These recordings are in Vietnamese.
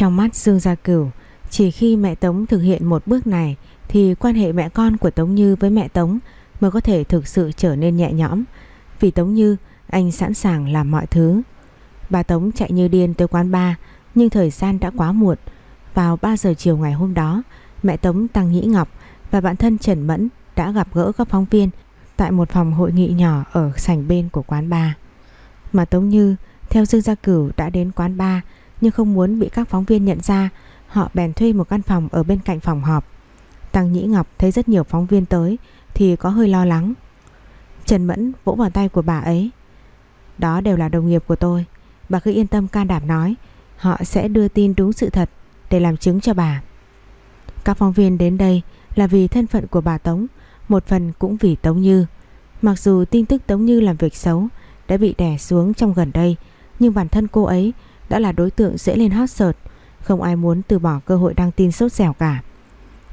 Trong mắt Dương Gia Cửu, chỉ khi mẹ Tống thực hiện một bước này thì quan hệ mẹ con của Tống Như với mẹ Tống mới có thể thực sự trở nên nhẹ nhõm. Vì Tống Như, anh sẵn sàng làm mọi thứ. Bà Tống chạy như điên tới quán bar, nhưng thời gian đã quá muộn. Vào 3 giờ chiều ngày hôm đó, mẹ Tống Tăng Nhĩ Ngọc và bạn thân Trần Mẫn đã gặp gỡ các phóng viên tại một phòng hội nghị nhỏ ở sảnh bên của quán bar. Mà Tống Như theo Dương Gia Cửu đã đến quán bar nhưng không muốn bị các phóng viên nhận ra, họ bèn thuê một căn phòng ở bên cạnh phòng họp. Tăng Nhĩ Ngọc thấy rất nhiều phóng viên tới thì có hơi lo lắng. Trần Mẫn vỗ vào tay của bà ấy. Đó đều là đồng nghiệp của tôi. Bà cứ yên tâm can đảm nói, họ sẽ đưa tin đúng sự thật để làm chứng cho bà. Các phóng viên đến đây là vì thân phận của bà Tống, một phần cũng vì Tống Như. Mặc dù tin tức Tống Như làm việc xấu đã bị đè xuống trong gần đây, nhưng bản thân cô ấy đã là đối tượng dễ lên hot search, không ai muốn từ bỏ cơ hội đăng tin sốt dẻo cả.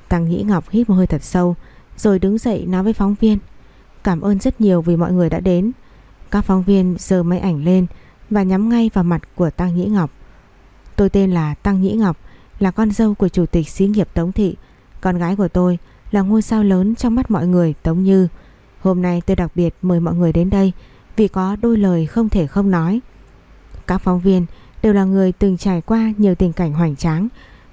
Tăng Nhĩ Ngọc hít một hơi thật sâu, rồi đứng dậy nói với phóng viên. Cảm ơn rất nhiều vì mọi người đã đến. Các phóng viên giơ máy ảnh lên và nhắm ngay vào mặt của Tăng Nhĩ Ngọc. Tôi tên là Tăng Nhĩ Ngọc, là con dâu của chủ tịch xí nghiệp Tống Thị. Con gái của tôi là ngôi sao lớn trong mắt mọi người Tống Như. Hôm nay tôi đặc biệt mời mọi người đến đây vì có đôi lời không thể không nói. Các phóng viên đều là người từng trải qua nhiều tình cảnh hoành tráng.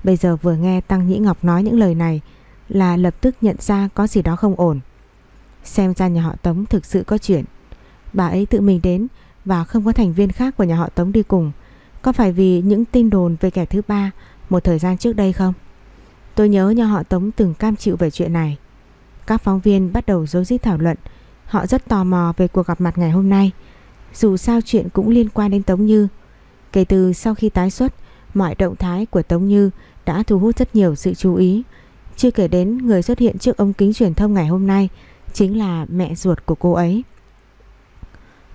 Bây giờ vừa nghe Tăng Nhĩ Ngọc nói những lời này là lập tức nhận ra có gì đó không ổn. Xem ra nhà họ Tống thực sự có chuyện. Bà ấy tự mình đến và không có thành viên khác của nhà họ Tống đi cùng. Có phải vì những tin đồn về kẻ thứ ba một thời gian trước đây không? Tôi nhớ nhà họ Tống từng cam chịu về chuyện này. Các phóng viên bắt đầu dối rít thảo luận. Họ rất tò mò về cuộc gặp mặt ngày hôm nay. Dù sao chuyện cũng liên quan đến Tống Như. Kể từ sau khi tái xuất, mọi động thái của Tống Như đã thu hút rất nhiều sự chú ý. Chưa kể đến người xuất hiện trước ống kính truyền thông ngày hôm nay chính là mẹ ruột của cô ấy.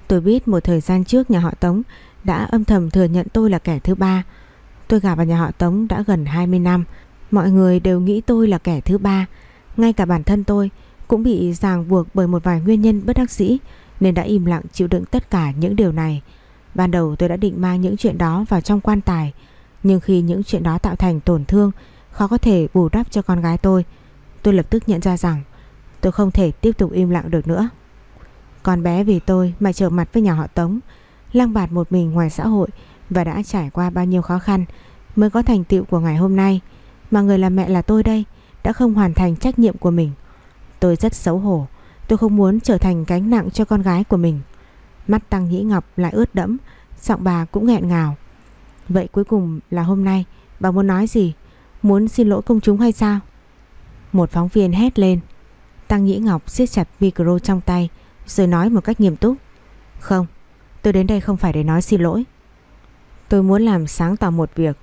Tôi biết một thời gian trước nhà họ Tống đã âm thầm thừa nhận tôi là kẻ thứ ba. Tôi gả vào nhà họ Tống đã gần 20 năm. Mọi người đều nghĩ tôi là kẻ thứ ba. Ngay cả bản thân tôi cũng bị ràng buộc bởi một vài nguyên nhân bất đắc dĩ nên đã im lặng chịu đựng tất cả những điều này. Ban đầu tôi đã định mang những chuyện đó vào trong quan tài, Nhưng khi những chuyện đó tạo thành tổn thương, Khó có thể bù đắp cho con gái tôi Tôi lập tức nhận ra rằng Tôi không thể tiếp tục im lặng được nữa. Con bé vì tôi mà trở mặt với nhà họ Tống Lang bạt một mình ngoài xã hội Và đã trải qua bao nhiêu khó khăn Mới có thành tựu của ngày hôm nay, Mà người làm mẹ là tôi đây Đã không hoàn thành trách nhiệm của mình. Tôi rất xấu hổ, Tôi không muốn trở thành gánh nặng cho con gái của mình. Mắt Tăng Nhĩ Ngọc lại ướt đẫm, Giọng bà cũng nghẹn ngào. Vậy cuối cùng là hôm nay, Bà muốn nói gì? Muốn xin lỗi công chúng hay sao? Một phóng viên hét lên. Tăng Nhĩ Ngọc siết chặt micro trong tay, Rồi nói một cách nghiêm túc. Không, tôi đến đây không phải để nói xin lỗi. Tôi muốn làm sáng tỏ một việc,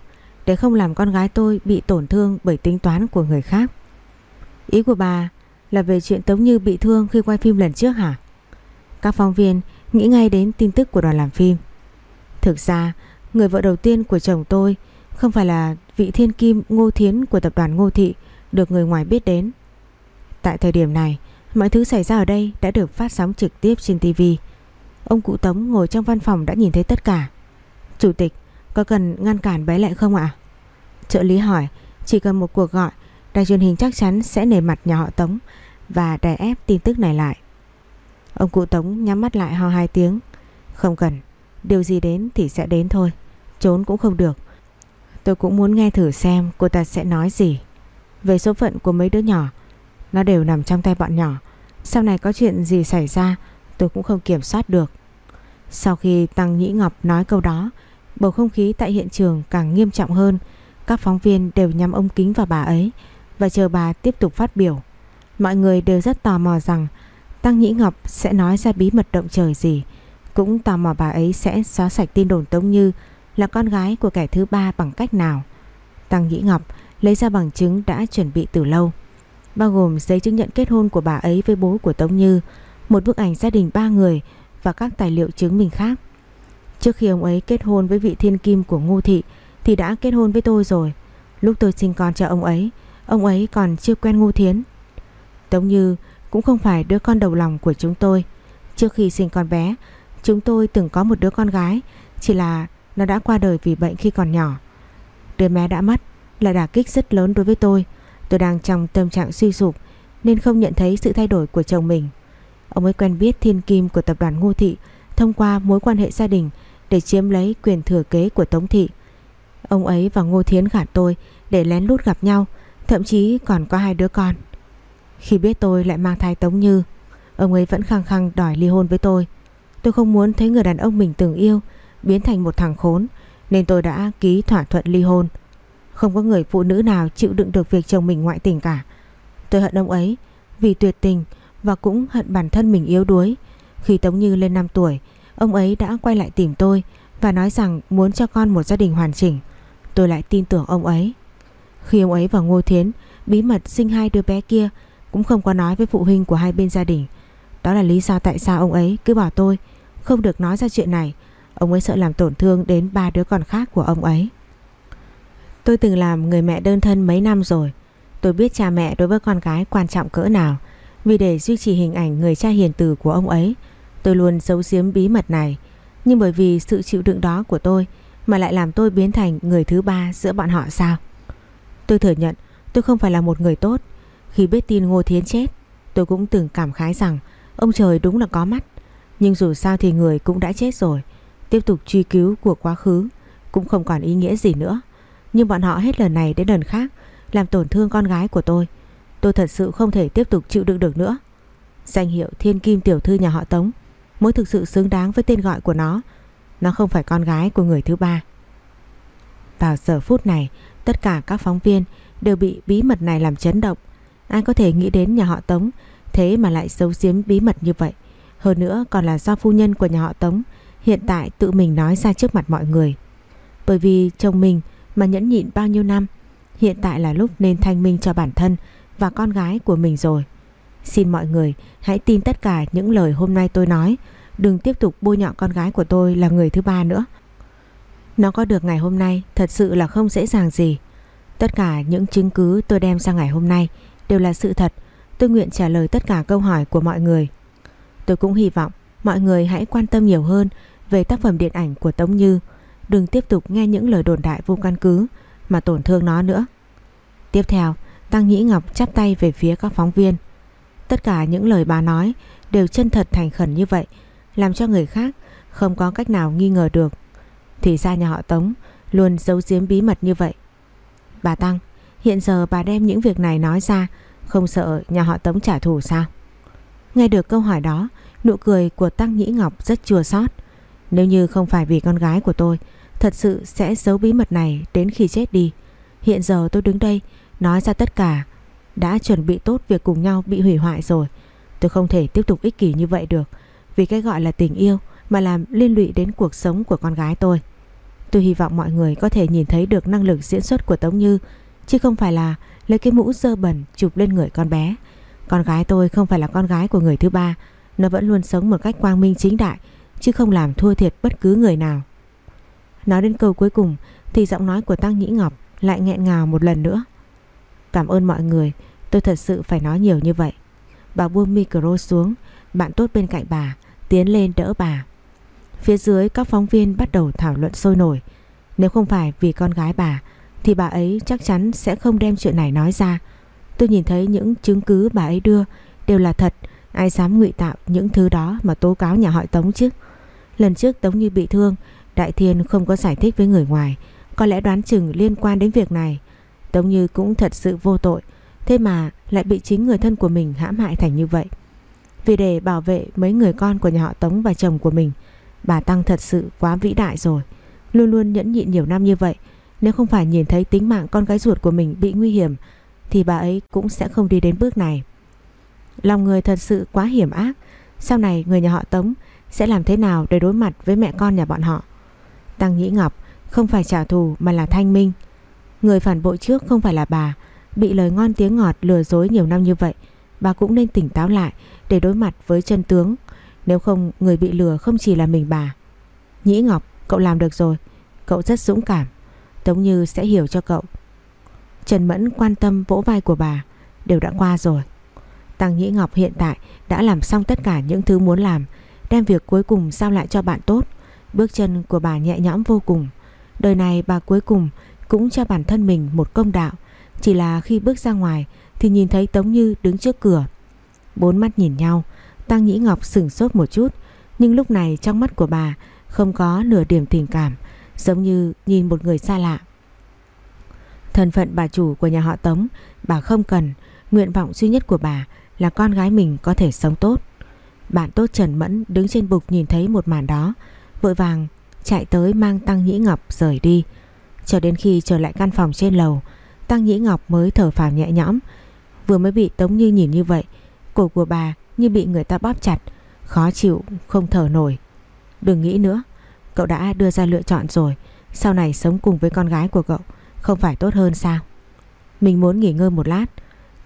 Để không làm con gái tôi bị tổn thương Bởi tính toán của người khác. Ý của bà là về chuyện Tống Như bị thương khi quay phim lần trước hả? Các phóng viên nghĩ ngay đến tin tức của đoàn làm phim. Thực ra, người vợ đầu tiên của chồng tôi Không phải là vị thiên kim ngô thiến của tập đoàn ngô thị Được người ngoài biết đến. Tại thời điểm này, Mọi thứ xảy ra ở đây đã được phát sóng trực tiếp trên TV Ông cụ Tống ngồi trong văn phòng đã nhìn thấy tất cả. Chủ tịch, Có cần ngăn cản bé lại không ạ? Trợ lý hỏi, Chỉ cần một cuộc gọi, Đài truyền hình chắc chắn sẽ nề mặt nhà họ Tống Và đè ép tin tức này lại. Ông cụ Tống nhắm mắt lại ho hai tiếng. Không cần, Điều gì đến thì sẽ đến thôi, Trốn cũng không được. Tôi cũng muốn nghe thử xem cô ta sẽ nói gì. Về số phận của mấy đứa nhỏ, Nó đều nằm trong tay bọn nhỏ. Sau này có chuyện gì xảy ra, Tôi cũng không kiểm soát được. Sau khi Tăng Nhĩ Ngọc nói câu đó, Bầu không khí tại hiện trường càng nghiêm trọng hơn. Các phóng viên đều nhắm ống kính vào bà ấy Và chờ bà tiếp tục phát biểu. Mọi người đều rất tò mò rằng Tăng Nhĩ Ngọc sẽ nói ra bí mật động trời gì cũng tò mò bà ấy sẽ xóa sạch tin đồn Tống Như là con gái của kẻ thứ ba bằng cách nào. Tăng Nhĩ Ngọc lấy ra bằng chứng đã chuẩn bị từ lâu, bao gồm giấy chứng nhận kết hôn của bà ấy với bố của Tống Như, một bức ảnh gia đình ba người và các tài liệu chứng minh khác. Trước khi ông ấy kết hôn với vị thiên kim của Ngô Thị thì đã kết hôn với tôi rồi. Lúc tôi sinh con cho ông ấy, ông ấy còn chưa quen Ngô Thiến. Tống Như cũng không phải đứa con đầu lòng của chúng tôi. Trước khi sinh con bé, Chúng tôi từng có một đứa con gái Chỉ là nó đã qua đời vì bệnh khi còn nhỏ đứa bé đã mất là đả kích rất lớn đối với tôi. Tôi đang trong tâm trạng suy sụp nên không nhận thấy sự thay đổi của chồng mình. Ông ấy quen biết thiên kim của tập đoàn Ngô Thị thông qua mối quan hệ gia đình để chiếm lấy quyền thừa kế của Tống Thị. Ông ấy và Ngô Thiến gạt tôi để lén lút gặp nhau, thậm chí còn có hai đứa con. Khi biết tôi lại mang thai Tống Như, ông ấy vẫn khăng khăng đòi ly hôn với tôi. Tôi không muốn thấy người đàn ông mình từng yêu biến thành một thằng khốn nên tôi đã ký thỏa thuận ly hôn. Không có người phụ nữ nào chịu đựng được việc chồng mình ngoại tình cả. Tôi hận ông ấy vì tuyệt tình và cũng hận bản thân mình yếu đuối. Khi Tống Như lên 5 tuổi, ông ấy đã quay lại tìm tôi và nói rằng muốn cho con một gia đình hoàn chỉnh. Tôi lại tin tưởng ông ấy. Khi ông ấy và Ngô Thiến bí mật sinh hai đứa bé kia cũng không có nói với phụ huynh của hai bên gia đình. Đó là lý do tại sao ông ấy cứ bảo tôi không được nói ra chuyện này. Ông ấy sợ làm tổn thương đến ba đứa con khác của ông ấy. Tôi từng làm người mẹ đơn thân mấy năm rồi. Tôi biết cha mẹ đối với con gái quan trọng cỡ nào. Vì để duy trì hình ảnh người cha hiền từ của ông ấy, tôi luôn giấu giếm bí mật này. Nhưng bởi vì sự chịu đựng đó của tôi mà lại làm tôi biến thành người thứ ba giữa bọn họ sao? Tôi thừa nhận tôi không phải là một người tốt. Khi biết tin Ngô Thiến chết, tôi cũng từng cảm khái rằng ông trời đúng là có mắt. Nhưng dù sao thì người cũng đã chết rồi. Tiếp tục truy cứu của quá khứ cũng không còn ý nghĩa gì nữa. Nhưng bọn họ hết lần này đến lần khác làm tổn thương con gái của tôi. Tôi thật sự không thể tiếp tục chịu đựng được nữa. Danh hiệu thiên kim tiểu thư nhà họ Tống mới thực sự xứng đáng với tên gọi của nó. Nó không phải con gái của người thứ ba. Vào giờ phút này, tất cả các phóng viên đều bị bí mật này làm chấn động. Ai có thể nghĩ đến nhà họ Tống thế mà lại giấu giếm bí mật như vậy. Hơn nữa còn là do phu nhân của nhà họ Tống hiện tại tự mình nói ra trước mặt mọi người. Bởi vì chồng mình mà nhẫn nhịn bao nhiêu năm, hiện tại là lúc nên thanh minh cho bản thân và con gái của mình rồi. Xin mọi người hãy tin tất cả những lời hôm nay tôi nói, đừng tiếp tục bôi nhọ con gái của tôi là người thứ ba nữa. Nó có được ngày hôm nay thật sự là không dễ dàng gì. Tất cả những chứng cứ tôi đem ra ngày hôm nay đều là sự thật. Tôi nguyện trả lời tất cả câu hỏi của mọi người. Tôi cũng hy vọng mọi người hãy quan tâm nhiều hơn về tác phẩm điện ảnh của Tống Như. Đừng tiếp tục nghe những lời đồn đại vô căn cứ mà tổn thương nó nữa. Tiếp theo, Tăng Nhĩ Ngọc chắp tay về phía các phóng viên. Tất cả những lời bà nói đều chân thật thành khẩn như vậy, làm cho người khác không có cách nào nghi ngờ được. Thì ra nhà họ Tống luôn giấu giếm bí mật như vậy. Bà Tăng, hiện giờ bà đem những việc này nói ra, không sợ nhà họ Tống trả thù sao? Nghe được câu hỏi đó, nụ cười của Tăng Nhĩ Ngọc rất chua xót. Nếu như không phải vì con gái của tôi, thật sự sẽ giấu bí mật này đến khi chết đi. Hiện giờ tôi đứng đây nói ra tất cả, đã chuẩn bị tốt việc cùng nhau bị hủy hoại rồi. Tôi không thể tiếp tục ích kỷ như vậy được, vì cái gọi là tình yêu mà làm liên lụy đến cuộc sống của con gái tôi. Tôi hy vọng mọi người có thể nhìn thấy được năng lực diễn xuất của Tống Như, chứ không phải là lấy cái mũ dơ bẩn chụp lên người con bé. Con gái tôi không phải là con gái của người thứ ba, nó vẫn luôn sống một cách quang minh chính đại, chứ không làm thua thiệt bất cứ người nào. Nói đến câu cuối cùng thì giọng nói của Tăng Nhĩ Ngọc lại nghẹn ngào một lần nữa. Cảm ơn mọi người, tôi thật sự phải nói nhiều như vậy. Bà buông micro xuống, bạn tốt bên cạnh bà, tiến lên đỡ bà. Phía dưới các phóng viên bắt đầu thảo luận sôi nổi. Nếu không phải vì con gái bà thì bà ấy chắc chắn sẽ không đem chuyện này nói ra. Tôi nhìn thấy những chứng cứ bà ấy đưa đều là thật, ai dám ngụy tạo những thứ đó mà tố cáo nhà họ Tống chứ. Lần trước Tống Như bị thương, Đại Thiên không có giải thích với người ngoài, có lẽ đoán chừng liên quan đến việc này. Tống Như cũng thật sự vô tội, thế mà lại bị chính người thân của mình hãm hại thành như vậy. Vì để bảo vệ mấy người con của nhà họ Tống và chồng của mình, bà Tăng thật sự quá vĩ đại rồi. Luôn luôn nhẫn nhịn nhiều năm như vậy, nếu không phải nhìn thấy tính mạng con gái ruột của mình bị nguy hiểm, thì bà ấy cũng sẽ không đi đến bước này. Lòng người thật sự quá hiểm ác, sau này người nhà họ Tống sẽ làm thế nào để đối mặt với mẹ con nhà bọn họ. Tăng Nhĩ Ngọc không phải trả thù mà là thanh minh. Người phản bội trước không phải là bà, bị lời ngon tiếng ngọt lừa dối nhiều năm như vậy, bà cũng nên tỉnh táo lại để đối mặt với chân tướng. Nếu không người bị lừa không chỉ là mình bà. Nhĩ Ngọc, cậu làm được rồi, cậu rất dũng cảm. Tống Như sẽ hiểu cho cậu. Trần Mẫn quan tâm vỗ vai của bà đều đã qua rồi. Tăng Nhĩ Ngọc hiện tại đã làm xong tất cả những thứ muốn làm, đem việc cuối cùng giao lại cho bạn tốt. Bước chân của bà nhẹ nhõm vô cùng. Đời này bà cuối cùng cũng cho bản thân mình một công đạo. Chỉ là khi bước ra ngoài thì nhìn thấy Tống Như đứng trước cửa. Bốn mắt nhìn nhau, Tăng Nhĩ Ngọc sửng sốt một chút, nhưng lúc này trong mắt của bà không có nửa điểm tình cảm, giống như nhìn một người xa lạ. Thân phận bà chủ của nhà họ Tống, bà không cần, nguyện vọng duy nhất của bà là con gái mình có thể sống tốt. Bạn tốt Trần Mẫn đứng trên bục nhìn thấy một màn đó, vội vàng chạy tới mang Tăng Nhĩ Ngọc rời đi. Cho đến khi trở lại căn phòng trên lầu, Tăng Nhĩ Ngọc mới thở phào nhẹ nhõm. Vừa mới bị Tống Như nhìn như vậy, cổ của bà như bị người ta bóp chặt, khó chịu, không thở nổi. Đừng nghĩ nữa, cậu đã đưa ra lựa chọn rồi, sau này sống cùng với con gái của cậu không phải tốt hơn sao? Mình muốn nghỉ ngơi một lát.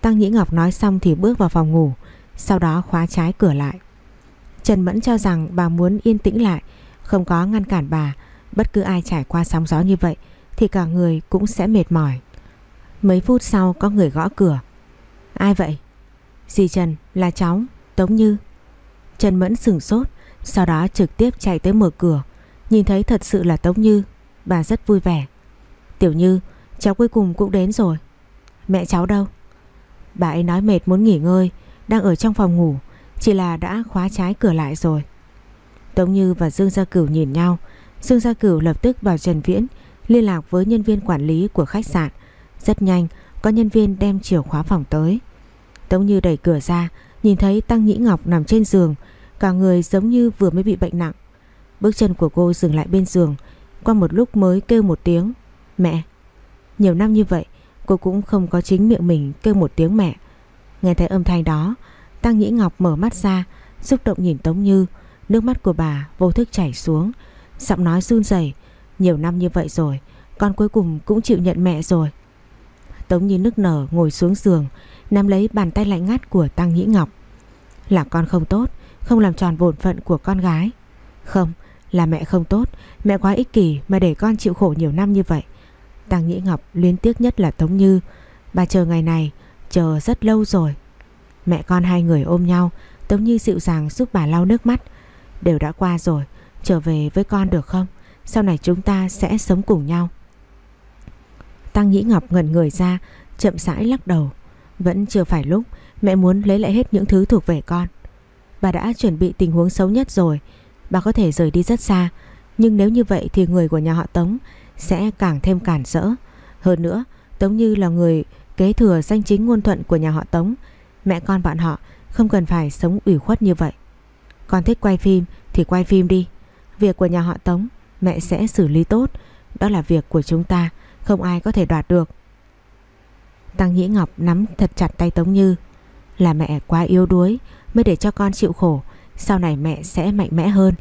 Tăng Nhĩ Ngọc nói xong thì bước vào phòng ngủ, sau đó khóa trái cửa lại. Trần Mẫn cho rằng bà muốn yên tĩnh lại, không có ngăn cản bà. Bất cứ ai trải qua sóng gió như vậy thì cả người cũng sẽ mệt mỏi. Mấy phút sau có người gõ cửa. Ai vậy? Dì Trần, là cháu, Tống Như. Trần Mẫn sửng sốt, sau đó trực tiếp chạy tới mở cửa. Nhìn thấy thật sự là Tống Như, bà rất vui vẻ. Tiểu Như, cháu cuối cùng cũng đến rồi. Mẹ cháu đâu? Bà ấy nói mệt muốn nghỉ ngơi, đang ở trong phòng ngủ, chỉ là đã khóa trái cửa lại rồi. Tống Như và Dương Gia Cửu nhìn nhau, Dương Gia Cửu lập tức vào Trần Viễn liên lạc với nhân viên quản lý của khách sạn. Rất nhanh, có nhân viên đem chìa khóa phòng tới. Tống Như đẩy cửa ra, nhìn thấy Tăng Nhĩ Ngọc nằm trên giường, cả người giống như vừa mới bị bệnh nặng. Bước chân của cô dừng lại bên giường, qua một lúc mới kêu một tiếng, mẹ. Nhiều năm như vậy, cô cũng không có chính miệng mình kêu một tiếng mẹ. Nghe thấy âm thanh đó, Tăng Nhĩ Ngọc mở mắt ra, xúc động nhìn Tống Như, nước mắt của bà vô thức chảy xuống, giọng nói run rẩy, nhiều năm như vậy rồi, con cuối cùng cũng chịu nhận mẹ rồi. Tống Như nức nở ngồi xuống giường, nắm lấy bàn tay lạnh ngắt của Tăng Nhĩ Ngọc. Là con không tốt, không làm tròn bổn phận của con gái. Không, là mẹ không tốt, mẹ quá ích kỷ mà để con chịu khổ nhiều năm như vậy. Tăng Nhĩ Ngọc liên tiếc nhất là Tống Như, bà chờ ngày này, chờ rất lâu rồi. Mẹ con hai người ôm nhau, Tống Như dịu dàng giúp bà lau nước mắt. Đều đã qua rồi, trở về với con được không? Sau này chúng ta sẽ sống cùng nhau. Tăng Nhĩ Ngọc ngẩn người ra, chậm rãi lắc đầu. Vẫn chưa phải lúc, mẹ muốn lấy lại hết những thứ thuộc về con. Bà đã chuẩn bị tình huống xấu nhất rồi, bà có thể rời đi rất xa. Nhưng nếu như vậy thì người của nhà họ Tống sẽ càng thêm cản rỡ. Hơn nữa, Tống Như là người kế thừa danh chính ngôn thuận của nhà họ Tống. Mẹ con bọn họ không cần phải sống ủy khuất như vậy. Con thích quay phim thì quay phim đi. Việc của nhà họ Tống mẹ sẽ xử lý tốt. Đó là việc của chúng ta, không ai có thể đoạt được. Tăng Nhĩ Ngọc nắm thật chặt tay Tống Như. Là mẹ quá yếu đuối mới để cho con chịu khổ. Sau này mẹ sẽ mạnh mẽ hơn.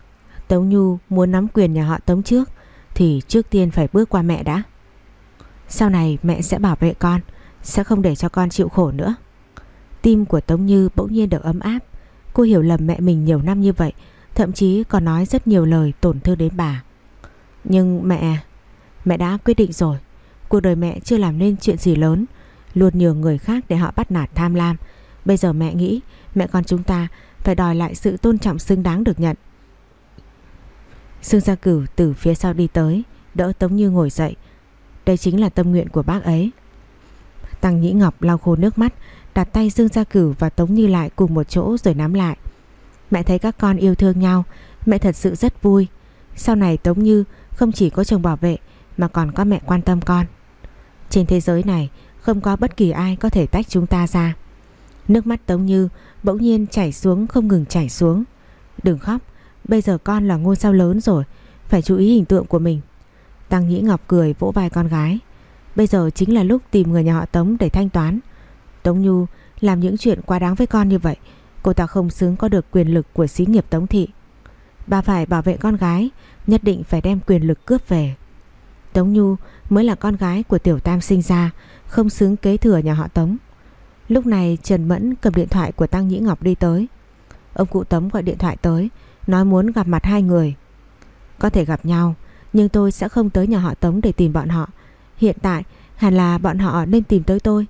Tống Nhu muốn nắm quyền nhà họ Tống trước thì trước tiên phải bước qua mẹ đã. Sau này mẹ sẽ bảo vệ con, sẽ không để cho con chịu khổ nữa. Tim của Tống Như bỗng nhiên được ấm áp. Cô hiểu lầm mẹ mình nhiều năm như vậy, thậm chí còn nói rất nhiều lời tổn thương đến bà. Nhưng mẹ, mẹ đã quyết định rồi. Cuộc đời mẹ chưa làm nên chuyện gì lớn, luôn nhường người khác để họ bắt nạt tham lam. Bây giờ mẹ nghĩ mẹ con chúng ta phải đòi lại sự tôn trọng xứng đáng được nhận. Sương Gia Cửu từ phía sau đi tới, đỡ Tống Như ngồi dậy. Đây chính là tâm nguyện của bác ấy. Tăng Nhĩ Ngọc lau khô nước mắt, đặt tay Dương Gia Cửu và Tống Như lại cùng một chỗ rồi nắm lại. Mẹ thấy các con yêu thương nhau, mẹ thật sự rất vui. Sau này Tống Như không chỉ có chồng bảo vệ mà còn có mẹ quan tâm con. Trên thế giới này không có bất kỳ ai có thể tách chúng ta ra. Nước mắt Tống Như bỗng nhiên chảy xuống không ngừng chảy xuống. Đừng khóc, bây giờ con là ngôi sao lớn rồi, phải chú ý hình tượng của mình. Tăng Nhĩ Ngọc cười vỗ vai con gái. Bây giờ chính là lúc tìm người nhà họ Tống để thanh toán. Tống Nhu làm những chuyện quá đáng với con như vậy, cô ta không xứng có được quyền lực của xí nghiệp Tống Thị. Bà phải bảo vệ con gái, nhất định phải đem quyền lực cướp về. Tống Nhu mới là con gái của Tiểu Tam sinh ra, không xứng kế thừa nhà họ Tống. Lúc này Trần Mẫn cầm điện thoại của Tăng Nhĩ Ngọc đi tới. Ông cụ Tống gọi điện thoại tới, nói muốn gặp mặt hai người. Có thể gặp nhau, nhưng tôi sẽ không tới nhà họ Tống để tìm bọn họ. Hiện tại hẳn là bọn họ nên tìm tới tôi.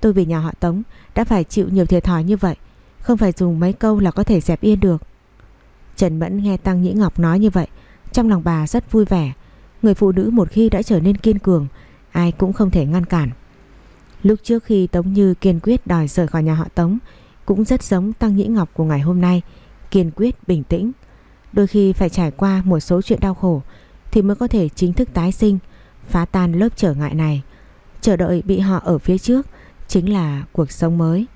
Tôi vì nhà họ Tống đã phải chịu nhiều thiệt thòi như vậy, không phải dùng mấy câu là có thể dẹp yên được. Trần Mẫn nghe Tăng Nhĩ Ngọc nói như vậy, trong lòng bà rất vui vẻ. Người phụ nữ một khi đã trở nên kiên cường ai cũng không thể ngăn cản. Lúc trước khi Tống Như kiên quyết đòi rời khỏi nhà họ Tống cũng rất giống Tăng Nhĩ Ngọc của ngày hôm nay, kiên quyết bình tĩnh. Đôi khi phải trải qua một số chuyện đau khổ thì mới có thể chính thức tái sinh, phá tan lớp trở ngại này. Chờ đợi bị họ ở phía trước chính là cuộc sống mới.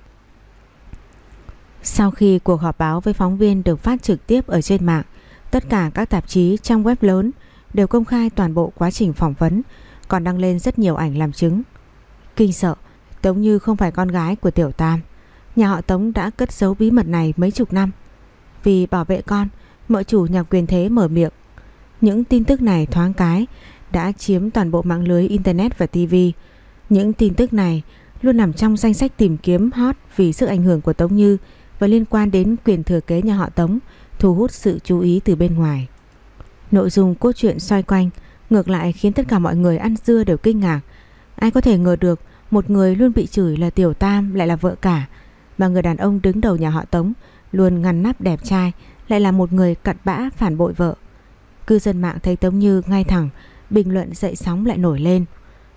Sau khi cuộc họp báo với phóng viên được phát trực tiếp ở trên mạng, tất cả các tạp chí trong web lớn đều công khai toàn bộ quá trình phỏng vấn, còn đăng lên rất nhiều ảnh làm chứng. Kinh sợ, Tống Như không phải con gái của Tiểu Tam. Nhà họ Tống đã cất giấu bí mật này mấy chục năm. Vì bảo vệ con, mợ chủ nhà quyền thế mở miệng. Những tin tức này thoáng cái đã chiếm toàn bộ mạng lưới Internet và TV. Những tin tức này luôn nằm trong danh sách tìm kiếm hot vì sức ảnh hưởng của Tống Như và liên quan đến quyền thừa kế nhà họ Tống thu hút sự chú ý từ bên ngoài. Nội dung cốt truyện xoay quanh ngược lại khiến tất cả mọi người ăn dưa đều kinh ngạc. Ai có thể ngờ được một người luôn bị chửi là tiểu tam lại là vợ cả mà người đàn ông đứng đầu nhà họ Tống luôn ngăn nắp đẹp trai lại là một người cặn bã phản bội vợ. Cư dân mạng thấy Tống Như ngay thẳng, bình luận dậy sóng lại nổi lên.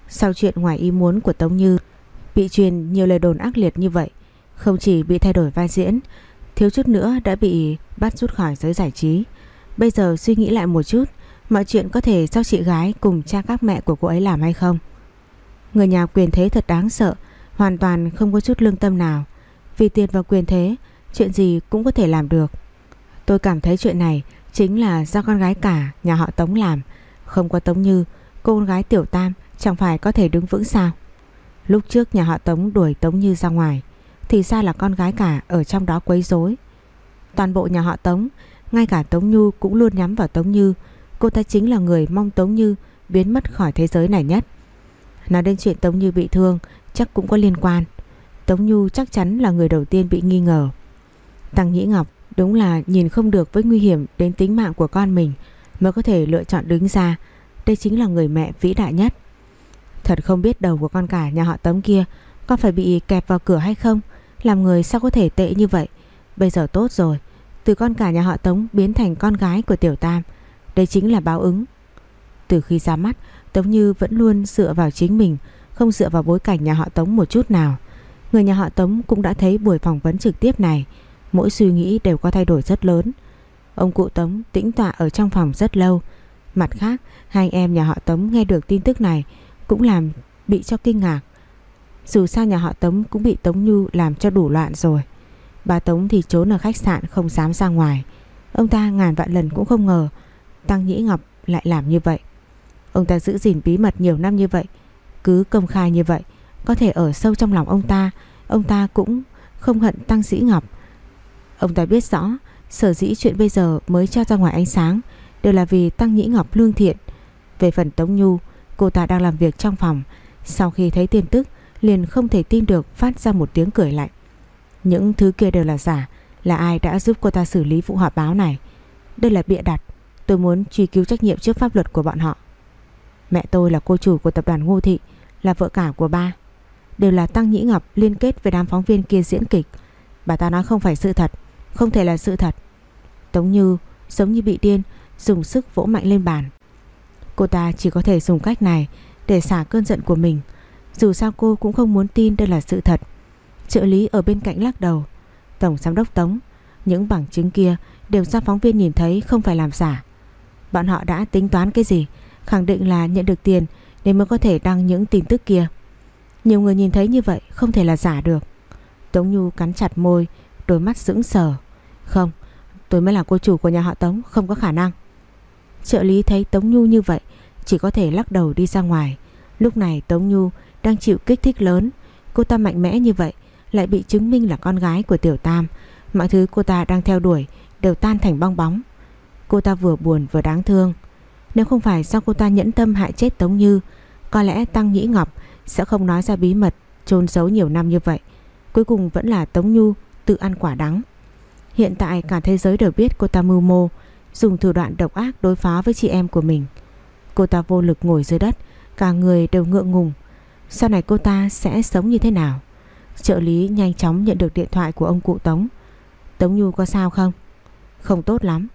Sau chuyện ngoài ý muốn của Tống Như bị truyền nhiều lời đồn ác liệt như vậy, không chỉ bị thay đổi vai diễn, thiếu chút nữa đã bị bắt rút khỏi giới giải trí. Bây giờ suy nghĩ lại một chút, mọi chuyện có thể do chị gái cùng cha các mẹ của cô ấy làm hay không? Người nhà quyền thế thật đáng sợ, hoàn toàn không có chút lương tâm nào. Vì tiền và quyền thế, chuyện gì cũng có thể làm được. Tôi cảm thấy chuyện này chính là do con gái cả nhà họ Tống làm. Không có Tống Như, cô con gái Tiểu Tam chẳng phải có thể đứng vững sao? Lúc trước nhà họ Tống đuổi Tống Như ra ngoài, thì ra là con gái cả ở trong đó quấy rối. Toàn bộ nhà họ Tống, ngay cả Tống Như cũng luôn nhắm vào Tống Như. Cô ta chính là người mong Tống Như biến mất khỏi thế giới này nhất. Nói đến chuyện Tống Như bị thương, chắc cũng có liên quan. Tống Như chắc chắn là người đầu tiên bị nghi ngờ. Tăng Nhĩ Ngọc đúng là nhìn không được với nguy hiểm đến tính mạng của con mình mới có thể lựa chọn đứng ra. Đây chính là người mẹ vĩ đại nhất. Thật không biết đầu của con cả nhà họ Tống kia có phải bị kẹp vào cửa hay không. Làm người sao có thể tệ như vậy. Bây giờ tốt rồi. Từ con cả nhà họ Tống biến thành con gái của Tiểu Tam. Đây chính là báo ứng. Từ khi ra mắt, Tống Như vẫn luôn dựa vào chính mình, không dựa vào bối cảnh nhà họ Tống một chút nào. Người nhà họ Tống cũng đã thấy buổi phỏng vấn trực tiếp này, mỗi suy nghĩ đều có thay đổi rất lớn. Ông cụ Tống tĩnh tọa ở trong phòng rất lâu. Mặt khác, hai em nhà họ Tống nghe được tin tức này cũng làm bị cho kinh ngạc. Dù sao nhà họ Tống cũng bị Tống Như làm cho đủ loạn rồi. Bà Tống thì trốn ở khách sạn không dám ra ngoài. Ông ta ngàn vạn lần cũng không ngờ Tăng Nhĩ Ngọc lại làm như vậy. Ông ta giữ gìn bí mật nhiều năm như vậy, cứ công khai như vậy, có thể ở sâu trong lòng ông ta, ông ta cũng không hận Tăng sĩ Ngọc. Ông ta biết rõ, sở dĩ chuyện bây giờ mới cho ra ngoài ánh sáng đều là vì Tăng Nhĩ Ngọc lương thiện. Về phần Tống Nhu, cô ta đang làm việc trong phòng, sau khi thấy tin tức liền không thể tin được phát ra một tiếng cười lạnh. Những thứ kia đều là giả, là ai đã giúp cô ta xử lý vụ họp báo này. Đây là bịa đặt, tôi muốn truy cứu trách nhiệm trước pháp luật của bọn họ. Mẹ tôi là cô chủ của tập đoàn Ngô Thị, là vợ cả của ba. Đều là Tăng Nhĩ Ngọc liên kết với đám phóng viên kia diễn kịch. Bà ta nói không phải sự thật, không thể là sự thật. Tống Như giống như bị điên, dùng sức vỗ mạnh lên bàn. Cô ta chỉ có thể dùng cách này để xả cơn giận của mình. Dù sao cô cũng không muốn tin đây là sự thật. Trợ lý ở bên cạnh lắc đầu. Tổng giám đốc Tống, những bằng chứng kia đều do phóng viên nhìn thấy không phải làm giả. Bọn họ đã tính toán cái gì? Khẳng định là nhận được tiền nên mới có thể đăng những tin tức kia. Nhiều người nhìn thấy như vậy không thể là giả được. Tống Nhu cắn chặt môi, đôi mắt sững sờ. Không, tôi mới là cô chủ của nhà họ Tống, không có khả năng. Trợ lý thấy Tống Nhu như vậy, chỉ có thể lắc đầu đi ra ngoài. Lúc này Tống Nhu đang chịu kích thích lớn, cô ta mạnh mẽ như vậy lại bị chứng minh là con gái của Tiểu Tam. Mọi thứ cô ta đang theo đuổi đều tan thành bong bóng. Cô ta vừa buồn vừa đáng thương. Nếu không phải do cô ta nhẫn tâm hại chết Tống Như, Có lẽ Tăng Nhĩ Ngọc sẽ không nói ra bí mật, chôn giấu nhiều năm như vậy. Cuối cùng vẫn là Tống Nhu tự ăn quả đắng. Hiện tại cả thế giới đều biết cô ta mưu mô, Dùng thủ đoạn độc ác đối phó với chị em của mình. Cô ta vô lực ngồi dưới đất, Cả người đều ngượng ngùng. Sau này cô ta sẽ sống như thế nào? Trợ lý nhanh chóng nhận được điện thoại của ông cụ Tống. Tống Nhu có sao không? Không tốt lắm.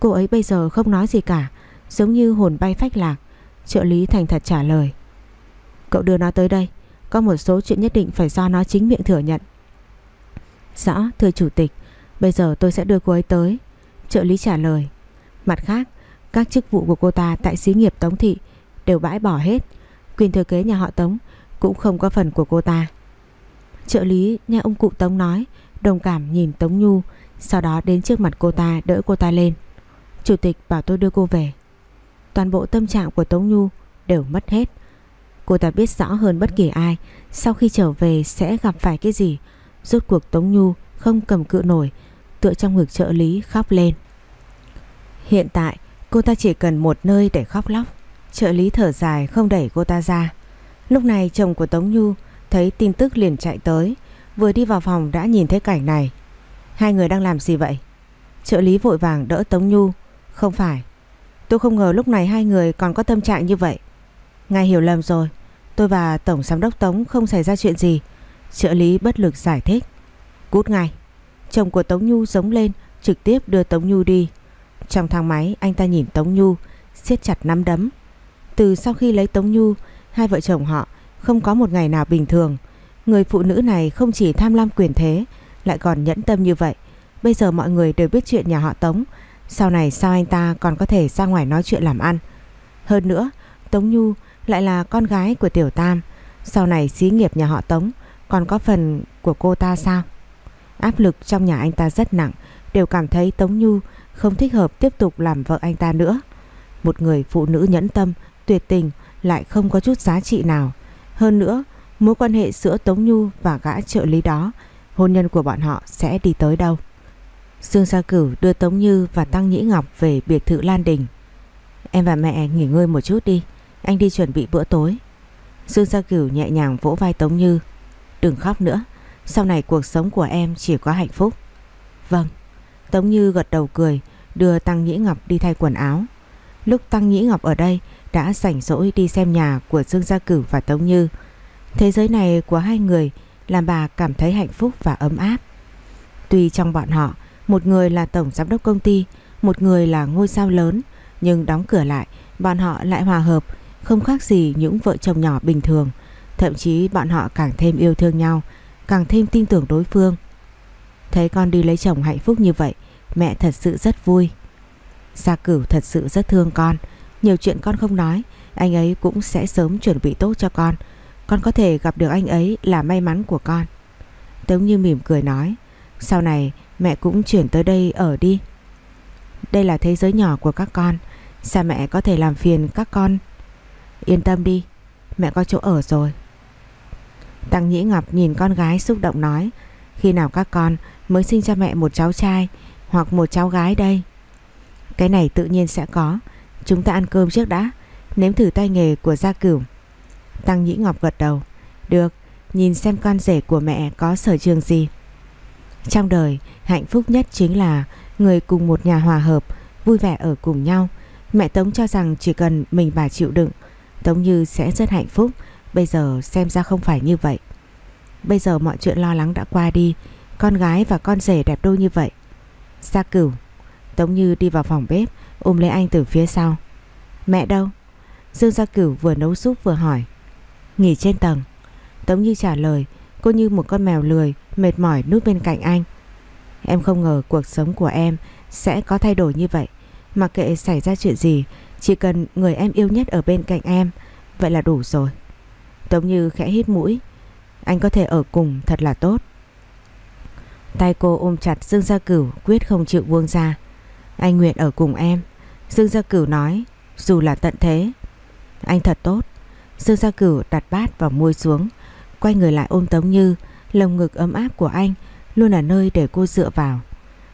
Cô ấy bây giờ không nói gì cả. Giống như hồn bay phách lạc, Trợ lý thành thật trả lời. Cậu đưa nó tới đây, Có một số chuyện nhất định phải do nó chính miệng thừa nhận. Rõ, thưa chủ tịch, Bây giờ tôi sẽ đưa cô ấy tới. Trợ lý trả lời. Mặt khác, các chức vụ của cô ta tại xí nghiệp Tống Thị Đều bãi bỏ hết. Quyền thừa kế nhà họ Tống Cũng không có phần của cô ta. Trợ lý nghe ông cụ Tống nói, Đồng cảm nhìn Tống Nhu, Sau đó đến trước mặt cô ta đỡ cô ta lên. Chủ tịch bảo tôi đưa cô về. Toàn bộ tâm trạng của Tống Nhu đều mất hết. Cô ta biết rõ hơn bất kỳ ai, Sau khi trở về sẽ gặp phải cái gì. Rốt cuộc Tống Nhu không cầm cự nổi, Tựa trong ngực trợ lý khóc lên. Hiện tại, cô ta chỉ cần một nơi để khóc lóc. Trợ lý thở dài không đẩy cô ta ra. Lúc này chồng của Tống Nhu Thấy tin tức liền chạy tới, Vừa đi vào phòng đã nhìn thấy cảnh này. Hai người đang làm gì vậy? Trợ lý vội vàng đỡ Tống Nhu. Không phải Tôi không ngờ lúc này hai người còn có tâm trạng như vậy. Ngài hiểu lầm rồi. Tôi và Tổng Giám đốc Tống không xảy ra chuyện gì. Trợ lý bất lực giải thích. Cút ngay. Chồng của Tống Nhu giống lên, Trực tiếp đưa Tống Nhu đi. Trong thang máy, anh ta nhìn Tống Nhu, siết chặt nắm đấm. Từ sau khi lấy Tống Nhu, Hai vợ chồng họ không có một ngày nào bình thường. Người phụ nữ này không chỉ tham lam quyền thế, Lại còn nhẫn tâm như vậy. Bây giờ mọi người đều biết chuyện nhà họ Tống sau này sao anh ta còn có thể ra ngoài nói chuyện làm ăn? Hơn nữa Tống Nhu lại là con gái của Tiểu Tam. Sau này xí nghiệp nhà họ Tống Còn có phần của cô ta sao? Áp lực trong nhà anh ta rất nặng Đều cảm thấy Tống Nhu không thích hợp tiếp tục làm vợ anh ta nữa. Một người phụ nữ nhẫn tâm Tuyệt tình lại không có chút giá trị nào. Hơn nữa, mối quan hệ giữa Tống Nhu và gã trợ lý đó, hôn nhân của bọn họ sẽ đi tới đâu? Dương Gia Cửu đưa Tống Như và Tăng Nhĩ Ngọc về biệt thự Lan Đình. Em và mẹ nghỉ ngơi một chút đi, anh đi chuẩn bị bữa tối. Dương Gia Cửu nhẹ nhàng vỗ vai Tống Như. Đừng khóc nữa, sau này cuộc sống của em chỉ có hạnh phúc. Vâng, Tống Như gật đầu cười, đưa Tăng Nhĩ Ngọc đi thay quần áo. Lúc Tăng Nhĩ Ngọc ở đây, đã rảnh rỗi đi xem nhà của Dương Gia Cửu và Tống Như. Thế giới này của hai người làm bà cảm thấy hạnh phúc và ấm áp. Tuy trong bọn họ, một người là tổng giám đốc công ty, một người là ngôi sao lớn, nhưng đóng cửa lại, bọn họ lại hòa hợp, không khác gì những vợ chồng nhỏ bình thường. Thậm chí bọn họ càng thêm yêu thương nhau, càng thêm tin tưởng đối phương. Thấy con đi lấy chồng hạnh phúc như vậy, mẹ thật sự rất vui. Gia Cửu thật sự rất thương con, nhiều chuyện con không nói Anh ấy cũng sẽ sớm chuẩn bị tốt cho con Con có thể gặp được anh ấy là may mắn của con Tống như mỉm cười nói Sau này mẹ cũng chuyển tới đây ở đi. Đây là thế giới nhỏ của các con. Sao mẹ có thể làm phiền các con? Yên tâm đi, Mẹ có chỗ ở rồi. Tăng Nhĩ Ngọc nhìn con gái xúc động nói, Khi nào các con mới sinh cho mẹ một cháu trai Hoặc một cháu gái đây? Cái này tự nhiên sẽ có. Chúng ta ăn cơm trước đã. Nếm thử tay nghề của gia cửu. Tăng Nhĩ Ngọc gật đầu. Được, Nhìn xem con rể của mẹ có sở trường gì. Trong đời Hạnh phúc nhất chính là Người cùng một nhà hòa hợp Vui vẻ ở cùng nhau Mẹ Tống cho rằng chỉ cần mình bà chịu đựng Tống Như sẽ rất hạnh phúc Bây giờ xem ra không phải như vậy Bây giờ mọi chuyện lo lắng đã qua đi Con gái và con rể đẹp đôi như vậy Gia cửu Tống Như đi vào phòng bếp ôm lấy anh từ phía sau. Mẹ đâu? Dương Gia Cửu vừa nấu súp vừa hỏi. Nghỉ trên tầng. Tống Như trả lời, cô như một con mèo lười, mệt mỏi núp bên cạnh anh. Em không ngờ cuộc sống của em sẽ có thay đổi như vậy. Mặc kệ xảy ra chuyện gì, chỉ cần người em yêu nhất ở bên cạnh em, vậy là đủ rồi. Tống Như khẽ hít mũi. Anh có thể ở cùng thật là tốt. Tay cô ôm chặt Dương Gia Cửu quyết không chịu buông ra. Anh nguyện ở cùng em Dương Gia Cửu nói Dù là tận thế Anh thật tốt Dương Gia Cửu đặt bát vào môi xuống Quay người lại ôm Tống Như Lồng ngực ấm áp của anh Luôn là nơi để cô dựa vào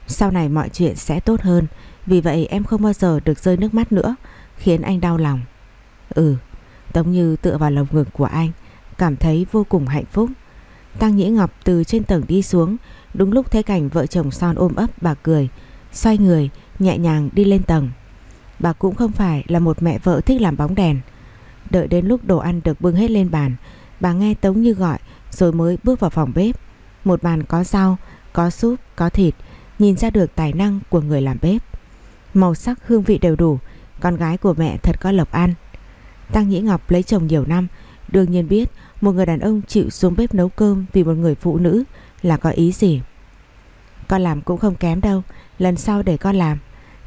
Sau này mọi chuyện sẽ tốt hơn Vì vậy em không bao giờ được rơi nước mắt nữa Khiến anh đau lòng Ừ Tống Như tựa vào lồng ngực của anh Cảm thấy vô cùng hạnh phúc Tăng Nhĩ Ngọc từ trên tầng đi xuống Đúng lúc thấy cảnh vợ chồng son ôm ấp bà cười Xoay người nhẹ nhàng đi lên tầng. Bà cũng không phải là một mẹ vợ thích làm bóng đèn. Đợi đến lúc đồ ăn được bưng hết lên bàn, bà nghe Tống Như gọi rồi mới bước vào phòng bếp. Một bàn có rau, có súp, có thịt, nhìn ra được tài năng của người làm bếp. Màu sắc hương vị đều đủ, con gái của mẹ thật có lộc ăn. Tăng Nhĩ Ngọc lấy chồng nhiều năm, Đương nhiên biết một người đàn ông chịu xuống bếp nấu cơm vì một người phụ nữ là có ý gì. Con làm cũng không kém đâu, lần sau để con làm.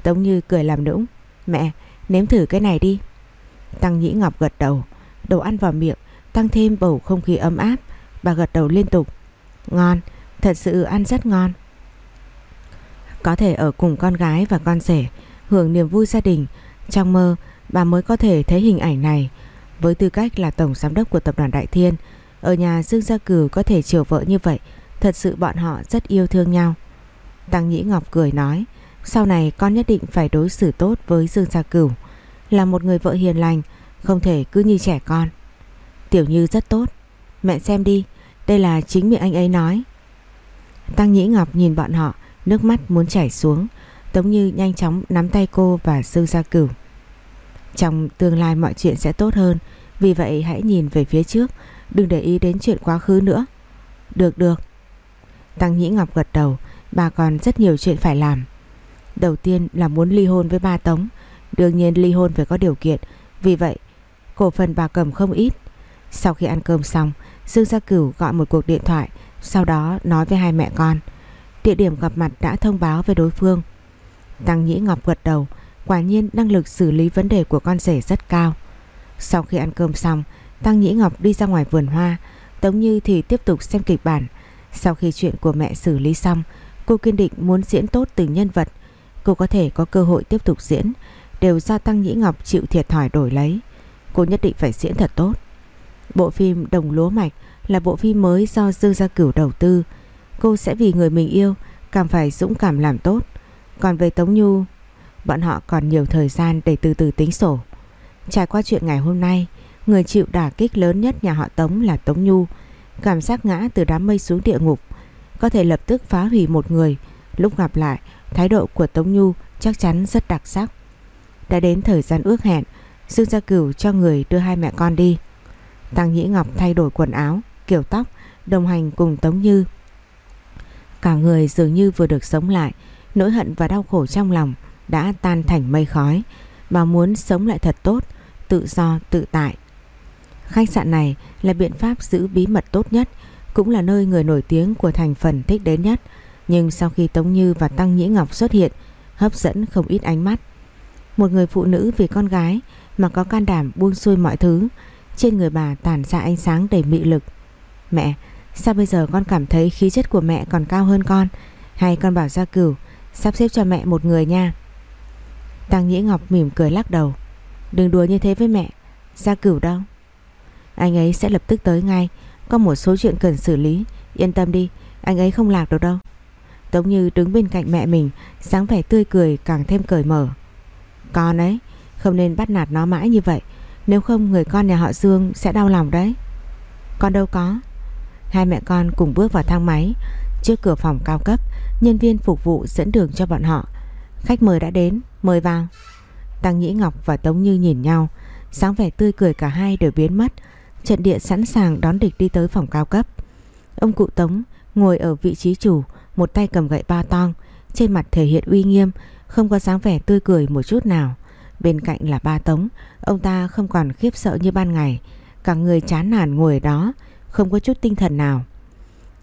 Tống Như cười làm nũng. Mẹ, nếm thử cái này đi. Tăng Nhĩ Ngọc gật đầu, đồ ăn vào miệng, tăng thêm bầu không khí ấm áp. Bà gật đầu liên tục. Ngon, thật sự ăn rất ngon. Có thể ở cùng con gái và con rể, hưởng niềm vui gia đình. Trong mơ, bà mới có thể thấy hình ảnh này. Với tư cách là tổng giám đốc của tập đoàn Đại Thiên, ở nhà Dương Gia Cửu có thể chiều vợ như vậy, thật sự bọn họ rất yêu thương nhau. Tăng Nhĩ Ngọc cười nói, sau này con nhất định phải đối xử tốt với Dương Gia Cửu, là một người vợ hiền lành, không thể cứ như trẻ con. Tiểu Như rất tốt, mẹ xem đi, đây là chính miệng anh ấy nói. Tăng Nhĩ Ngọc nhìn bọn họ, nước mắt muốn chảy xuống, Tống Như nhanh chóng nắm tay cô và sư Gia Cửu. Trong tương lai mọi chuyện sẽ tốt hơn Vì vậy hãy nhìn về phía trước Đừng để ý đến chuyện quá khứ nữa. Được được. Tăng Nhĩ Ngọc gật đầu Bà còn rất nhiều chuyện phải làm. Đầu tiên là muốn ly hôn với ba Tống. Đương nhiên ly hôn phải có điều kiện Vì vậy cổ phần bà cầm không ít. Sau khi ăn cơm xong, Dương Gia Cửu gọi một cuộc điện thoại, Sau đó nói với hai mẹ con. Địa điểm gặp mặt đã thông báo với đối phương. Tăng Nhĩ Ngọc gật đầu, Quả nhiên năng lực xử lý vấn đề của con rể rất cao. Sau khi ăn cơm xong, Tăng Nhĩ Ngọc đi ra ngoài vườn hoa, Tống Như thì tiếp tục xem kịch bản. Sau khi chuyện của mẹ xử lý xong, Cô kiên định muốn diễn tốt từng nhân vật. Cô có thể có cơ hội tiếp tục diễn, Đều do Tăng Nhĩ Ngọc chịu thiệt thòi đổi lấy. Cô nhất định phải diễn thật tốt. Bộ phim Đồng Lúa Mạch Là bộ phim mới do Dương Gia Cửu đầu tư. Cô sẽ vì người mình yêu Càng phải dũng cảm làm tốt. Còn về Tống Nhu, Bọn họ còn nhiều thời gian để từ từ tính sổ. Trải qua chuyện ngày hôm nay, Người chịu đả kích lớn nhất nhà họ Tống là Tống Nhu. Cảm giác ngã từ đám mây xuống địa ngục, Có thể lập tức phá hủy một người. Lúc gặp lại, Thái độ của Tống Nhu chắc chắn rất đặc sắc. Đã đến thời gian ước hẹn, Dương Gia Cửu cho người đưa hai mẹ con đi. Tăng Nhĩ Ngọc thay đổi quần áo, Kiểu tóc, Đồng hành cùng Tống Như. Cả người dường như vừa được sống lại, Nỗi hận và đau khổ trong lòng đã tan thành mây khói. Bà muốn sống lại thật tốt, Tự do, tự tại. Khách sạn này là biện pháp giữ bí mật tốt nhất, Cũng là nơi người nổi tiếng của thành phần thích đến nhất. Nhưng sau khi Tống Như và Tăng Nhĩ Ngọc xuất hiện, Hấp dẫn không ít ánh mắt. Một người phụ nữ vì con gái Mà có can đảm buông xuôi mọi thứ trên người bà tản ra ánh sáng đầy mị lực. Mẹ, Sao bây giờ con cảm thấy khí chất của mẹ còn cao hơn con? Hay con bảo Gia Cửu, Sắp xếp cho mẹ một người nha. Tăng Nhĩ Ngọc mỉm cười lắc đầu. Đừng đùa như thế với mẹ Gia cửu đâu. Anh ấy sẽ lập tức tới ngay. Có một số chuyện cần xử lý. Yên tâm đi, Anh ấy không lạc được đâu. Tống Như đứng bên cạnh mẹ mình sáng vẻ tươi cười càng thêm cởi mở. Con ấy, Không nên bắt nạt nó mãi như vậy. Nếu không, người con nhà họ Dương sẽ đau lòng đấy. Con đâu có. Hai mẹ con cùng bước vào thang máy. Trước cửa phòng cao cấp, Nhân viên phục vụ dẫn đường cho bọn họ. Khách mời đã đến, Mời vào. Tăng Nhĩ Ngọc và Tống Như nhìn nhau. Sáng vẻ tươi cười cả hai đều biến mất. Trận địa sẵn sàng đón địch đi tới phòng cao cấp. Ông cụ Tống ngồi ở vị trí chủ, Một tay cầm gậy ba tong. Trên mặt thể hiện uy nghiêm, Không có dáng vẻ tươi cười một chút nào. Bên cạnh là ba Tống. Ông ta không còn khiếp sợ như ban ngày. Cả người chán nản ngồi ở đó Không có chút tinh thần nào.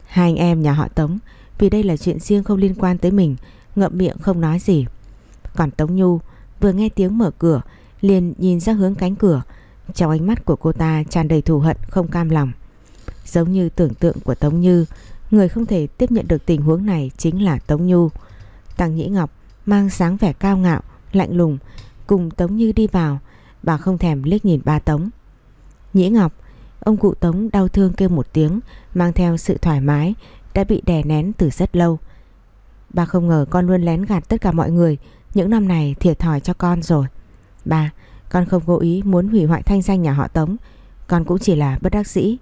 Hai anh em nhà họ Tống Vì đây là chuyện riêng không liên quan tới mình Ngậm miệng không nói gì. Còn Tống Nhu vừa nghe tiếng mở cửa liền nhìn ra hướng cánh cửa. Trong ánh mắt của cô ta tràn đầy thù hận không cam lòng. Giống như tưởng tượng của Tống Như Người không thể tiếp nhận được tình huống này chính là Tống Nhu. Tăng Nhĩ Ngọc mang sáng vẻ cao ngạo, lạnh lùng Cùng Tống Như đi vào. Bà không thèm liếc nhìn ba Tống. Nhĩ Ngọc, Ông cụ Tống đau thương kêu một tiếng, Mang theo sự thoải mái, Đã bị đè nén từ rất lâu. Bà không ngờ con luôn lén gạt tất cả mọi người, những năm này thiệt thòi cho con rồi. Bà Con không cố ý muốn hủy hoại thanh danh nhà họ Tống. Con cũng chỉ là bất đắc dĩ.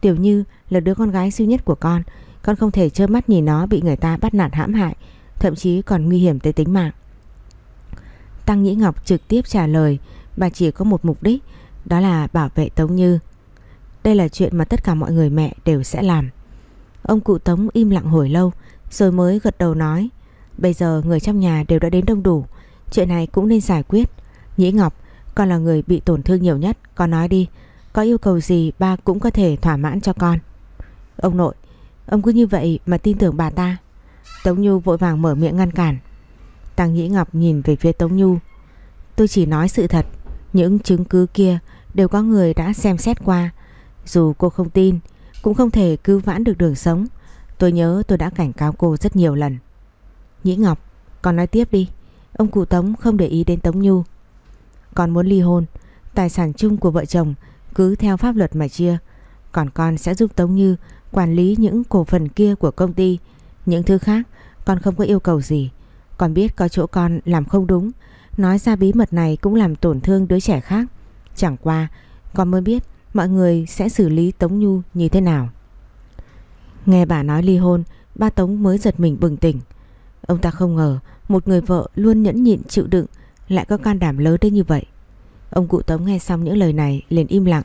Tiểu Như là đứa con gái duy nhất của con Con không thể trơ mắt nhìn nó bị người ta bắt nạt hãm hại, Thậm chí còn nguy hiểm tới tính mạng. Tăng Nhĩ Ngọc trực tiếp trả lời, Bà chỉ có một mục đích, Đó là bảo vệ Tống Như. Đây là chuyện mà tất cả mọi người mẹ đều sẽ làm. Ông cụ Tống im lặng hồi lâu, Rồi mới gật đầu nói, Bây giờ người trong nhà đều đã đến đông đủ, Chuyện này cũng nên giải quyết. Nhĩ Ngọc, Con là người bị tổn thương nhiều nhất, Con nói đi, Có yêu cầu gì ba cũng có thể thỏa mãn cho con. Ông nội, Ông cứ như vậy mà tin tưởng bà ta. Tống Như vội vàng mở miệng ngăn cản Tăng Nhĩ Ngọc nhìn về phía Tống Nhu. Tôi chỉ nói sự thật, Những chứng cứ kia đều có người đã xem xét qua. Dù cô không tin, Cũng không thể cứu vãn được đường sống. Tôi nhớ tôi đã cảnh cáo cô rất nhiều lần. Nhĩ Ngọc, Con nói tiếp đi. Ông cụ Tống không để ý đến Tống Nhu. Con muốn ly hôn, Tài sản chung của vợ chồng cứ theo pháp luật mà chia. Còn con sẽ giúp Tống Như quản lý những cổ phần kia của công ty. Những thứ khác, con không có yêu cầu gì. Con biết có chỗ con làm không đúng. Nói ra bí mật này cũng làm tổn thương đứa trẻ khác. Chẳng qua, con mới biết mọi người sẽ xử lý Tống Nhu như thế nào. Nghe bà nói ly hôn, Ba Tống mới giật mình bừng tỉnh. Ông ta không ngờ Một người vợ luôn nhẫn nhịn chịu đựng Lại có can đảm lớn đến như vậy. Ông cụ Tống nghe xong những lời này liền im lặng.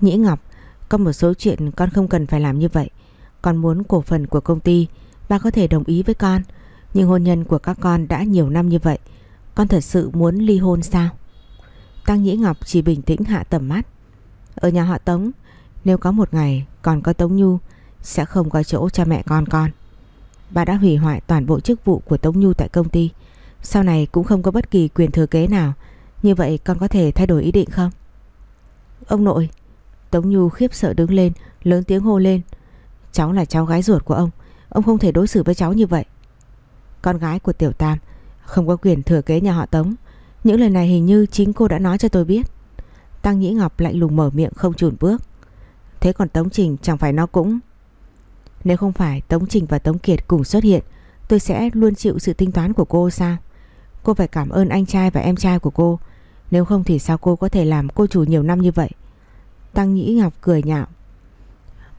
Nhĩ Ngọc, Có một số chuyện con không cần phải làm như vậy. Con muốn cổ phần của công ty, Ba có thể đồng ý với con. Nhưng hôn nhân của các con đã nhiều năm như vậy, Con thật sự muốn ly hôn sao? Tăng Nhĩ Ngọc chỉ bình tĩnh hạ tầm mắt. Ở nhà họ Tống, Nếu có một ngày còn có Tống Nhu, Sẽ không có chỗ cho mẹ con con. Bà đã hủy hoại toàn bộ chức vụ của Tống Nhu tại công ty. Sau này cũng không có bất kỳ quyền thừa kế nào. Như vậy con có thể thay đổi ý định không? Ông nội, Tống Nhu khiếp sợ đứng lên, Lớn tiếng hô lên. Cháu là cháu gái ruột của ông. Ông không thể đối xử với cháu như vậy. Con gái của Tiểu Tam. Không có quyền thừa kế nhà họ Tống. Những lời này hình như chính cô đã nói cho tôi biết. Tăng Nhĩ Ngọc lạnh lùng mở miệng không chùn bước. Thế còn Tống Trình chẳng phải nó cũng? Nếu không phải Tống Trình và Tống Kiệt cùng xuất hiện, Tôi sẽ luôn chịu sự tính toán của cô sao? Cô phải cảm ơn anh trai và em trai của cô. Nếu không thì sao cô có thể làm cô chủ nhiều năm như vậy? Tăng Nhĩ Ngọc cười nhạo.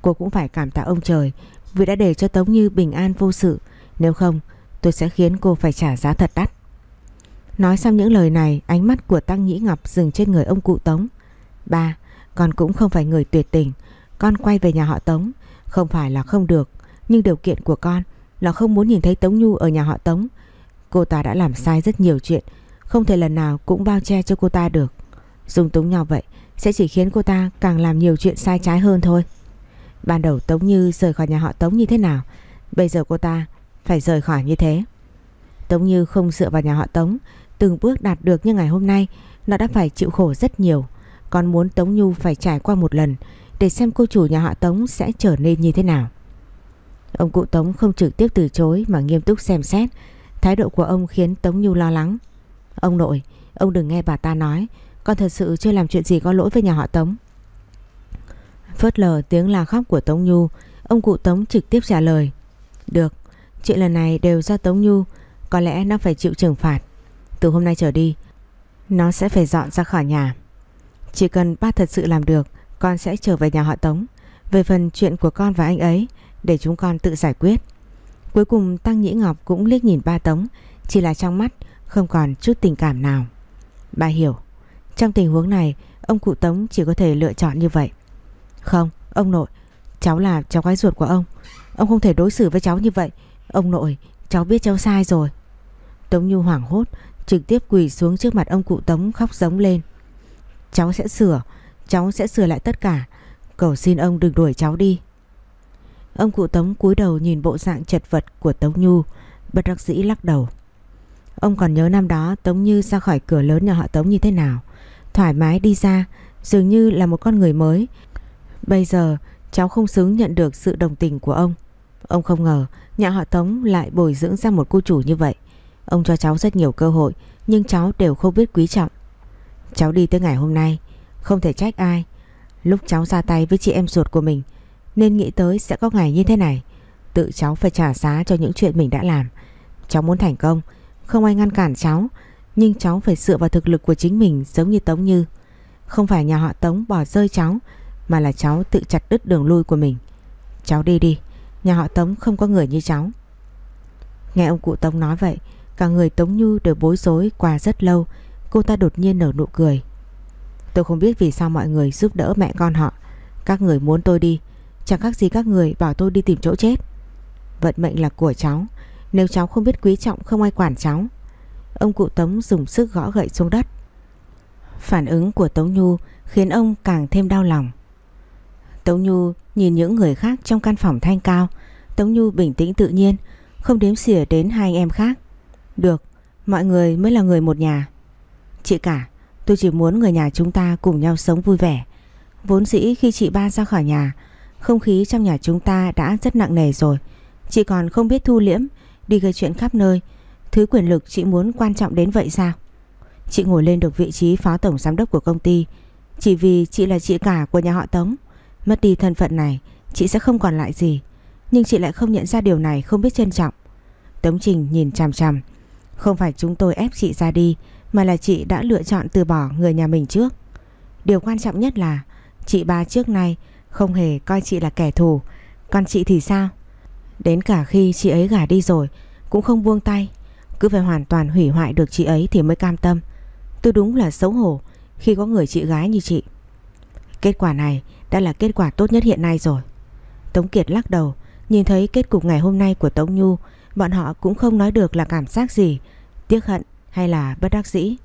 Cô cũng phải cảm tạ ông trời, Vì đã để cho Tống Như bình an vô sự. Nếu không tôi sẽ khiến cô phải trả giá thật đắt. Nói xong những lời này, Ánh mắt của Tăng Nhĩ Ngọc dừng trên người ông cụ Tống. Ba, Con cũng không phải người tuyệt tình. Con quay về nhà họ Tống. Không phải là không được, Nhưng điều kiện của con là không muốn nhìn thấy Tống Nhu ở nhà họ Tống. Cô ta đã làm sai rất nhiều chuyện, Không thể lần nào cũng bao che cho cô ta được. Dùng túng nhau vậy, Sẽ chỉ khiến cô ta càng làm nhiều chuyện sai trái hơn thôi. Ban đầu Tống Như rời khỏi nhà họ Tống như thế nào? Bây giờ cô ta phải rời khỏi như thế. Tống Như không dựa vào nhà họ Tống, Từng bước đạt được như ngày hôm nay, Nó đã phải chịu khổ rất nhiều. Còn muốn Tống Nhu phải trải qua một lần, Để xem cô chủ nhà họ Tống sẽ trở nên như thế nào. Ông cụ Tống không trực tiếp từ chối, Mà nghiêm túc xem xét. Thái độ của ông khiến Tống Nhu lo lắng. Ông nội, Ông đừng nghe bà ta nói, Con thật sự chưa làm chuyện gì có lỗi với nhà họ Tống. Phớt lờ tiếng la khóc của Tống Nhu, Ông cụ Tống trực tiếp trả lời. Được Chuyện lần này đều do Tống Nhu, Có lẽ nó phải chịu trừng phạt. Từ hôm nay trở đi, Nó sẽ phải dọn ra khỏi nhà. Chỉ cần ba thật sự làm được, Con sẽ trở về nhà họ Tống, Về phần chuyện của con và anh ấy, Để chúng con tự giải quyết. Cuối cùng, Tăng Nhĩ Ngọc cũng liếc nhìn ba Tống, Chỉ là trong mắt, không còn chút tình cảm nào. Bà hiểu, Trong tình huống này, Ông cụ Tống chỉ có thể lựa chọn như vậy. Không, ông nội, Cháu là cháu gái ruột của ông. Ông không thể đối xử với cháu như vậy. Ông nội, cháu biết cháu sai rồi. Tống Nhu hoảng hốt, Trực tiếp quỳ xuống trước mặt ông cụ Tống khóc giống lên. Cháu sẽ sửa, Cháu sẽ sửa lại tất cả. Cầu xin ông đừng đuổi cháu đi. Ông cụ Tống cúi đầu nhìn bộ dạng chật vật của Tống Nhu, Bất đắc dĩ lắc đầu. Ông còn nhớ năm đó Tống Như ra khỏi cửa lớn nhà họ Tống như thế nào? Thoải mái đi ra, Dường như là một con người mới. Bây giờ, cháu không xứng nhận được sự đồng tình của ông. Ông không ngờ, nhà họ Tống lại bồi dưỡng ra một cô chủ như vậy. Ông cho cháu rất nhiều cơ hội, Nhưng cháu đều không biết quý trọng. Cháu đi tới ngày hôm nay, Không thể trách ai. Lúc cháu ra tay với chị em ruột của mình, Nên nghĩ tới sẽ có ngày như thế này. Tự cháu phải trả giá cho những chuyện mình đã làm. Cháu muốn thành công, Không ai ngăn cản cháu, Nhưng cháu phải dựa vào thực lực của chính mình Giống như Tống Như. Không phải nhà họ Tống bỏ rơi cháu, Mà là cháu tự chặt đứt đường lui của mình. Cháu đi đi. Nhà họ Tống không có người như cháu. Nghe ông cụ Tống nói vậy, Cả người Tống Như đều bối rối qua rất lâu. Cô ta đột nhiên nở nụ cười. Tôi không biết vì sao mọi người giúp đỡ mẹ con họ. Các người muốn tôi đi. Chẳng khác gì các người bảo tôi đi tìm chỗ chết. Vận mệnh là của cháu. Nếu cháu không biết quý trọng, không ai quản cháu. Ông cụ Tống dùng sức gõ gậy xuống đất. Phản ứng của Tống Nhu khiến ông càng thêm đau lòng. Tống Nhu nhìn những người khác trong căn phòng thanh cao. Tống Nhu bình tĩnh tự nhiên, không đếm xỉa đến hai anh em khác. Được, mọi người mới là người một nhà. Chị cả, tôi chỉ muốn người nhà chúng ta cùng nhau sống vui vẻ. Vốn dĩ khi chị ba ra khỏi nhà, không khí trong nhà chúng ta đã rất nặng nề rồi. Chị còn không biết thu liễm, đi gây chuyện khắp nơi. Thứ quyền lực chị muốn quan trọng đến vậy sao? Chị ngồi lên được vị trí phó tổng giám đốc của công ty chỉ vì chị là chị cả của nhà họ Tống. Mất đi thân phận này, chị sẽ không còn lại gì. Nhưng chị lại không nhận ra điều này không biết trân trọng. Tống Trình nhìn chằm chằm. Không phải chúng tôi ép chị ra đi, mà là chị đã lựa chọn từ bỏ người nhà mình trước. Điều quan trọng nhất là chị ba trước nay không hề coi chị là kẻ thù. Còn chị thì sao? Đến cả khi chị ấy gả đi rồi cũng không buông tay. Cứ phải hoàn toàn hủy hoại được chị ấy thì mới cam tâm. Tôi đúng là xấu hổ khi có người chị gái như chị. Kết quả này đã là kết quả tốt nhất hiện nay rồi. Tống Kiệt lắc đầu, nhìn thấy kết cục ngày hôm nay của Tống Nhu, bọn họ cũng không nói được là cảm giác gì, tiếc hận hay là bất đắc dĩ.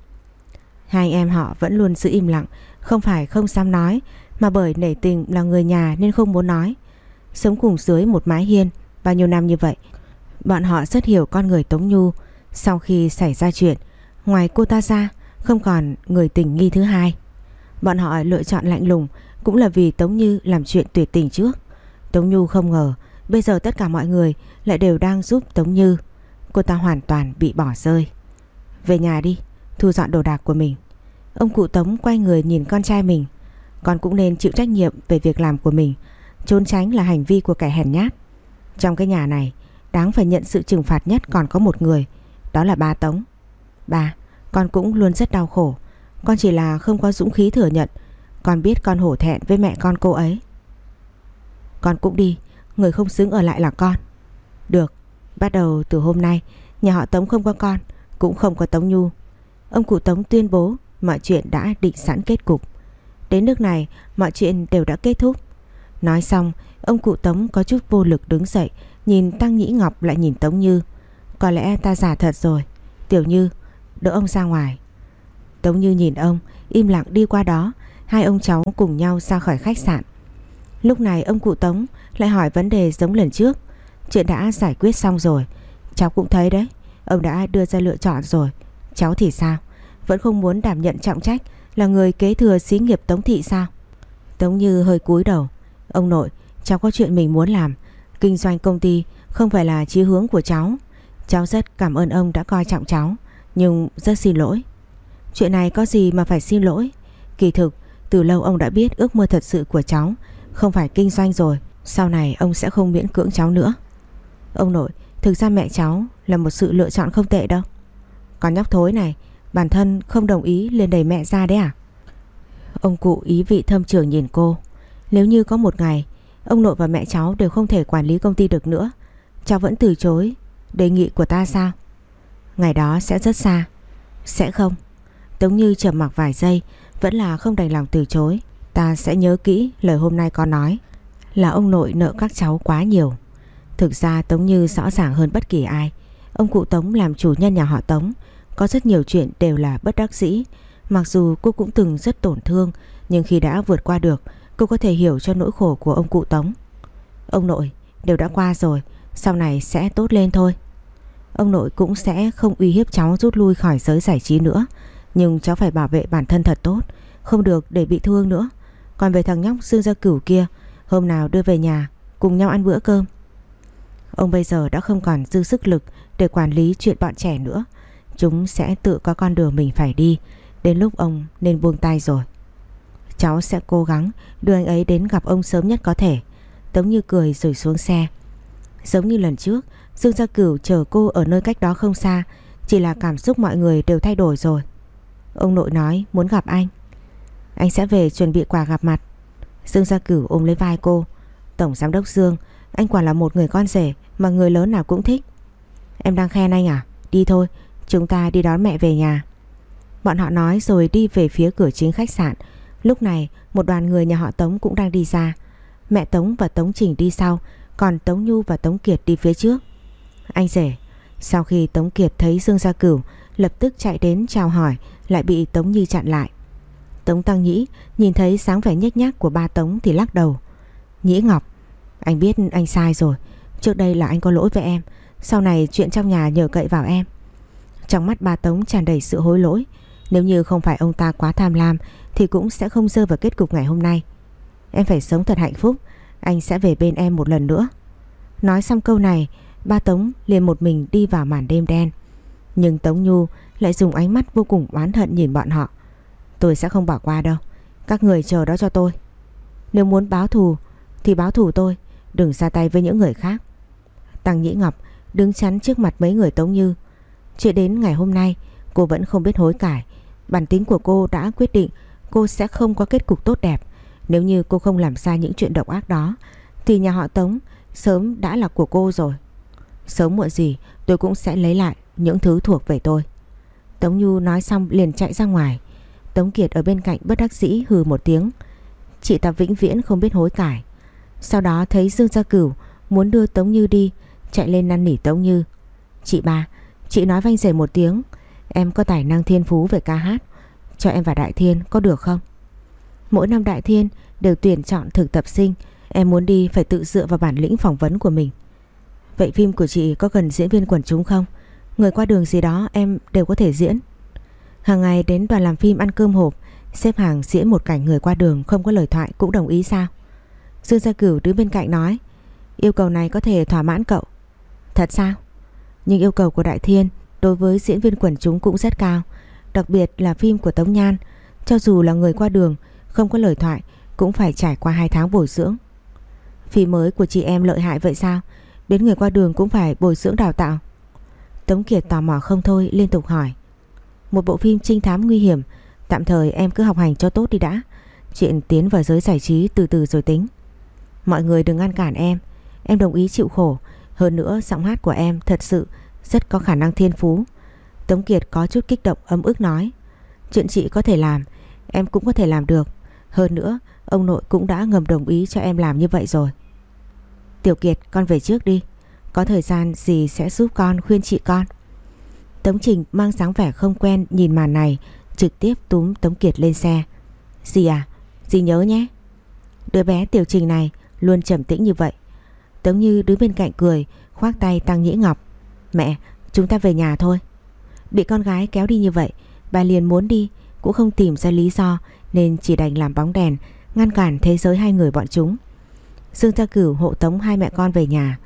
Hai em họ vẫn luôn giữ im lặng, không phải không dám nói, mà bởi nể tình là người nhà nên không muốn nói. Sống cùng dưới một mái hiên bao nhiêu năm như vậy, bọn họ rất hiểu con người Tống Nhu. Sau khi xảy ra chuyện, ngoài cô ta ra, không còn người tình nghi thứ hai. Bọn họ lựa chọn lạnh lùng cũng là vì Tống Như làm chuyện tuyệt tình trước. Tống nhu không ngờ bây giờ tất cả mọi người lại đều đang giúp Tống Như. Cô ta hoàn toàn bị bỏ rơi. Về nhà đi, thu dọn đồ đạc của mình. Ông cụ Tống quay người nhìn con trai mình. Con cũng nên chịu trách nhiệm về việc làm của mình. Trốn tránh là hành vi của kẻ hèn nhát. Trong cái nhà này, đáng phải nhận sự trừng phạt nhất còn có một người. Đó là ba Tống. Ba, con cũng luôn rất đau khổ Con chỉ là không có dũng khí thừa nhận con biết con hổ thẹn với mẹ con cô ấy. Con cũng đi Người không xứng ở lại là con. Được Bắt đầu từ hôm nay Nhà họ Tống không có con Cũng không có Tống Nhu. Ông cụ Tống tuyên bố Mọi chuyện đã định sẵn kết cục. Đến nước này mọi chuyện đều đã kết thúc. Nói xong Ông cụ Tống có chút vô lực đứng dậy Nhìn Tăng Nhĩ Ngọc lại nhìn Tống Như. Có lẽ ta giả thật rồi. Tiểu Như đỡ ông ra ngoài. Tống Như nhìn ông, im lặng đi qua đó, hai ông cháu cùng nhau ra khỏi khách sạn. Lúc này ông cụ Tống lại hỏi vấn đề giống lần trước. Chuyện đã giải quyết xong rồi, cháu cũng thấy đấy, ông đã đưa ra lựa chọn rồi. Cháu thì sao? Vẫn không muốn đảm nhận trọng trách là người kế thừa xí nghiệp Tống Thị sao? Tống Như hơi cúi đầu. Ông nội, cháu có chuyện mình muốn làm. Kinh doanh công ty không phải là chí hướng của cháu. Cháu rất cảm ơn ông đã coi trọng cháu. Nhưng rất xin lỗi Chuyện này có gì mà phải xin lỗi Kỳ thực từ lâu ông đã biết ước mơ thật sự của cháu. Không phải kinh doanh rồi, Sau này ông sẽ không miễn cưỡng cháu nữa. Ông nội, Thực ra mẹ cháu là một sự lựa chọn không tệ đâu. Còn nhóc thối này, Bản thân không đồng ý liền đẩy mẹ ra đấy à? Ông cụ ý vị thâm trường nhìn cô. Nếu như có một ngày, Ông nội và mẹ cháu đều không thể quản lý công ty được nữa, Cháu vẫn từ chối Đề nghị của ta sao? Ngày đó sẽ rất xa. Sẽ không. Tống Như trầm mặc vài giây vẫn là không đành lòng từ chối. Ta sẽ nhớ kỹ lời hôm nay con nói, Là ông nội nợ các cháu quá nhiều. Thực ra Tống Như rõ ràng hơn bất kỳ ai. Ông cụ Tống làm chủ nhân nhà họ Tống. Có rất nhiều chuyện đều là bất đắc dĩ. Mặc dù cô cũng từng rất tổn thương, Nhưng khi đã vượt qua được, Cô có thể hiểu cho nỗi khổ của ông cụ Tống. Ông nội, đều đã qua rồi, Sau này sẽ tốt lên thôi. Ông nội cũng sẽ không uy hiếp cháu rút lui khỏi giới giải trí nữa. Nhưng cháu phải bảo vệ bản thân thật tốt, Không được để bị thương nữa. Còn về thằng nhóc Dương Gia Cửu kia, Hôm nào đưa về nhà, Cùng nhau ăn bữa cơm. Ông bây giờ đã không còn dư sức lực Để quản lý chuyện bọn trẻ nữa. Chúng sẽ tự có con đường mình phải đi. Đến lúc ông nên buông tay rồi. Cháu sẽ cố gắng đưa anh ấy đến gặp ông sớm nhất có thể. Tống như cười rồi xuống xe. Giống như lần trước, Dương Gia Cửu chờ cô ở nơi cách đó không xa. Chỉ là cảm xúc mọi người đều thay đổi rồi. Ông nội nói, muốn gặp anh. Anh sẽ về chuẩn bị quà gặp mặt. Dương Gia Cửu ôm lấy vai cô. Tổng Giám đốc Dương, Anh quả là một người con rể Mà người lớn nào cũng thích. Em đang khen anh à? Đi thôi, Chúng ta đi đón mẹ về nhà. Bọn họ nói rồi đi về phía cửa chính khách sạn. Lúc này, một đoàn người nhà họ Tống cũng đang đi ra. Mẹ Tống và Tống Trình đi sau, Còn Tống Nhu và Tống Kiệt đi phía trước. Anh rể. Sau khi Tống Kiệt thấy Dương Gia Cửu, Lập tức chạy đến chào hỏi lại bị Tống Nhi chặn lại Tống Tăng Nhĩ nhìn thấy sáng vẻ nhếch nhác của ba Tống thì lắc đầu. Nhĩ Ngọc, anh biết anh sai rồi. Trước đây là anh có lỗi với em. Sau này chuyện trong nhà nhờ cậy vào em. Trong mắt ba Tống tràn đầy sự hối lỗi. Nếu như không phải ông ta quá tham lam thì cũng sẽ không rơi vào kết cục ngày hôm nay. Em phải sống thật hạnh phúc. Anh sẽ về bên em một lần nữa. Nói xong câu này, ba Tống liền một mình đi vào màn đêm đen. Nhưng Tống Nhu lại dùng ánh mắt vô cùng oán hận nhìn bọn họ. Tôi sẽ không bỏ qua đâu. Các người chờ đó cho tôi. Nếu muốn báo thù, thì báo thù tôi. Đừng ra tay với những người khác. Tăng Nhĩ Ngọc đứng chắn trước mặt mấy người Tống Như. Chuyện đến ngày hôm nay, cô vẫn không biết hối cải. Bản tính của cô đã quyết định cô sẽ không có kết cục tốt đẹp. Nếu như cô không làm sai những chuyện độc ác đó, thì nhà họ Tống sớm đã là của cô rồi. Sớm muộn gì, tôi cũng sẽ lấy lại những thứ thuộc về tôi. Tống Nhu nói xong liền chạy ra ngoài. Tống Kiệt ở bên cạnh bất đắc dĩ hừ một tiếng. Chị ta vĩnh viễn không biết hối cải. Sau đó thấy Dương Gia Cửu muốn đưa Tống Như đi, chạy lên năn nỉ Tống Như. Chị ba, chị nói vanh rể một tiếng, em có tài năng thiên phú về ca hát, cho em vào Đại Thiên có được không? Mỗi năm Đại Thiên đều tuyển chọn thực tập sinh, em muốn đi phải tự dựa vào bản lĩnh phỏng vấn của mình. Vậy phim của chị có cần diễn viên quần chúng không? Người qua đường gì đó em đều có thể diễn. Hàng ngày đến đoàn làm phim ăn cơm hộp, xếp hàng diễn một cảnh người qua đường không có lời thoại cũng đồng ý sao? Dương Gia Cửu đứng bên cạnh nói, yêu cầu này có thể thỏa mãn cậu. Thật sao? Nhưng yêu cầu của Đại Thiên đối với diễn viên quần chúng cũng rất cao, đặc biệt là phim của Tống Nhan, cho dù là người qua đường không có lời thoại cũng phải trải qua 2 tháng bồi dưỡng. Phim mới của chị em lợi hại vậy sao? Đến người qua đường cũng phải bồi dưỡng đào tạo. Tống Kiệt tò mò không thôi liên tục hỏi. Một bộ phim trinh thám nguy hiểm, tạm thời em cứ học hành cho tốt đi đã. Chuyện tiến vào giới giải trí từ từ rồi tính. Mọi người đừng ngăn cản em, em đồng ý chịu khổ. Hơn nữa giọng hát của em thật sự rất có khả năng thiên phú. Tống Kiệt có chút kích động ấm ức nói. Chuyện chị có thể làm, em cũng có thể làm được. Hơn nữa, ông nội cũng đã ngầm đồng ý cho em làm như vậy rồi. Tiểu Kiệt con về trước đi có thời gian dì sẽ giúp con khuyên chị con? Tống Trình mang dáng vẻ không quen nhìn màn này, Trực tiếp túm Tống Kiệt lên xe. Dì à Dì nhớ nhé. Đứa bé Tiểu Trình này luôn trầm tĩnh như vậy. Tống Như đứng bên cạnh cười, Khoác tay Tăng Nhĩ Ngọc. Mẹ, chúng ta về nhà thôi. Bị con gái kéo đi như vậy, Bà liền muốn đi, cũng không tìm ra lý do, Nên chỉ đành làm bóng đèn, Ngăn cản thế giới hai người bọn chúng. Dương Gia Cửu hộ tống hai mẹ con về nhà.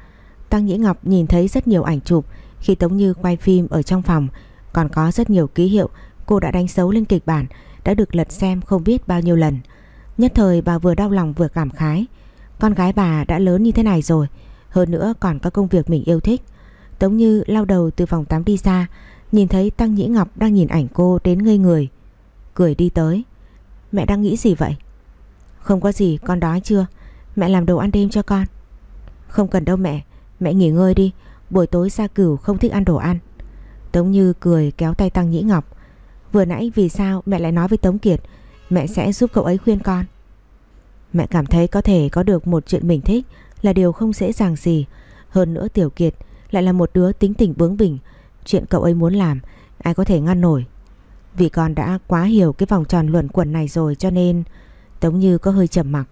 Tăng Nhĩ Ngọc nhìn thấy rất nhiều ảnh chụp, khi Tống Như quay phim ở trong phòng. Còn có rất nhiều ký hiệu, cô đã đánh dấu lên kịch bản, đã được lật xem không biết bao nhiêu lần. Nhất thời bà vừa đau lòng vừa cảm khái. Con gái bà đã lớn như thế này rồi. Hơn nữa còn có công việc mình yêu thích. Tống Như lau đầu từ phòng tắm đi ra, Nhìn thấy Tăng Nhĩ Ngọc đang nhìn ảnh cô đến ngây người, Cười đi tới Mẹ đang nghĩ gì vậy Không có gì, con đói chưa Mẹ làm đồ ăn đêm cho con Không cần đâu mẹ Mẹ nghỉ ngơi đi, Buổi tối Gia Cửu không thích ăn đồ ăn. Tống Như cười kéo tay Tăng Nhĩ Ngọc. Vừa nãy vì sao mẹ lại nói với Tống Kiệt, Mẹ sẽ giúp cậu ấy khuyên con? Mẹ cảm thấy có thể có được một chuyện mình thích Là điều không dễ dàng gì. Hơn nữa Tiểu Kiệt lại là một đứa tính tình bướng bỉnh. Chuyện cậu ấy muốn làm, Ai có thể ngăn nổi. Vì con đã quá hiểu cái vòng tròn luẩn quẩn này rồi Cho nên Tống Như có hơi trầm mặc.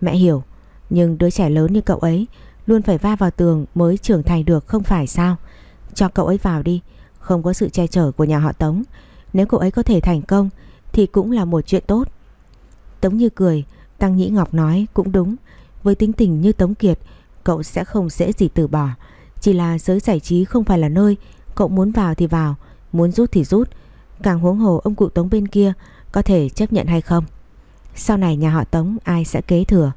Mẹ hiểu, nhưng đứa trẻ lớn như cậu ấy Luôn phải va vào tường mới trưởng thành được, không phải sao? Cho cậu ấy vào đi, Không có sự che chở của nhà họ Tống. Nếu cậu ấy có thể thành công, Thì cũng là một chuyện tốt. Tống như cười, Tăng Nhĩ Ngọc nói, cũng đúng, Với tính tình như Tống Kiệt, Cậu sẽ không dễ gì từ bỏ. Chỉ là giới giải trí không phải là nơi Cậu muốn vào thì vào, Muốn rút thì rút. Càng huống hồ ông cụ Tống bên kia Có thể chấp nhận hay không? Sau này nhà họ Tống ai sẽ kế thừa?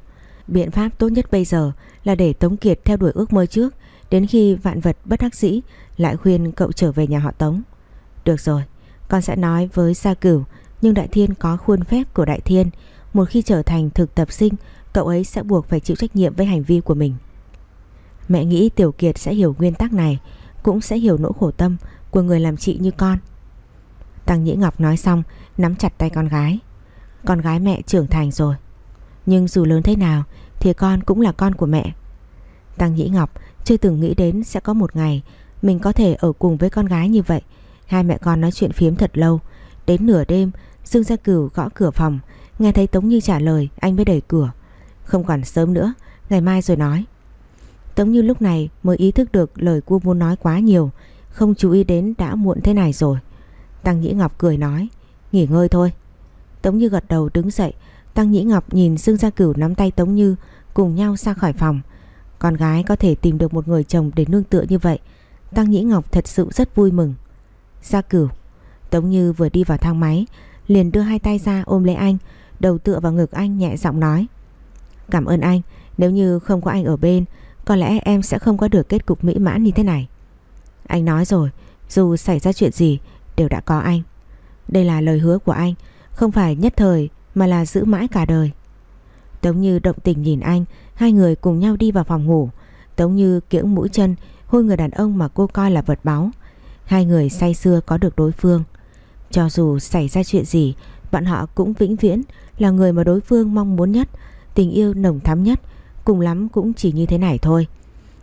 Biện pháp tốt nhất bây giờ là để Tống Kiệt theo đuổi ước mơ trước, Đến khi vạn vật bất đắc dĩ Lại khuyên cậu trở về nhà họ Tống. Được rồi, Con sẽ nói với Gia Cửu, Nhưng Đại Thiên có khuôn phép của Đại Thiên. Một khi trở thành thực tập sinh, Cậu ấy sẽ buộc phải chịu trách nhiệm với hành vi của mình. Mẹ nghĩ Tiểu Kiệt sẽ hiểu nguyên tắc này, Cũng sẽ hiểu nỗi khổ tâm Của người làm chị như con. Tăng Nhĩ Ngọc nói xong, Nắm chặt tay con gái. Con gái mẹ trưởng thành rồi nhưng dù lớn thế nào, Thì con cũng là con của mẹ. Tăng Nhĩ Ngọc, chưa từng nghĩ đến Sẽ có một ngày mình có thể ở cùng với con gái như vậy. Hai mẹ con nói chuyện phiếm thật lâu. Đến nửa đêm, Dương Gia Cửu gõ cửa phòng, Nghe thấy Tống Như trả lời, anh mới đẩy cửa. Không còn sớm nữa, Ngày mai rồi nói. Tống Như lúc này mới ý thức được lời cô muốn nói quá nhiều, Không chú ý đến đã muộn thế này rồi. Tăng Nhĩ Ngọc cười nói, Nghỉ ngơi thôi. Tống Như gật đầu đứng dậy Tăng Nhĩ Ngọc nhìn Dương Gia Cửu nắm tay Tống Như, Cùng nhau ra khỏi phòng. Con gái có thể tìm được một người chồng để nương tựa như vậy. Tăng Nhĩ Ngọc thật sự rất vui mừng. Gia Cửu, Tống Như vừa đi vào thang máy, Liền đưa hai tay ra ôm lấy anh, Đầu tựa vào ngực anh nhẹ giọng nói. Cảm ơn anh, Nếu như không có anh ở bên, Có lẽ em sẽ không có được kết cục mỹ mãn như thế này. Anh nói rồi, Dù xảy ra chuyện gì Đều đã có anh. Đây là lời hứa của anh, Không phải nhất thời mà là giữ mãi cả đời. Tống Như động tình nhìn anh, Hai người cùng nhau đi vào phòng ngủ. Tống Như kiễng mũi chân Hôi người đàn ông mà cô coi là vật báu. Hai người say xưa có được đối phương. Cho dù xảy ra chuyện gì, Bọn họ cũng vĩnh viễn Là người mà đối phương mong muốn nhất, Tình yêu nồng thắm nhất, Cùng lắm cũng chỉ như thế này thôi.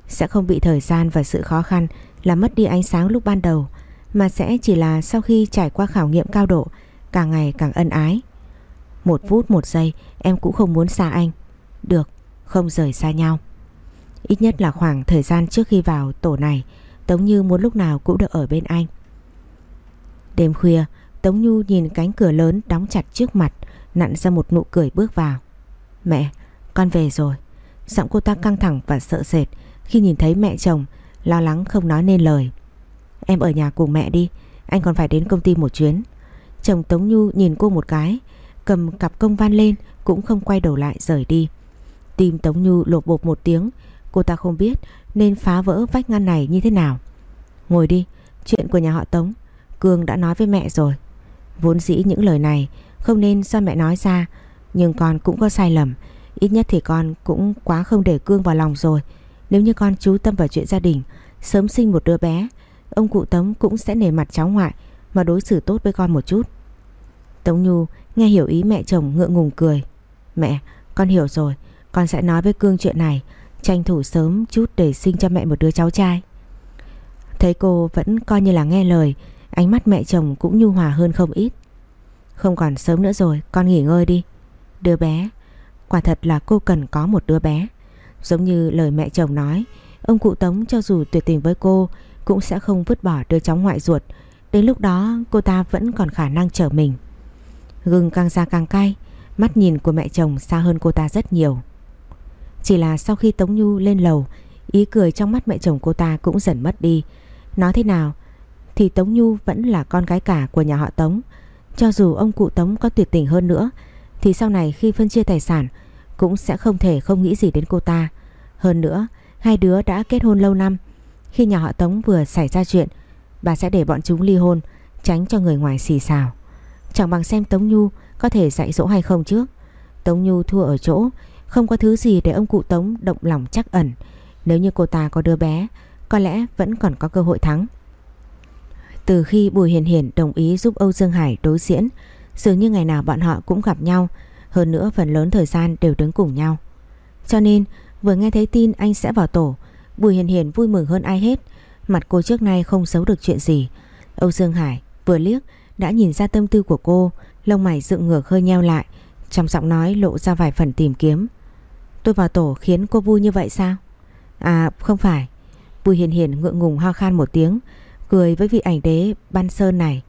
Sẽ không bị thời gian và sự khó khăn Làm mất đi ánh sáng lúc ban đầu, Mà sẽ chỉ là sau khi trải qua khảo nghiệm cao độ, Càng ngày càng ân ái. Một phút một giây Em cũng không muốn xa anh. Được không rời xa nhau. Ít nhất là khoảng thời gian trước khi vào tổ này Tống Như muốn lúc nào cũng được ở bên anh. Đêm khuya Tống Nhu nhìn cánh cửa lớn đóng chặt trước mặt Nặn ra một nụ cười bước vào. Mẹ, con về rồi. Giọng cô ta căng thẳng và sợ sệt Khi nhìn thấy mẹ chồng Lo lắng không nói nên lời. Em ở nhà cùng mẹ đi Anh còn phải đến công ty một chuyến. Chồng Tống Nhu nhìn cô một cái Cầm cặp công văn lên, Cũng không quay đầu lại, rời đi. Tim Tống Nhu lột bột một tiếng. Cô ta không biết nên phá vỡ vách ngăn này như thế nào. Ngồi đi, Chuyện của nhà họ Tống. Cương đã nói với mẹ rồi. Vốn dĩ những lời này không nên do mẹ nói ra, Nhưng con cũng có sai lầm. Ít nhất thì con cũng quá không để Cương vào lòng rồi. Nếu như con chú tâm vào chuyện gia đình, Sớm sinh một đứa bé, Ông cụ Tống cũng sẽ nể mặt cháu ngoại Mà đối xử tốt với con một chút. Tống Nhu nghe hiểu ý mẹ chồng ngượng ngùng cười. Mẹ, con hiểu rồi, Con sẽ nói với Cương chuyện này. Tranh thủ sớm chút để sinh cho mẹ một đứa cháu trai. Thấy cô vẫn coi như là nghe lời, Ánh mắt mẹ chồng cũng nhu hòa hơn không ít. Không còn sớm nữa rồi, Con nghỉ ngơi đi. Đứa bé, Quả thật là cô cần có một đứa bé. Giống như lời mẹ chồng nói, Ông cụ Tống cho dù tuyệt tình với cô, Cũng sẽ không vứt bỏ đứa cháu ngoại ruột. Đến lúc đó, cô ta vẫn còn khả năng chở mình. Gừng càng ra càng cay Mắt nhìn của mẹ chồng xa hơn cô ta rất nhiều Chỉ là sau khi Tống Nhu lên lầu Ý cười trong mắt mẹ chồng cô ta cũng dần mất đi Nói thế nào thì Tống Nhu vẫn là con gái cả của nhà họ Tống. Cho dù ông cụ Tống có tuyệt tình hơn nữa thì sau này khi phân chia tài sản cũng sẽ không thể không nghĩ gì đến cô ta. Hơn nữa, hai đứa đã kết hôn lâu năm. Khi nhà họ Tống vừa xảy ra chuyện, bà sẽ để bọn chúng ly hôn, tránh cho người ngoài xì xào. Chẳng bằng xem Tống Nhu có thể dạy dỗ hay không trước. Tống Nhu thua ở chỗ, không có thứ gì để ông cụ Tống động lòng chắc ẩn. Nếu như cô ta có đứa bé, có lẽ vẫn còn có cơ hội thắng. Từ khi Bùi Hiền Hiền đồng ý giúp Âu Dương Hải đối diễn, dường như ngày nào bọn họ cũng gặp nhau, hơn nữa phần lớn thời gian đều đứng cùng nhau. Cho nên, vừa nghe thấy tin anh sẽ vào tổ, Bùi Hiền Hiền vui mừng hơn ai hết, mặt cô trước nay không giấu được chuyện gì. Âu Dương Hải vừa liếc đã nhìn ra tâm tư của cô, lông mày dựng ngược hơi nheo lại, trong giọng nói lộ ra vài phần tìm kiếm. Tôi vào tổ khiến cô vui như vậy sao? À không phải. Bùi Hiền Hiền ngượng ngùng ho khan một tiếng, cười với vị ảnh đế ban sơn này.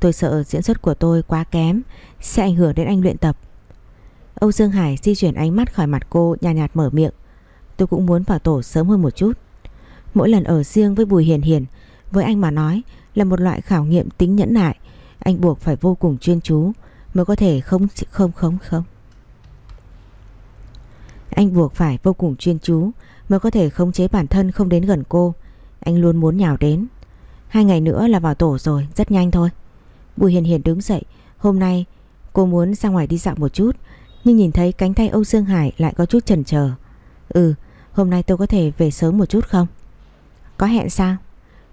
Tôi sợ diễn xuất của tôi quá kém sẽ ảnh hưởng đến anh luyện tập. Âu Dương Hải di chuyển ánh mắt khỏi mặt cô nhạt nhạt mở miệng. Tôi cũng muốn vào tổ sớm hơn một chút. Mỗi lần ở riêng với Bùi Hiền Hiền, với anh mà nói là một loại khảo nghiệm tính nhẫn nại. Anh buộc phải vô cùng chuyên chú mới có thể không không không không. Anh buộc phải vô cùng chuyên chú mới có thể khống chế bản thân không đến gần cô. Anh luôn muốn nhào đến. Hai ngày nữa là vào tổ rồi, Rất nhanh thôi Bùi Hiền Hiền đứng dậy Hôm nay cô muốn ra ngoài đi dạo một chút, Nhưng nhìn thấy cánh tay Âu Dương Hải lại có chút chần chờ Ừ hôm nay tôi có thể về sớm một chút không Có hẹn sao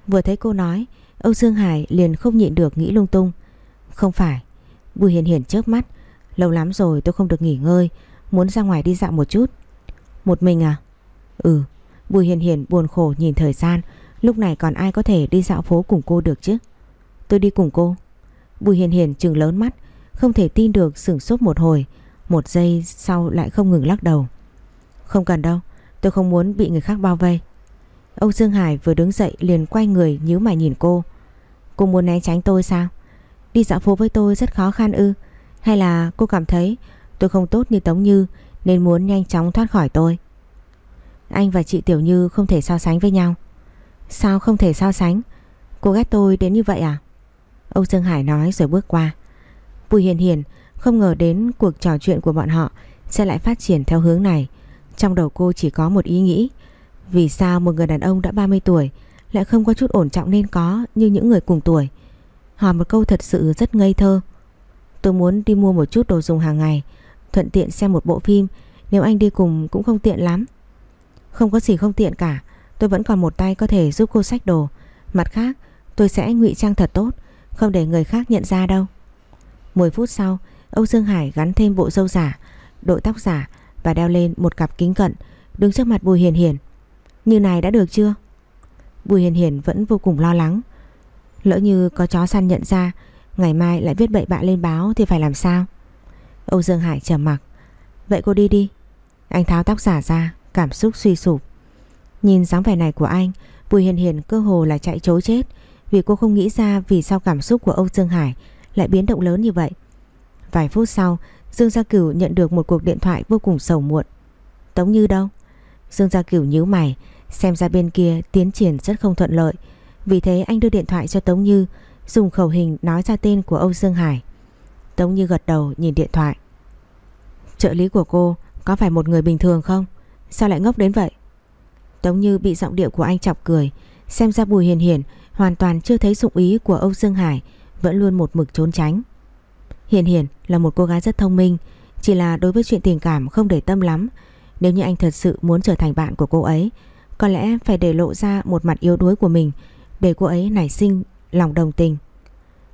Vừa thấy cô nói Âu Dương Hải liền không nhịn được nghĩ lung tung Không phải Bùi Hiền Hiền chớp mắt Lâu lắm rồi tôi không được nghỉ ngơi Muốn ra ngoài đi dạo một chút Một mình à Ừ Bùi Hiền Hiền buồn khổ nhìn thời gian Lúc này còn ai có thể đi dạo phố cùng cô được chứ Tôi đi cùng cô Bùi Hiền Hiền trừng lớn mắt không thể tin được sửng sốt một hồi, một giây sau lại không ngừng lắc đầu. Không cần đâu, tôi không muốn bị người khác bao vây. Âu Dương Hải vừa đứng dậy liền quay người nhíu mày nhìn cô. Cô muốn né tránh tôi sao? Đi dạo phố với tôi rất khó khăn ư? Hay là cô cảm thấy tôi không tốt như Tống Như, nên muốn nhanh chóng thoát khỏi tôi? Anh và chị Tiểu Như không thể so sánh với nhau. Sao không thể so sánh? Cô ghét tôi đến như vậy à? Âu Dương Hải nói rồi bước qua. Bùi Hiền Hiền không ngờ đến cuộc trò chuyện của bọn họ sẽ lại phát triển theo hướng này. Trong đầu cô chỉ có một ý nghĩ. Vì sao một người đàn ông đã 30 tuổi lại không có chút ổn trọng nên có như những người cùng tuổi? Hỏi một câu thật sự rất ngây thơ. Tôi muốn đi mua một chút đồ dùng hàng ngày, thuận tiện xem một bộ phim, nếu anh đi cùng cũng không tiện lắm. Không có gì không tiện cả, tôi vẫn còn một tay có thể giúp cô sách đồ. Mặt khác, tôi sẽ ngụy trang thật tốt, không để người khác nhận ra đâu. 10 phút sau, Âu Dương Hải gắn thêm bộ râu giả, đội tóc giả và đeo lên một cặp kính cận, đứng trước mặt Bùi Hiền Hiền. Như này đã được chưa? Bùi Hiền Hiền vẫn vô cùng lo lắng. Lỡ như có chó săn nhận ra, ngày mai lại viết bậy bạ lên báo thì phải làm sao? Âu Dương Hải trầm mặc. Vậy cô đi đi. Anh tháo tóc giả ra, cảm xúc suy sụp. Nhìn dáng vẻ này của anh, Bùi Hiền Hiền cơ hồ là chạy chối chết vì cô không nghĩ ra vì sao cảm xúc của Âu Dương Hải lại biến động lớn như vậy. Vài phút sau, Dương Gia Cửu nhận được một cuộc điện thoại vô cùng sầu muộn. Tống Như đâu? Dương Gia Cửu nhíu mày, xem ra bên kia tiến triển rất không thuận lợi. Vì thế anh đưa điện thoại cho Tống Như, dùng khẩu hình nói ra tên của Âu Dương Hải. Tống Như gật đầu nhìn điện thoại. Trợ lý của cô có phải một người bình thường không? Sao lại ngốc đến vậy? Tống Như bị giọng điệu của anh chọc cười, xem ra Bùi Hiền Hiền hoàn toàn chưa thấy dụng ý của Âu Dương Hải, vẫn luôn một mực trốn tránh. Hiền Hiền là một cô gái rất thông minh, chỉ là đối với chuyện tình cảm không để tâm lắm. Nếu như anh thật sự muốn trở thành bạn của cô ấy, có lẽ phải để lộ ra một mặt yếu đuối của mình để cô ấy nảy sinh lòng đồng tình.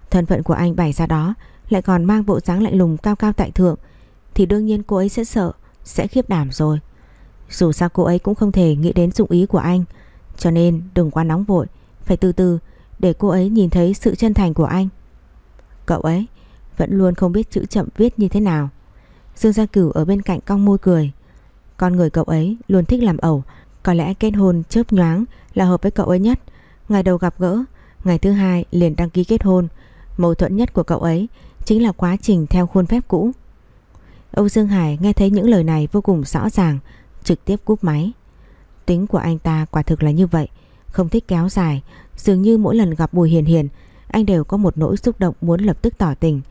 Thân phận của anh bày ra đó lại còn mang bộ dáng lạnh lùng cao cao tại thượng thì đương nhiên cô ấy sẽ sợ, sẽ khiếp đảm rồi. Dù sao cô ấy cũng không thể nghĩ đến dụng ý của anh, cho nên đừng quá nóng vội, phải từ từ để cô ấy nhìn thấy sự chân thành của anh. Cậu ấy vẫn luôn không biết chữ chậm viết như thế nào. Dương Gia Cửu ở bên cạnh cong môi cười. Con người cậu ấy luôn thích làm ẩu, có lẽ kết hôn chớp nhoáng là hợp với cậu ấy nhất. Ngày đầu gặp gỡ, ngày thứ hai liền đăng ký kết hôn. Mâu thuẫn nhất của cậu ấy chính là quá trình theo khuôn phép cũ. Âu Dương Hải nghe thấy những lời này vô cùng rõ ràng, trực tiếp cúp máy. Tính của anh ta quả thực là như vậy, không thích kéo dài, dường như mỗi lần gặp Bùi Hiền Hiền, anh đều có một nỗi xúc động muốn lập tức tỏ tình.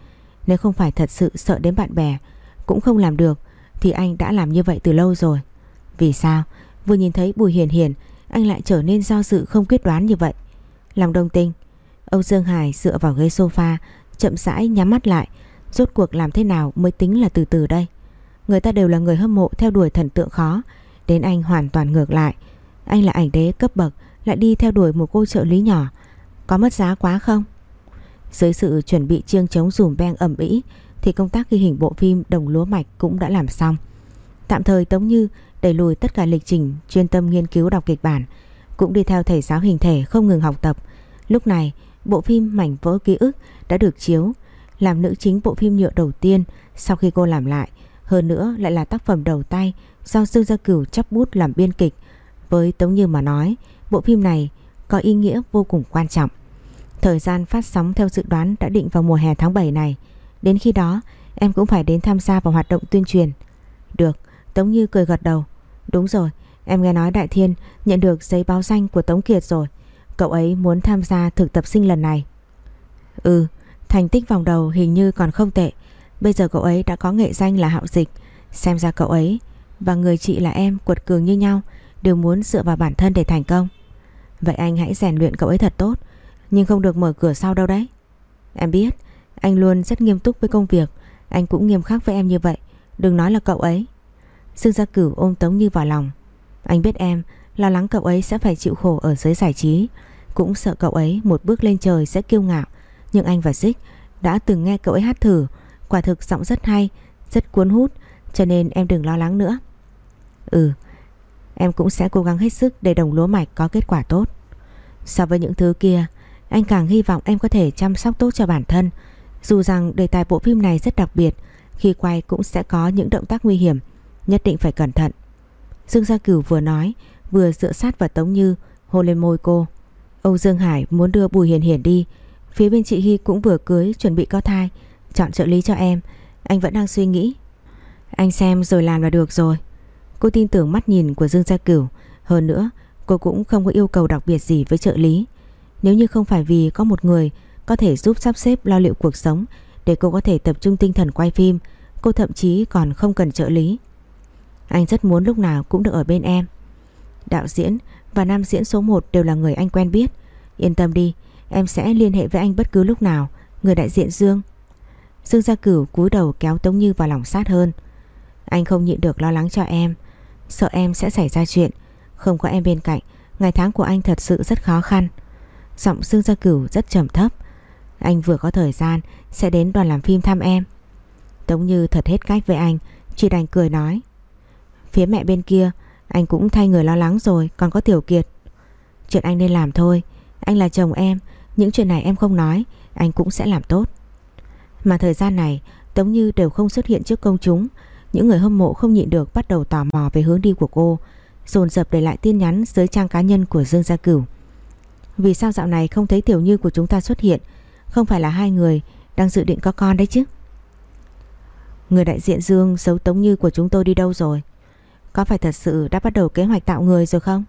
Nếu không phải thật sự sợ đến bạn bè, cũng không làm được, thì anh đã làm như vậy từ lâu rồi. Vì sao? Vừa nhìn thấy Bùi Hiền Hiền, anh lại trở nên do dự không quyết đoán như vậy. Lòng đông tinh Âu Dương Hải dựa vào ghế sofa, chậm rãi nhắm mắt lại, rốt cuộc làm thế nào mới tính là từ từ đây. Người ta đều là người hâm mộ theo đuổi thần tượng khó, đến anh hoàn toàn ngược lại. Anh là ảnh đế cấp bậc, lại đi theo đuổi một cô trợ lý nhỏ, có mất giá quá không? Dưới sự chuẩn bị chiêng chống dùm beng ẩm ĩ thì công tác ghi hình bộ phim Đồng Lúa Mạch cũng đã làm xong. Tạm thời Tống Như đẩy lùi tất cả lịch trình chuyên tâm nghiên cứu đọc kịch bản, cũng đi theo thầy giáo hình thể không ngừng học tập. Lúc này, bộ phim Mảnh vỡ ký ức đã được chiếu, làm nữ chính bộ phim nhựa đầu tiên sau khi cô làm lại, hơn nữa lại là tác phẩm đầu tay do Dương Gia Cửu chấp bút làm biên kịch. Với Tống Như mà nói, bộ phim này có ý nghĩa vô cùng quan trọng. Thời gian phát sóng theo dự đoán đã định vào mùa hè tháng 7 này. Đến khi đó, em cũng phải đến tham gia vào hoạt động tuyên truyền. Được, Tống Như cười gật đầu. Đúng rồi, em nghe nói Đại Thiên nhận được giấy báo danh của Tống Kiệt rồi. Cậu ấy muốn tham gia thực tập sinh lần này. Ừ, thành tích vòng đầu hình như còn không tệ. Bây giờ cậu ấy đã có nghệ danh là Hạo Dịch. Xem ra cậu ấy và người chị là em quật cường như nhau đều muốn dựa vào bản thân để thành công. Vậy anh hãy rèn luyện cậu ấy thật tốt Nhưng không được mở cửa sau đâu đấy Em biết Anh luôn rất nghiêm túc với công việc Anh cũng nghiêm khắc với em như vậy Đừng nói là cậu ấy Dương Gia Cửu ôm Tống Như vào lòng. Anh biết em lo lắng cậu ấy sẽ phải chịu khổ ở giới giải trí. Cũng sợ cậu ấy một bước lên trời sẽ kiêu ngạo. Nhưng anh và Dích đã từng nghe cậu ấy hát thử. Quả thực giọng rất hay Rất cuốn hút Cho nên em đừng lo lắng nữa. Ừ Em cũng sẽ cố gắng hết sức để đồng lúa mạch có kết quả tốt. So với những thứ kia Anh càng hy vọng em có thể chăm sóc tốt cho bản thân. Dù rằng đề tài bộ phim này rất đặc biệt, khi quay cũng sẽ có những động tác nguy hiểm, nhất định phải cẩn thận. Dương Gia Cửu vừa nói, vừa dựa sát vào Tống Như, hôn lên môi cô. Âu Dương Hải muốn đưa Bùi Hiền Hiền đi, phía bên chị Hy cũng vừa cưới chuẩn bị có thai, chọn trợ lý cho em, anh vẫn đang suy nghĩ. Anh xem rồi làm là được rồi. Cô tin tưởng mắt nhìn của Dương Gia Cửu, hơn nữa cô cũng không có yêu cầu đặc biệt gì với trợ lý. Nếu như không phải vì có một người có thể giúp sắp xếp lo liệu cuộc sống để cô có thể tập trung tinh thần quay phim, cô thậm chí còn không cần trợ lý. Anh rất muốn lúc nào cũng được ở bên em. Đạo diễn và nam diễn số 1 đều là người anh quen biết. Yên tâm đi, em sẽ liên hệ với anh bất cứ lúc nào. Người đại diện Dương. Dương Gia Cửu cúi đầu kéo Tống Như vào lòng sát hơn. Anh không nhịn được lo lắng cho em. Sợ em sẽ xảy ra chuyện. Không có em bên cạnh, ngày tháng của anh thật sự rất khó khăn. Giọng Dương Gia Cửu rất trầm thấp. Anh vừa có thời gian sẽ đến đoàn làm phim thăm em. Tống Như thật hết cách với anh, chỉ đành cười nói. Phía mẹ bên kia, anh cũng thay người lo lắng rồi, còn có Tiểu Kiệt. Chuyện anh nên làm thôi, anh là chồng em, những chuyện này em không nói, anh cũng sẽ làm tốt. Mà thời gian này, Tống Như đều không xuất hiện trước công chúng, những người hâm mộ không nhịn được bắt đầu tò mò về hướng đi của cô, dồn dập để lại tin nhắn dưới trang cá nhân của Dương Gia Cửu. Vì sao dạo này không thấy Tiểu Như của chúng ta xuất hiện, không phải là hai người đang dự định có con đấy chứ? Người đại diện Dương giấu Tống Như của chúng tôi đi đâu rồi? Có phải thật sự đã bắt đầu kế hoạch tạo người rồi không?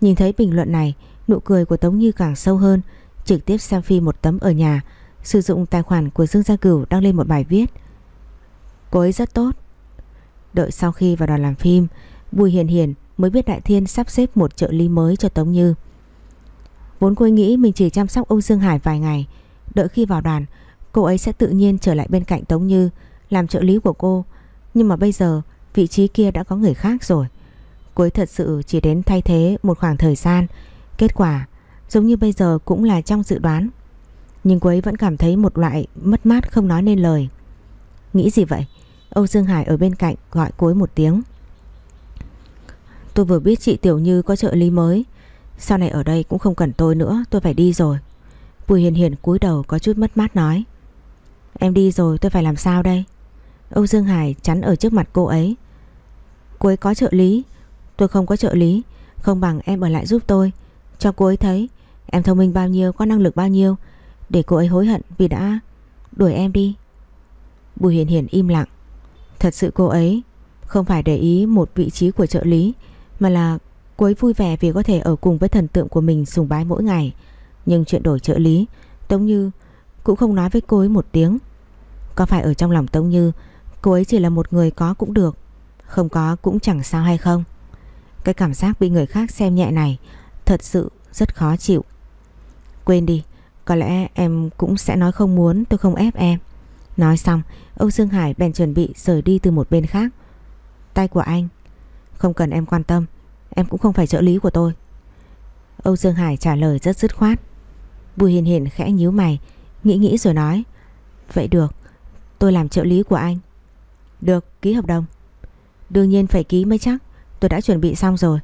Nhìn thấy bình luận này, nụ cười của Tống Như càng sâu hơn, trực tiếp xem phim một tấm ở nhà, sử dụng tài khoản của Dương Gia Cửu đăng lên một bài viết. Cô ấy rất tốt. Đợi sau khi vào đoàn làm phim, Bùi Hiền Hiền mới biết Đại Thiên sắp xếp một trợ lý mới cho Tống Như. Vốn cô ấy nghĩ mình chỉ chăm sóc Âu Dương Hải vài ngày, đợi khi vào đoàn, cô ấy sẽ tự nhiên trở lại bên cạnh Tống Như làm trợ lý của cô. Nhưng mà bây giờ vị trí kia đã có người khác rồi. Cuối thật sự chỉ đến thay thế một khoảng thời gian. Kết quả giống như bây giờ cũng là trong dự đoán. Nhưng cô ấy vẫn cảm thấy một loại mất mát không nói nên lời. Nghĩ gì vậy? Âu Dương Hải ở bên cạnh gọi cô một tiếng. Tôi vừa biết chị Tiểu Như có trợ lý mới. Sau này ở đây cũng không cần tôi nữa, tôi phải đi rồi. Bùi Hiền Hiền cúi đầu có chút mất mát nói. Em đi rồi tôi phải làm sao đây? Âu Dương Hải chắn ở trước mặt cô ấy. Cô ấy có trợ lý, tôi không có trợ lý, không bằng em ở lại giúp tôi, cho cô ấy thấy em thông minh bao nhiêu, có năng lực bao nhiêu, để cô ấy hối hận vì đã đuổi em đi. Bùi Hiền Hiền im lặng. Thật sự cô ấy không phải để ý một vị trí của trợ lý, mà là cô ấy vui vẻ vì có thể ở cùng với thần tượng của mình sùng bái mỗi ngày. Nhưng chuyện đổi trợ lý, Tống Như cũng không nói với cô ấy một tiếng. Có phải ở trong lòng Tống Như Cô ấy chỉ là một người có cũng được. Không có cũng chẳng sao hay không? Cái cảm giác bị người khác xem nhẹ này Thật sự rất khó chịu. Quên đi, Có lẽ em cũng sẽ nói không muốn, Tôi không ép em. Nói xong, Âu Dương Hải bèn chuẩn bị rời đi từ một bên khác. Tay của anh, Không cần em quan tâm, Em cũng không phải trợ lý của tôi. Âu Dương Hải trả lời rất dứt khoát. Bùi Hiền Hiền khẽ nhíu mày, Nghĩ nghĩ rồi nói, Vậy được, Tôi làm trợ lý của anh được, ký hợp đồng. Đương nhiên phải ký mới chắc, tôi đã chuẩn bị xong rồi.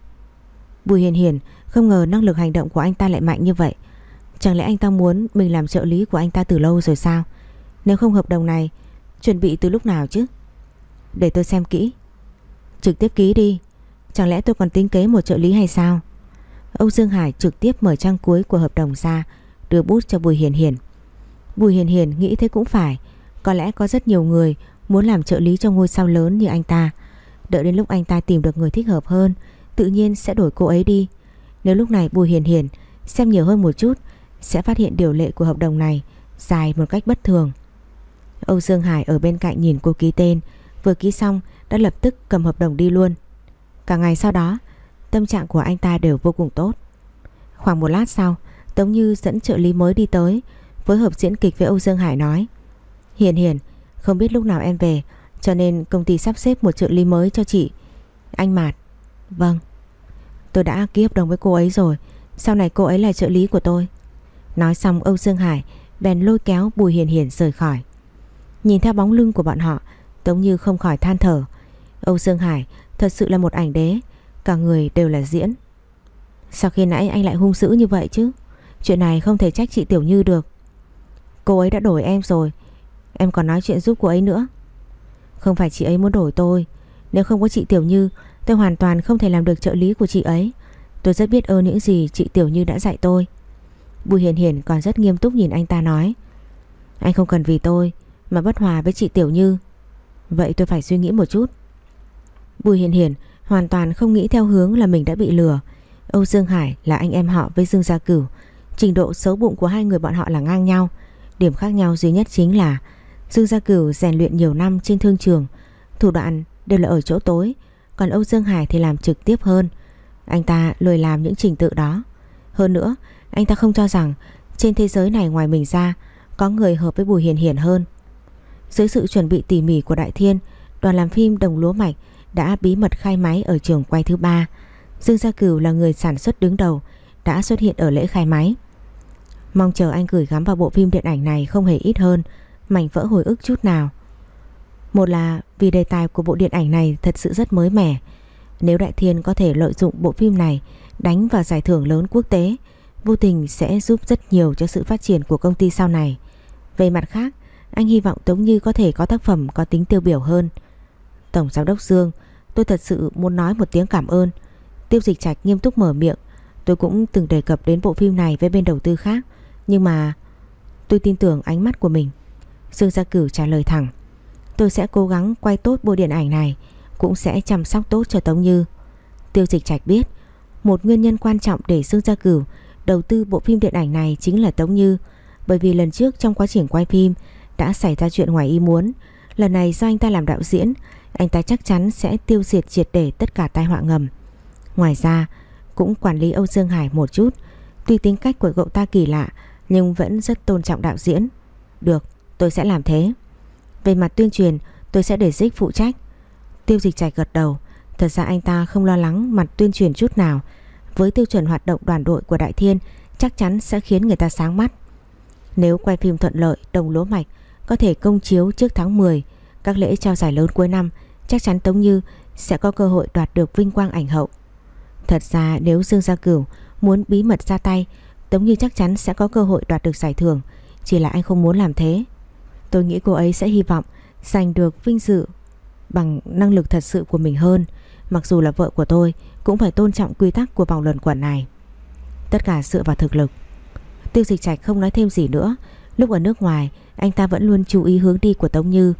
Bùi Hiền Hiền không ngờ năng lực hành động của anh ta lại mạnh như vậy. Chẳng lẽ anh ta muốn mình làm trợ lý của anh ta từ lâu rồi sao? Nếu không hợp đồng này, chuẩn bị từ lúc nào chứ? Để tôi xem kỹ. Trực tiếp ký đi. Chẳng lẽ tôi còn tính kế một trợ lý hay sao? Âu Dương Hải trực tiếp mở trang cuối của hợp đồng ra, đưa bút cho Bùi Hiền Hiền. Bùi Hiền Hiền nghĩ thế cũng phải, có lẽ có rất nhiều người muốn làm trợ lý cho ngôi sao lớn như anh ta. Đợi đến lúc anh ta tìm được người thích hợp hơn, tự nhiên sẽ đổi cô ấy đi. Nếu lúc này Bùi Hiền Hiền xem nhiều hơn một chút, sẽ phát hiện điều lệ của hợp đồng này dài một cách bất thường. Âu Dương Hải ở bên cạnh nhìn cô ký tên, vừa ký xong đã lập tức cầm hợp đồng đi luôn. Cả ngày sau đó, tâm trạng của anh ta đều vô cùng tốt. Khoảng một lát sau, Tống Như dẫn trợ lý mới đi tới, phối hợp diễn kịch với Âu Dương Hải nói Hiền Hiền, không biết lúc nào em về, Cho nên công ty sắp xếp một trợ lý mới cho chị. Anh Mạt. Vâng. Tôi đã ký hợp đồng với cô ấy rồi. Sau này cô ấy là trợ lý của tôi. Nói xong, Âu Dương Hải Bèn lôi kéo Bùi Hiền Hiền rời khỏi. Nhìn theo bóng lưng của bọn họ, Tống Như không khỏi than thở. Âu Dương Hải thật sự là một ảnh đế. Cả người đều là diễn. Sao khi nãy anh lại hung dữ như vậy chứ? Chuyện này không thể trách chị Tiểu Như được. Cô ấy đã đổi em rồi. Em còn nói chuyện giúp cô ấy nữa. Không phải chị ấy muốn đổi tôi. Nếu không có chị Tiểu Như, Tôi hoàn toàn không thể làm được trợ lý của chị ấy. Tôi rất biết ơn những gì chị Tiểu Như đã dạy tôi. Bùi Hiền Hiền còn rất nghiêm túc nhìn anh ta nói. Anh không cần vì tôi Mà bất hòa với chị Tiểu Như. Vậy tôi phải suy nghĩ một chút. Bùi Hiền Hiền hoàn toàn không nghĩ theo hướng là mình đã bị lừa. Âu Dương Hải là anh em họ với Dương Gia Cửu. Trình độ xấu bụng của hai người bọn họ là ngang nhau. Điểm khác nhau duy nhất chính là Dương Gia Cửu rèn luyện nhiều năm trên thương trường. Thủ đoạn đều là ở chỗ tối, Còn Âu Dương Hải thì làm trực tiếp hơn. Anh ta lười làm những trình tự đó. Hơn nữa, Anh ta không cho rằng Trên thế giới này ngoài mình ra, Có người hợp với Bùi Hiền Hiền hơn. Dưới sự chuẩn bị tỉ mỉ của Đại Thiên, Đoàn làm phim Đồng Lúa Mạch Đã bí mật khai máy ở trường quay thứ ba. Dương Gia Cửu là người sản xuất đứng đầu, Đã xuất hiện ở lễ khai máy. Mong chờ anh gửi gắm vào bộ phim điện ảnh này không hề ít hơn mảnh vỡ hồi ức chút nào. Một là vì đề tài của bộ điện ảnh này thật sự rất mới mẻ. Nếu Đại Thiên có thể lợi dụng bộ phim này đánh vào giải thưởng lớn quốc tế, vô tình sẽ giúp rất nhiều cho sự phát triển của công ty sau này. Về mặt khác, anh hy vọng Tống Như có thể có tác phẩm có tính tiêu biểu hơn. Tổng Giám đốc Dương, tôi thật sự muốn nói một tiếng cảm ơn. Tiêu dịch trạch nghiêm túc mở miệng. Tôi cũng từng đề cập đến bộ phim này với bên đầu tư khác. Nhưng mà tôi tin tưởng ánh mắt của mình. Dương Gia Cửu trả lời thẳng, Tôi sẽ cố gắng quay tốt bộ điện ảnh này, Cũng sẽ chăm sóc tốt cho Tống Như. Tiêu dịch trạch biết, Một nguyên nhân quan trọng để Dương Gia Cửu Đầu tư bộ phim điện ảnh này chính là Tống Như, Bởi vì lần trước trong quá trình quay phim Đã xảy ra chuyện ngoài ý muốn. Lần này do anh ta làm đạo diễn, Anh ta chắc chắn sẽ tiêu diệt triệt để tất cả tai họa ngầm. Ngoài ra, Cũng quản lý Âu Dương Hải một chút, Tuy tính cách của cậu ta kỳ lạ, Nhưng vẫn rất tôn trọng đạo diễn. Được. Tôi sẽ làm thế. Về mặt tuyên truyền, tôi sẽ để Dích phụ trách. Tiêu dịch trạch gật đầu. Thật ra anh ta không lo lắng mặt tuyên truyền chút nào. Với tiêu chuẩn hoạt động đoàn đội của Đại Thiên, Chắc chắn sẽ khiến người ta sáng mắt. Nếu quay phim thuận lợi, Đồng lúa mạch, Có thể công chiếu trước tháng 10 Các lễ trao giải lớn cuối năm, Chắc chắn Tống Như sẽ có cơ hội đoạt được vinh quang ảnh hậu. Thật ra nếu Dương Gia Cửu muốn bí mật ra tay, Tống Như chắc chắn sẽ có cơ hội đoạt được giải thưởng. Chỉ là anh không muốn làm thế. Tôi nghĩ cô ấy sẽ hy vọng giành được vinh dự bằng năng lực thật sự của mình hơn. Mặc dù là vợ của tôi cũng phải tôn trọng quy tắc của vòng luận quẩn này. Tất cả dựa vào thực lực. Tiêu dịch trạch không nói thêm gì nữa. Lúc ở nước ngoài, anh ta vẫn luôn chú ý hướng đi của Tống Như.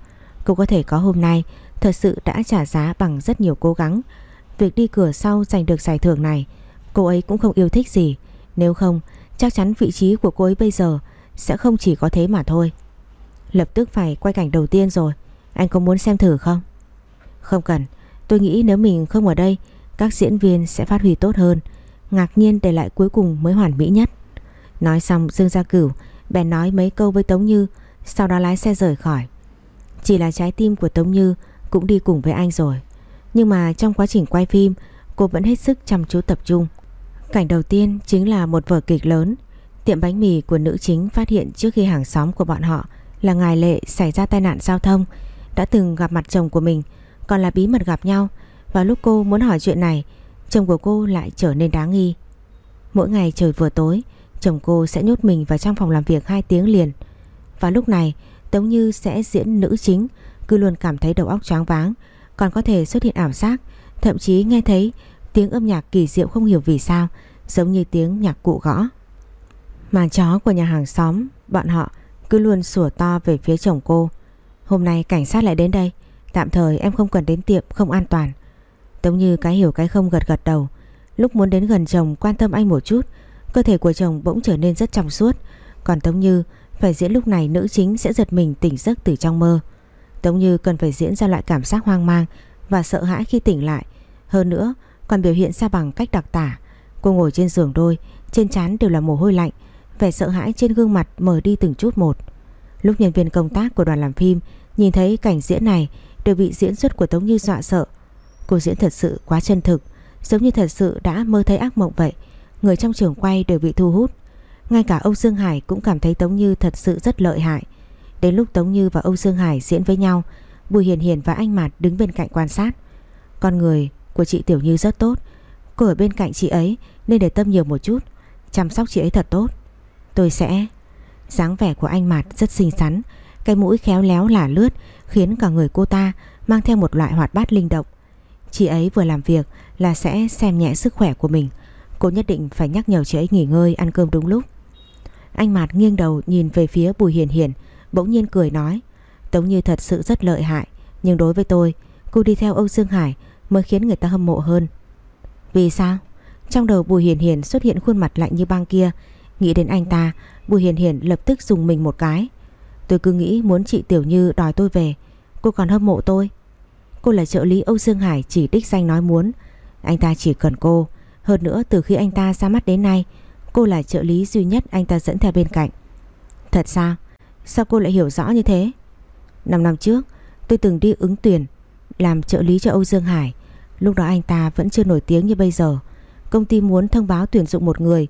Cô có thể có hôm nay thật sự đã trả giá bằng rất nhiều cố gắng. Việc đi cửa sau giành được giải thưởng này, cô ấy cũng không yêu thích gì. Nếu không, chắc chắn vị trí của cô ấy bây giờ sẽ không chỉ có thế mà thôi. Lập tức phải quay cảnh đầu tiên rồi. Anh có muốn xem thử không? Không cần. Tôi nghĩ nếu mình không ở đây, Các diễn viên sẽ phát huy tốt hơn. Ngạc nhiên để lại cuối cùng mới hoàn mỹ nhất. Nói xong, Dương Gia Cửu, Bèn nói mấy câu với Tống Như, Sau đó lái xe rời khỏi. Chỉ là trái tim của Tống Như Cũng đi cùng với anh rồi. Nhưng mà trong quá trình quay phim, Cô vẫn hết sức chăm chú tập trung. Cảnh đầu tiên chính là một vở kịch lớn. Tiệm bánh mì của nữ chính phát hiện trước khi hàng xóm của bọn họ là ngài Lệ xảy ra tai nạn giao thông, đã từng gặp mặt chồng của mình, còn là bí mật gặp nhau. Và lúc cô muốn hỏi chuyện này, chồng của cô lại trở nên đáng nghi. Mỗi ngày trời vừa tối, chồng cô sẽ nhốt mình vào trong phòng làm việc 2 tiếng liền. Và lúc này, Tống Như sẽ diễn nữ chính, cứ luôn cảm thấy đầu óc choáng váng, còn có thể xuất hiện ảo giác, thậm chí nghe thấy tiếng âm nhạc kỳ diệu không hiểu vì sao, giống như tiếng nhạc cụ gõ. Màn chó của nhà hàng xóm, bọn họ cứ luôn sủa to về phía chồng cô. Hôm nay cảnh sát lại đến đây, tạm thời em không cần đến tiệm không an toàn. Tống như cái hiểu cái không gật gật đầu, lúc muốn đến gần chồng quan tâm anh một chút, cơ thể của chồng bỗng trở nên rất trong suốt, còn Tống Như phải diễn lúc này nữ chính sẽ giật mình tỉnh giấc từ trong mơ. Tống Như cần phải diễn ra loại cảm giác hoang mang và sợ hãi khi tỉnh lại, hơn nữa còn biểu hiện ra bằng cách đặc tả. Cô ngồi trên giường đôi, trên trán đều là mồ hôi lạnh, Vẻ sợ hãi trên gương mặt mở đi từng chút một. Lúc nhân viên công tác của đoàn làm phim Nhìn thấy cảnh diễn này Đều bị diễn xuất của Tống Như dọa sợ. Cô diễn thật sự quá chân thực, Giống như thật sự đã mơ thấy ác mộng vậy. Người trong trường quay đều bị thu hút. Ngay cả Âu Dương Hải cũng cảm thấy Tống Như thật sự rất lợi hại. Đến lúc Tống Như và Âu Dương Hải diễn với nhau, Bùi Hiền Hiền và anh Mạt đứng bên cạnh quan sát. Con người của chị Tiểu Như rất tốt. Cô ở bên cạnh chị ấy Nên để tâm nhiều một chút, Chăm sóc chị ấy thật tốt. Tôi sẽ... dáng vẻ của anh Mạt rất xinh xắn, cái mũi khéo léo là lướt khiến cả người cô ta mang theo một loại hoạt bát linh động. Chị ấy vừa làm việc là sẽ xem nhẹ sức khỏe của mình. Cô nhất định phải nhắc nhở chị ấy nghỉ ngơi ăn cơm đúng lúc. Anh Mạt nghiêng đầu nhìn về phía Bùi Hiền Hiền, bỗng nhiên cười nói. Tống Như thật sự rất lợi hại, nhưng đối với tôi, cô đi theo Âu Dương Hải mới khiến người ta hâm mộ hơn. Vì sao? Trong đầu Bùi Hiền Hiền xuất hiện khuôn mặt lạnh như băng kia, nghĩ đến anh ta, Bùi Hiền Hiền lập tức dùng mình một cái. Tôi cứ nghĩ muốn chị Tiểu Như đòi tôi về, cô còn hâm mộ tôi. Cô là trợ lý Âu Dương Hải chỉ đích danh nói muốn, anh ta chỉ cần cô. Hơn nữa từ khi anh ta ra mắt đến nay, cô là trợ lý duy nhất anh ta dẫn theo bên cạnh. Thật sao? Sao cô lại hiểu rõ như thế? Năm năm trước, tôi từng đi ứng tuyển làm trợ lý cho Âu Dương Hải. Lúc đó anh ta vẫn chưa nổi tiếng như bây giờ. Công ty muốn thông báo tuyển dụng một người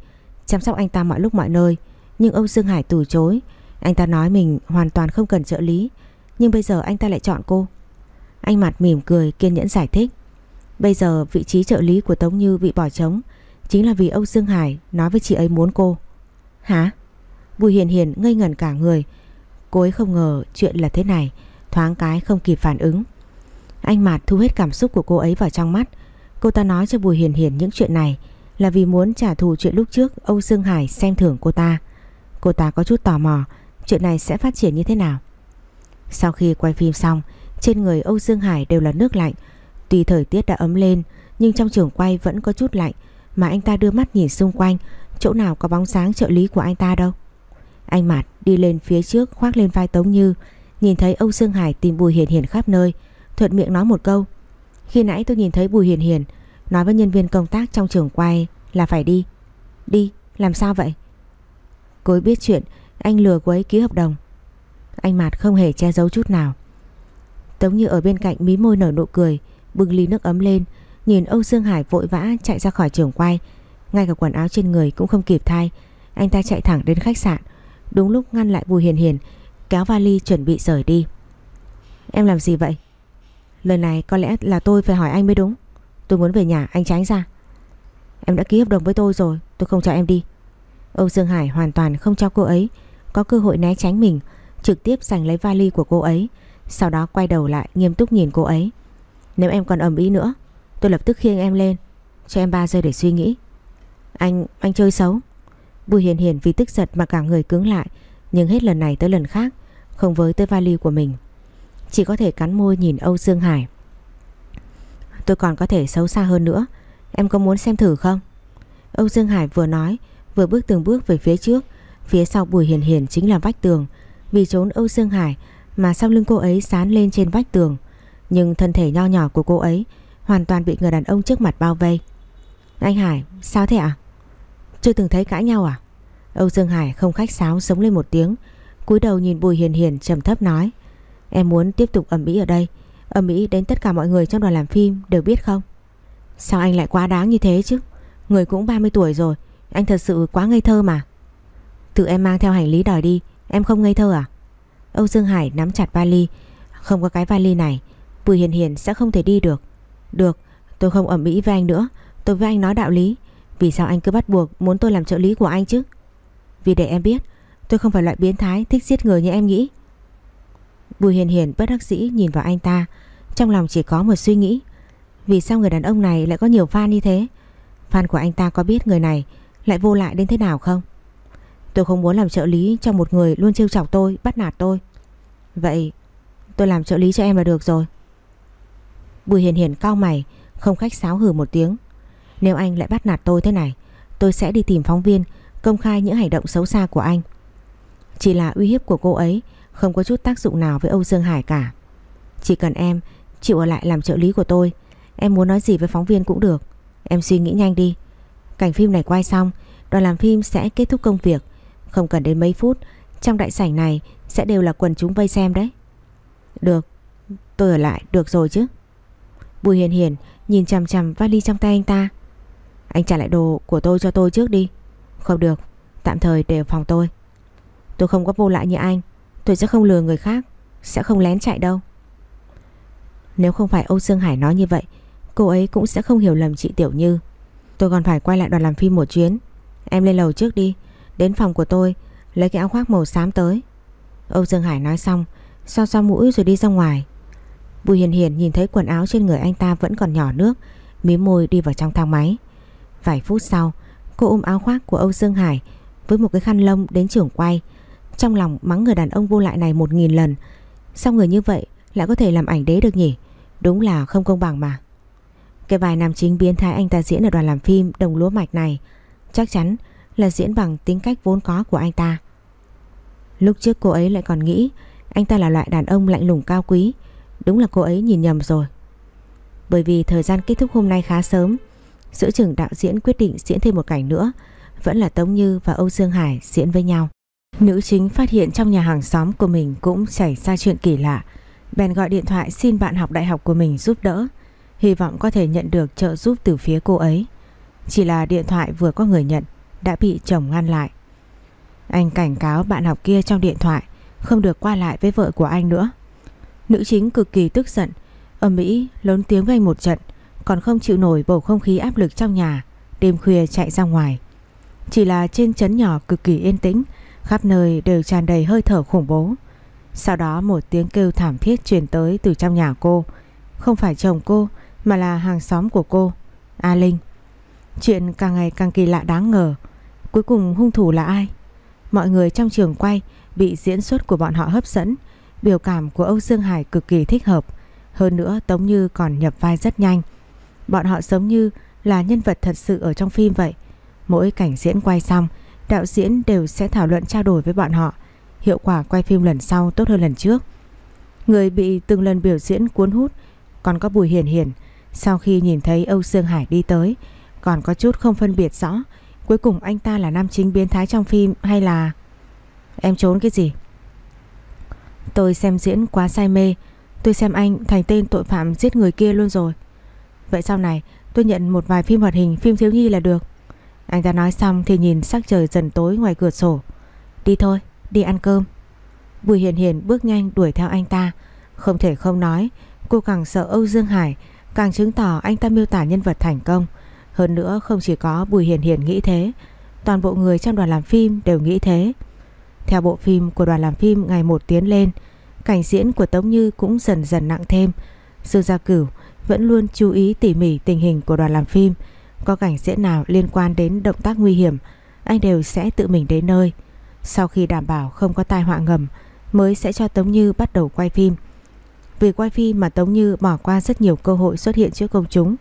chăm sóc anh ta mọi lúc mọi nơi. Nhưng Âu Dương Hải từ chối. Anh ta nói mình hoàn toàn không cần trợ lý. Nhưng bây giờ anh ta lại chọn cô. Anh mặt mỉm cười kiên nhẫn giải thích. Bây giờ vị trí trợ lý của Tống Như bị bỏ trống chính là vì Âu Dương Hải nói với chị ấy muốn cô. Hả? Bùi Hiền Hiền ngây ngẩn cả người. Cô ấy không ngờ chuyện là thế này, thoáng cái không kịp phản ứng. Anh Mạt thu hết cảm xúc của cô ấy vào trong mắt. Cô ta nói cho Bùi Hiền Hiền những chuyện này là vì muốn trả thù chuyện lúc trước Âu Dương Hải xem thưởng cô ta. Cô ta có chút tò mò chuyện này sẽ phát triển như thế nào. Sau khi quay phim xong, trên người Âu Dương Hải đều là nước lạnh. Tuy thời tiết đã ấm lên, nhưng trong trường quay vẫn có chút lạnh mà anh ta đưa mắt nhìn xung quanh, chỗ nào có bóng sáng trợ lý của anh ta đâu. Anh Mạt đi lên phía trước khoác lên vai Tống Như, nhìn thấy Âu Dương Hải tìm Bùi Hiền Hiền khắp nơi, thuận miệng nói một câu. Khi nãy tôi nhìn thấy Bùi Hiền Hiền nói với nhân viên công tác trong trường quay là phải đi. Đi, làm sao vậy? Cô ấy biết chuyện anh lừa cô ấy ký hợp đồng. Anh Mạt không hề che giấu chút nào. Tống Như ở bên cạnh mí môi nở nụ cười, bưng ly nước ấm lên, nhìn Âu Dương Hải vội vã chạy ra khỏi trường quay, ngay cả quần áo trên người cũng không kịp thay, anh ta chạy thẳng đến khách sạn, đúng lúc ngăn lại Bùi Hiền Hiền, kéo vali chuẩn bị rời đi. Em làm gì vậy? Lần này có lẽ là tôi phải hỏi anh mới đúng. Tôi muốn về nhà, anh tránh ra. Em đã ký hợp đồng với tôi rồi, tôi không cho em đi. Âu Dương Hải hoàn toàn không cho cô ấy có cơ hội né tránh mình, trực tiếp giành lấy vali của cô ấy, sau đó quay đầu lại nghiêm túc nhìn cô ấy. Nếu em còn ầm ý nữa, tôi lập tức khiêng em lên, cho em 3 giây để suy nghĩ. Anh, anh chơi xấu. Bùi Hiền Hiền vì tức giận mà cả người cứng lại, nhưng hết lần này tới lần khác, không với tới vali của mình. Chỉ có thể cắn môi nhìn Âu Dương Hải. Tôi còn có thể xấu xa hơn nữa, em có muốn xem thử không? Âu Dương Hải vừa nói, vừa bước từng bước về phía trước, phía sau Bùi Hiền Hiền chính là vách tường. Vì trốn Âu Dương Hải mà sau lưng cô ấy sán lên trên vách tường. Nhưng thân thể nho nhỏ của cô ấy hoàn toàn bị người đàn ông trước mặt bao vây. Anh Hải, sao thế ạ? À? Chưa từng thấy cãi nhau à? Âu Dương Hải không khách sáo sống lên một tiếng, cúi đầu nhìn Bùi Hiền Hiền trầm thấp nói: "Em muốn tiếp tục ẩm ĩ ở đây, Âm mỹ đến tất cả mọi người trong đoàn làm phim đều biết không?" Sao anh lại quá đáng như thế chứ? Người cũng 30 tuổi rồi, anh thật sự quá ngây thơ mà. Tự em mang theo hành lý đòi đi, em không ngây thơ à? Âu Dương Hải nắm chặt vali, không có cái vali này, Bùi Hiền Hiền sẽ không thể đi được. Được, tôi không ẩm mỹ với anh nữa, tôi với anh nói đạo lý. Vì sao anh cứ bắt buộc muốn tôi làm trợ lý của anh chứ? Vì để em biết, tôi không phải loại biến thái thích giết người như em nghĩ. Bùi Hiền Hiền bất đắc dĩ nhìn vào anh ta, trong lòng chỉ có một suy nghĩ. Vì sao người đàn ông này lại có nhiều fan như thế? Fan của anh ta có biết người này lại vô lại đến thế nào không? Tôi không muốn làm trợ lý cho một người luôn trêu chọc tôi, bắt nạt tôi. Vậy tôi làm trợ lý cho em là được rồi. Bùi Hiền Hiền cao mày, không khách sáo hử một tiếng. Nếu anh lại bắt nạt tôi thế này, tôi sẽ đi tìm phóng viên công khai những hành động xấu xa của anh. Chỉ là uy hiếp của cô ấy không có chút tác dụng nào với Âu Dương Hải cả. Chỉ cần em chịu ở lại làm trợ lý của tôi, em muốn nói gì với phóng viên cũng được. Em suy nghĩ nhanh đi. Cảnh phim này quay xong, đoàn làm phim sẽ kết thúc công việc. Không cần đến mấy phút, trong đại sảnh này sẽ đều là quần chúng vây xem đấy. Được, tôi ở lại, được rồi chứ. Bùi Hiền Hiền nhìn chằm chằm vali trong tay anh ta. Anh trả lại đồ của tôi cho tôi trước đi. Không được, tạm thời để ở phòng tôi. Tôi không có vô lại như anh, tôi sẽ không lừa người khác, sẽ không lén chạy đâu. Nếu không phải Âu Dương Hải nói như vậy, cô ấy cũng sẽ không hiểu lầm chị Tiểu Như. Tôi còn phải quay lại đoàn làm phim một chuyến. Em lên lầu trước đi, đến phòng của tôi, Lấy cái áo khoác màu xám tới Âu Dương Hải nói xong Xoa xoa mũi rồi đi ra ngoài Bùi Hiền Hiền nhìn thấy quần áo trên người anh ta vẫn còn nhỏ nước Mím môi đi vào trong thang máy Vài phút sau Cô ôm áo khoác của Âu Dương Hải Với một cái khăn lông đến trưởng quay trong lòng mắng người đàn ông vô lại này một nghìn lần. Sao người như vậy Lại có thể làm ảnh đế được nhỉ? Đúng là không công bằng mà. Cái vài nam chính biến thái anh ta diễn ở đoàn làm phim Đồng lúa mạch này, Chắc chắn là diễn bằng tính cách vốn có của anh ta. Lúc trước cô ấy lại còn nghĩ Anh ta là loại đàn ông lạnh lùng cao quý. Đúng là cô ấy nhìn nhầm rồi. Bởi vì thời gian kết thúc hôm nay khá sớm, Giữa trưởng đạo diễn quyết định diễn thêm một cảnh nữa, Vẫn là Tống Như và Âu Dương Hải diễn với nhau. Nữ chính phát hiện trong nhà hàng xóm của mình cũng xảy ra chuyện kỳ lạ. Bèn gọi điện thoại xin bạn học đại học của mình giúp đỡ, Hy vọng có thể nhận được trợ giúp từ phía cô ấy. Chỉ là điện thoại vừa có người nhận, Đã bị chồng ngăn lại. Anh cảnh cáo bạn học kia trong điện thoại, Không được qua lại với vợ của anh nữa. Nữ chính cực kỳ tức giận Ở Mỹ lớn tiếng với anh một trận, Còn không chịu nổi bầu không khí áp lực trong nhà, Đêm khuya chạy ra ngoài. Chỉ là trên chấn nhỏ cực kỳ yên tĩnh Khắp nơi đều tràn đầy hơi thở khủng bố. Sau đó một tiếng kêu thảm thiết truyền tới từ trong nhà cô. Không phải chồng cô, Mà là hàng xóm của cô, A Linh. Chuyện càng ngày càng kỳ lạ đáng ngờ. Cuối cùng hung thủ là ai? Mọi người trong trường quay Bị diễn xuất của bọn họ hấp dẫn, Biểu cảm của Âu Dương Hải cực kỳ thích hợp. Hơn nữa, Tống Như còn nhập vai rất nhanh. Bọn họ giống như là nhân vật thật sự ở trong phim vậy. Mỗi cảnh diễn quay xong Đạo diễn đều sẽ thảo luận trao đổi với bọn họ. Hiệu quả quay phim lần sau tốt hơn lần trước. Người bị từng lần biểu diễn cuốn hút Còn có Bùi Hiền Hiền Sau khi nhìn thấy Âu Dương Hải đi tới, Còn có chút không phân biệt rõ, Cuối cùng anh ta là nam chính biến thái trong phim Hay là Em trốn cái gì? Tôi xem diễn quá say mê. Tôi xem anh thành tên tội phạm giết người kia luôn rồi. Vậy sau này, tôi nhận một vài phim hoạt hình Phim thiếu nhi là được. Anh ta nói xong thì nhìn sắc trời dần tối ngoài cửa sổ. Đi thôi đi ăn cơm. Bùi Hiền Hiền bước nhanh đuổi theo anh ta. Không thể không nói Cô càng sợ Âu Dương Hải Càng chứng tỏ anh ta miêu tả nhân vật thành công. Hơn nữa không chỉ có Bùi Hiền Hiền nghĩ thế Toàn bộ người trong đoàn làm phim đều nghĩ thế. Theo bộ phim của đoàn làm phim ngày một tiến lên, cảnh diễn của Tống Như cũng dần dần nặng thêm. Dương Gia Cửu vẫn luôn chú ý tỉ mỉ tình hình của đoàn làm phim. Có cảnh diễn nào liên quan đến động tác nguy hiểm, anh đều sẽ tự mình đến nơi. Sau khi đảm bảo không có tai họa ngầm, mới sẽ cho Tống Như bắt đầu quay phim. Vì quay phim mà Tống Như bỏ qua rất nhiều cơ hội xuất hiện trước công chúng,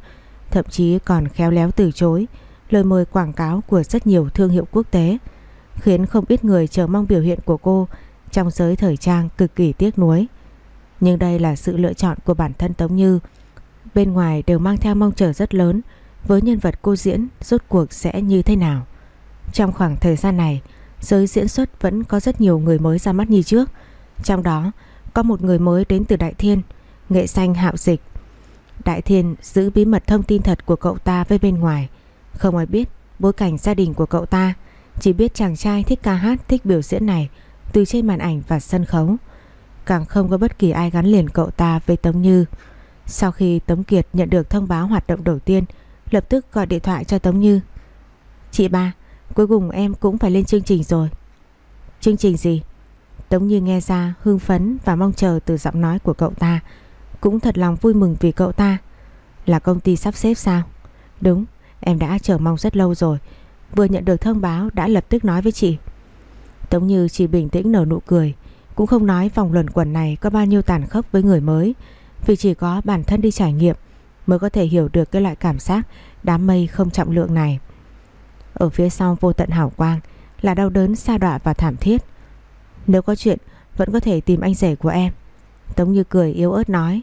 thậm chí còn khéo léo từ chối lời mời quảng cáo của rất nhiều thương hiệu quốc tế khiến không ít người chờ mong biểu hiện của cô trong giới thời trang cực kỳ tiếc nuối. Nhưng đây là sự lựa chọn của bản thân Tống Như. Bên ngoài đều mang theo mong chờ rất lớn với nhân vật cô diễn rốt cuộc sẽ như thế nào. Trong khoảng thời gian này, giới diễn xuất vẫn có rất nhiều người mới ra mắt như trước. Trong đó có một người mới đến từ Đại Thiên, nghệ xanh hạo dịch. Đại Thiên giữ bí mật thông tin thật của cậu ta với bên ngoài. Không ai biết bối cảnh gia đình của cậu ta. Chỉ biết chàng trai thích ca hát, thích biểu diễn này từ trên màn ảnh và sân khấu. Càng không có bất kỳ ai gắn liền cậu ta với Tống Như. Sau khi Tống Kiệt nhận được thông báo hoạt động đầu tiên, lập tức gọi điện thoại cho Tống Như. Chị ba, cuối cùng em cũng phải lên chương trình rồi. Chương trình gì? Tống Như nghe ra hưng phấn và mong chờ từ giọng nói của cậu ta. Cũng thật lòng vui mừng vì cậu ta. Là công ty sắp xếp sao? Đúng, em đã chờ mong rất lâu rồi. Vừa nhận được thông báo đã lập tức nói với chị Tống Như chỉ bình tĩnh nở nụ cười Cũng không nói vòng luẩn quẩn này có bao nhiêu tàn khốc với người mới Vì chỉ có bản thân đi trải nghiệm Mới có thể hiểu được cái loại cảm giác Đám mây không trọng lượng này. Ở phía sau vô tận hảo quang Là đau đớn xa đọa và thảm thiết. Nếu có chuyện, Vẫn có thể tìm anh rể của em. Tống Như cười yếu ớt nói,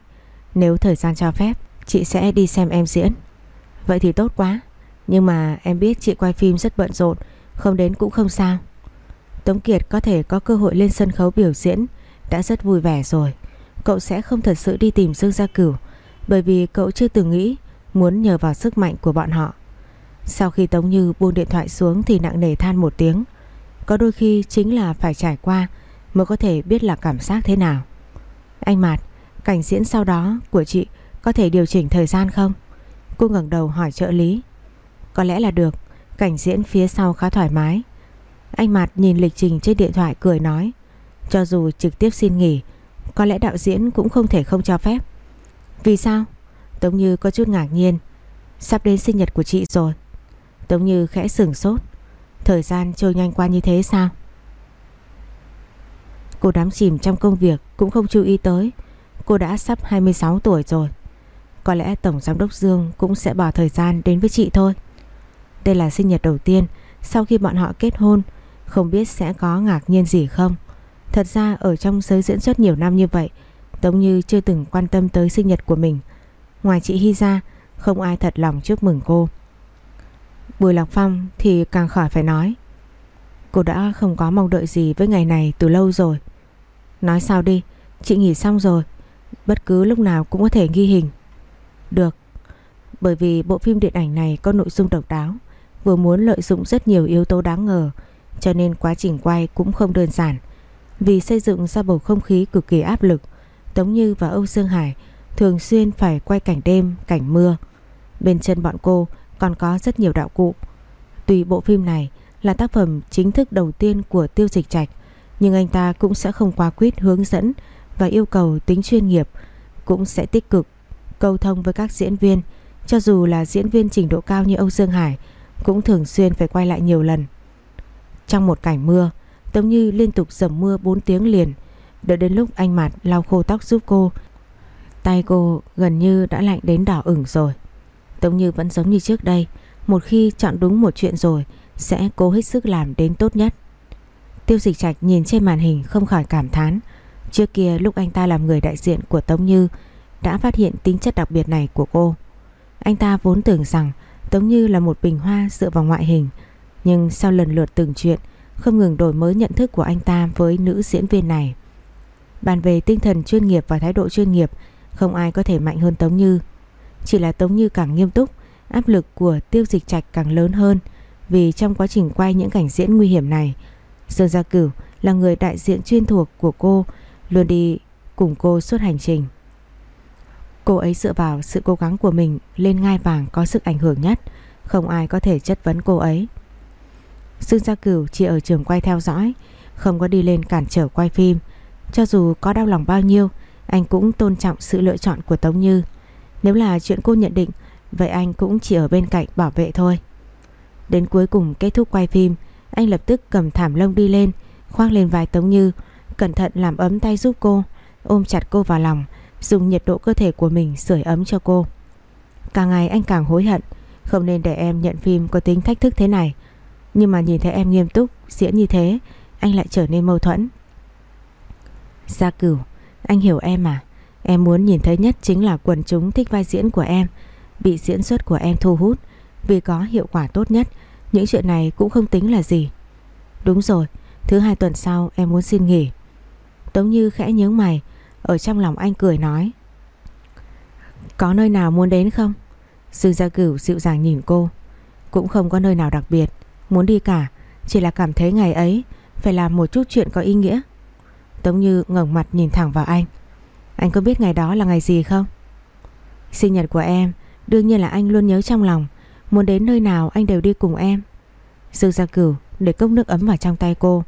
Nếu thời gian cho phép, Chị sẽ đi xem em diễn. Vậy thì tốt quá, nhưng mà em biết chị quay phim rất bận rộn, Không đến cũng không sao. Tống Kiệt có thể có cơ hội lên sân khấu biểu diễn, Đã rất vui vẻ rồi. Cậu sẽ không thật sự đi tìm Dương Gia Cửu bởi vì cậu chưa từng nghĩ Muốn nhờ vào sức mạnh của bọn họ. Sau khi Tống Như buông điện thoại xuống Thì nặng nề than một tiếng. Có đôi khi chính là phải trải qua Mới có thể biết là cảm giác thế nào. Anh Mạt, Cảnh diễn sau đó của chị Có thể điều chỉnh thời gian không? Cô ngẩng đầu hỏi trợ lý. Có lẽ là được, Cảnh diễn phía sau khá thoải mái. Anh Mạt nhìn lịch trình trên điện thoại cười nói, Cho dù trực tiếp xin nghỉ, Có lẽ đạo diễn cũng không thể không cho phép. Vì sao? Tống Như có chút ngạc nhiên. Sắp đến sinh nhật của chị rồi. Tống Như khẽ sửng sốt. Thời gian trôi nhanh qua như thế sao? Cô đắm chìm trong công việc cũng không chú ý tới. Cô đã sắp 26 tuổi rồi. Có lẽ Tổng Giám đốc Dương cũng sẽ bỏ thời gian đến với chị thôi. Đây là sinh nhật đầu tiên Sau khi bọn họ kết hôn. Không biết sẽ có ngạc nhiên gì không? Thật ra ở trong giới diễn xuất nhiều năm như vậy Tống Như chưa từng quan tâm tới sinh nhật của mình. Ngoài chị Hy ra, Không ai thật lòng chúc mừng cô. Bùi Lạc Phong thì càng khỏi phải nói, Cô đã không có mong đợi gì với ngày này từ lâu rồi. Nói sao đi, Chị nghỉ xong rồi, Bất cứ lúc nào cũng có thể ghi hình. Được, Bởi vì bộ phim điện ảnh này có nội dung độc đáo, Vừa muốn lợi dụng rất nhiều yếu tố đáng ngờ, Cho nên quá trình quay cũng không đơn giản. Vì xây dựng ra bầu không khí cực kỳ áp lực Tống Như và Âu Dương Hải Thường xuyên phải quay cảnh đêm, cảnh mưa. Bên chân bọn cô còn có rất nhiều đạo cụ. Tuy bộ phim này là tác phẩm chính thức đầu tiên của Tiêu Dịch Trạch Nhưng anh ta cũng sẽ không quá quyết hướng dẫn và yêu cầu tính chuyên nghiệp cũng sẽ tích cực câu thông với các diễn viên. Cho dù là diễn viên trình độ cao như Âu Dương Hải cũng thường xuyên phải quay lại nhiều lần. Trong một cảnh mưa, Tống Như liên tục dầm mưa 4 tiếng liền, đợi đến lúc anh Mạt lau khô tóc giúp cô. Tay cô gần như đã lạnh đến đỏ ửng rồi. Tống Như vẫn giống như trước đây, một khi chọn đúng một chuyện rồi sẽ cố hết sức làm đến tốt nhất. Tiêu Dịch Trạch nhìn trên màn hình không khỏi cảm thán, Trước kia lúc anh ta làm người đại diện của Tống Như đã phát hiện tính chất đặc biệt này của cô. Anh ta vốn tưởng rằng Tống Như là một bình hoa dựa vào ngoại hình, nhưng sau lần lượt từng chuyện, không ngừng đổi mới nhận thức của anh ta với nữ diễn viên này. Bàn về tinh thần chuyên nghiệp và thái độ chuyên nghiệp, không ai có thể mạnh hơn Tống Như. Chỉ là Tống Như càng nghiêm túc, áp lực của tiêu dịch trạch càng lớn hơn vì trong quá trình quay những cảnh diễn nguy hiểm này, Dương Gia Cửu là người đại diện chuyên thuộc của cô luôn đi cùng cô suốt hành trình. Cô ấy dựa vào sự cố gắng của mình lên ngai vàng có sức ảnh hưởng nhất, không ai có thể chất vấn cô ấy. Dương Gia Cửu chỉ ở trường quay theo dõi, không có đi lên cản trở quay phim. Cho dù có đau lòng bao nhiêu, anh cũng tôn trọng sự lựa chọn của Tống Như. Nếu là chuyện cô nhận định, vậy anh cũng chỉ ở bên cạnh bảo vệ thôi. Đến cuối cùng kết thúc quay phim, anh lập tức cầm thảm lông đi lên, khoác lên vai Tống Như, Cẩn thận làm ấm tay giúp cô Ôm chặt cô vào lòng Dùng nhiệt độ cơ thể của mình sưởi ấm cho cô Càng ngày anh càng hối hận Không nên để em nhận phim có tính thách thức thế này Nhưng mà nhìn thấy em nghiêm túc Diễn như thế Anh lại trở nên mâu thuẫn Gia cửu. Anh hiểu em à? Em muốn nhìn thấy nhất chính là quần chúng thích vai diễn của em. Bị diễn xuất của em thu hút. Vì có hiệu quả tốt nhất, Những chuyện này cũng không tính là gì. Đúng rồi, Thứ hai tuần sau em muốn xin nghỉ. Tống Như khẽ nhớ mày, Ở trong lòng anh cười nói. Có nơi nào muốn đến không? Dương Gia Cửu dịu dàng nhìn cô. Cũng không có nơi nào đặc biệt. Muốn đi cả, Chỉ là cảm thấy ngày ấy Phải làm một chút chuyện có ý nghĩa. Tống Như ngẩng mặt nhìn thẳng vào anh. Anh có biết ngày đó là ngày gì không? Sinh nhật của em, Đương nhiên là anh luôn nhớ trong lòng. Muốn đến nơi nào anh đều đi cùng em. Dương Gia Cửu để cốc nước ấm vào trong tay cô.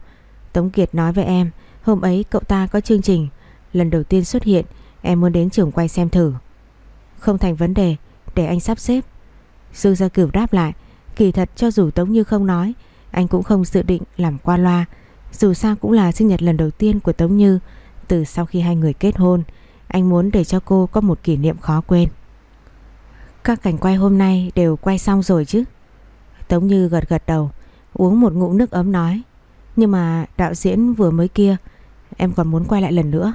Tống Kiệt nói với em, Hôm ấy cậu ta có chương trình. Lần đầu tiên xuất hiện, Em muốn đến trường quay xem thử. Không thành vấn đề, Để anh sắp xếp. Dương Gia Cửu đáp lại, Kỳ thật cho dù Tống Như không nói, Anh cũng không dự định làm qua loa. Dù sao cũng là sinh nhật lần đầu tiên của Tống Như. Từ sau khi hai người kết hôn, Anh muốn để cho cô có một kỷ niệm khó quên. Các cảnh quay hôm nay đều quay xong rồi chứ? Tống Như gật gật đầu, Uống một ngụm nước ấm nói. Nhưng mà đạo diễn vừa mới kia, Em còn muốn quay lại lần nữa.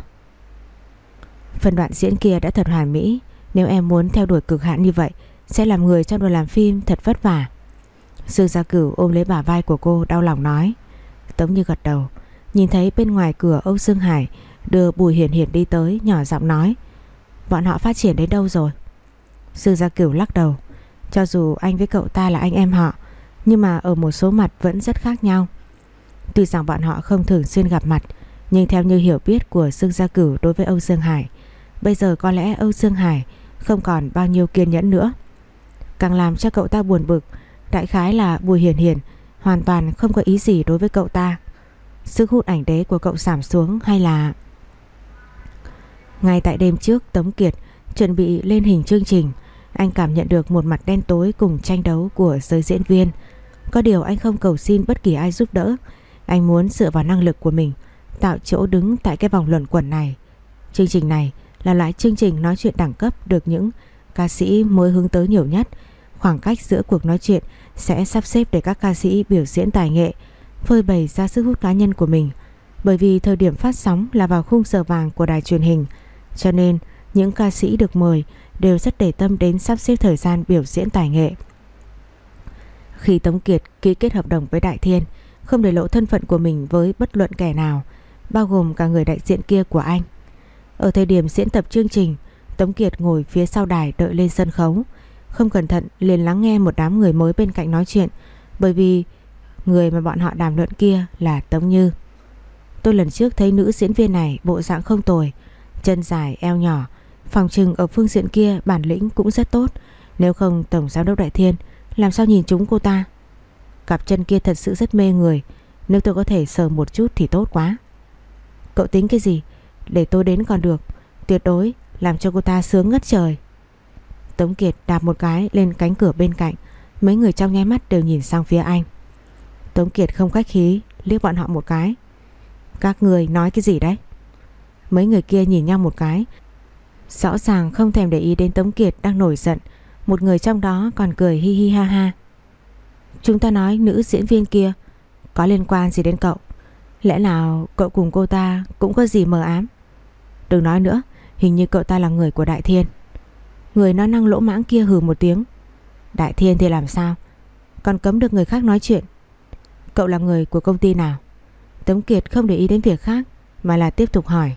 Phần đoạn diễn kia đã thật hoàn mỹ. Nếu em muốn theo đuổi cực hạn như vậy, Sẽ làm người trong đoàn làm phim thật vất vả. Dương Gia Cửu ôm lấy bả vai của cô đau lòng nói. Tống như gật đầu, Nhìn thấy bên ngoài cửa Âu Dương Hải, Đưa Bùi Hiển Hiển đi tới, nhỏ giọng nói, Bọn họ phát triển đến đâu rồi? Dương Gia Cửu lắc đầu, Cho dù anh với cậu ta là anh em họ, Nhưng mà ở một số mặt vẫn rất khác nhau. Tuy rằng bọn họ không thường xuyên gặp mặt, nhưng theo như hiểu biết của Dương Gia Cửu đối với Âu Dương Hải, Bây giờ có lẽ Âu Dương Hải không còn bao nhiêu kiên nhẫn nữa. Càng làm cho cậu ta buồn bực, Đại khái là Bùi Hiền Hiền hoàn toàn không có ý gì đối với cậu ta. Sức hút ảnh đế của cậu giảm xuống hay là... Ngay tại đêm trước Tống Kiệt chuẩn bị lên hình chương trình, Anh cảm nhận được một mặt đen tối cùng tranh đấu của giới diễn viên. Có điều anh không cầu xin bất kỳ ai giúp đỡ. Anh muốn dựa vào năng lực của mình Tạo chỗ đứng tại cái vòng luận quẩn này. Chương trình này là loại chương trình nói chuyện đẳng cấp được những ca sĩ mới hướng tới nhiều nhất. Khoảng cách giữa cuộc nói chuyện sẽ sắp xếp để các ca sĩ biểu diễn tài nghệ phơi bày ra sức hút cá nhân của mình bởi vì thời điểm phát sóng là vào khung giờ vàng của đài truyền hình cho nên những ca sĩ được mời đều rất để tâm đến sắp xếp thời gian biểu diễn tài nghệ. Khi Tống Kiệt ký kết hợp đồng với Đại Thiên, không để lộ thân phận của mình với bất luận kẻ nào, bao gồm cả người đại diện kia của anh. Ở thời điểm diễn tập chương trình, Tống Kiệt ngồi phía sau đài đợi lên sân khấu, không cẩn thận liền lắng nghe một đám người mới bên cạnh nói chuyện, bởi vì người mà bọn họ đàm luận kia là Tống Như. Tôi lần trước thấy nữ diễn viên này bộ dạng không tồi, Chân dài eo nhỏ. Phòng trừng ở phương diện kia bản lĩnh cũng rất tốt. Nếu không Tổng Giám đốc Đại Thiên Làm sao nhìn chúng cô ta? Cặp chân kia thật sự rất mê người. Nếu tôi có thể sờ một chút thì tốt quá. Cậu tính cái gì? Để tôi đến còn được. Tuyệt đối làm cho cô ta sướng ngất trời. Tống Kiệt đạp một cái lên cánh cửa bên cạnh. Mấy người trong nháy mắt đều nhìn sang phía anh. Tống Kiệt không khách khí, Liếc bọn họ một cái. Các người nói cái gì đấy? Mấy người kia nhìn nhau một cái. Rõ ràng không thèm để ý đến Tống Kiệt đang nổi giận. Một người trong đó còn cười hi hi ha ha. Chúng ta nói nữ diễn viên kia, Có liên quan gì đến cậu? Lẽ nào cậu cùng cô ta Cũng có gì mờ ám? Đừng nói nữa, Hình như cậu ta là người của Đại Thiên. Người nói năng lỗ mãng kia hừ một tiếng. Đại Thiên thì làm sao? Còn cấm được người khác nói chuyện. Cậu là người của công ty nào? Tống Kiệt không để ý đến việc khác, Mà là tiếp tục hỏi.